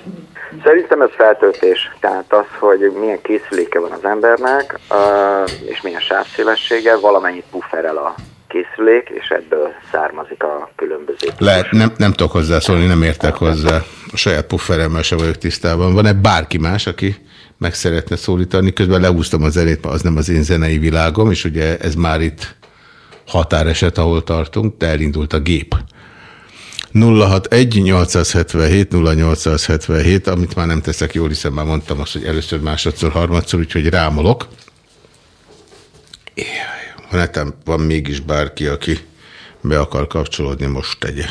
Szerintem ez feltöltés. Tehát az, hogy milyen készüléke van az embernek, uh, és milyen sávszélessége, valamennyit pufferel a készülék, és ebből származik a különböző... Lehet, nem, nem tudok hozzászólni, nem értek hozzá. A saját pufferemmel sem vagyok tisztában. Van-e bárki más, aki meg szeretne szólítani? Közben leúztam a zenét, az nem az én zenei világom, és ugye ez már itt határeset, ahol tartunk, de elindult a gép. 061 877 0877, amit már nem teszek jól, hiszen már mondtam azt, hogy először, másodszor, harmadszor, úgyhogy rámolok. Jaj, Ha netem van mégis bárki, aki be akar kapcsolódni, most tegye.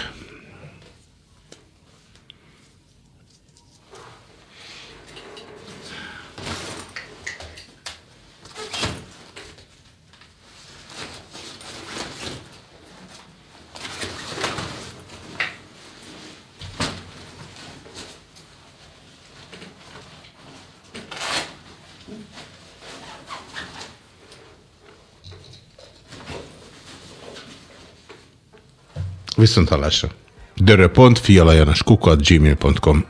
Viszont hallásra. Dörö.fialajanos kukat gmail.com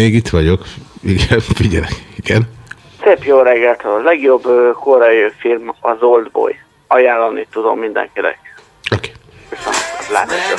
Még itt vagyok. Igen, *laughs* figyelek. Igen. Szép jó reggelt! A legjobb koreai film az Old Boy. Ajánlani tudom mindenkinek. Oké. Okay. Viszont látásra.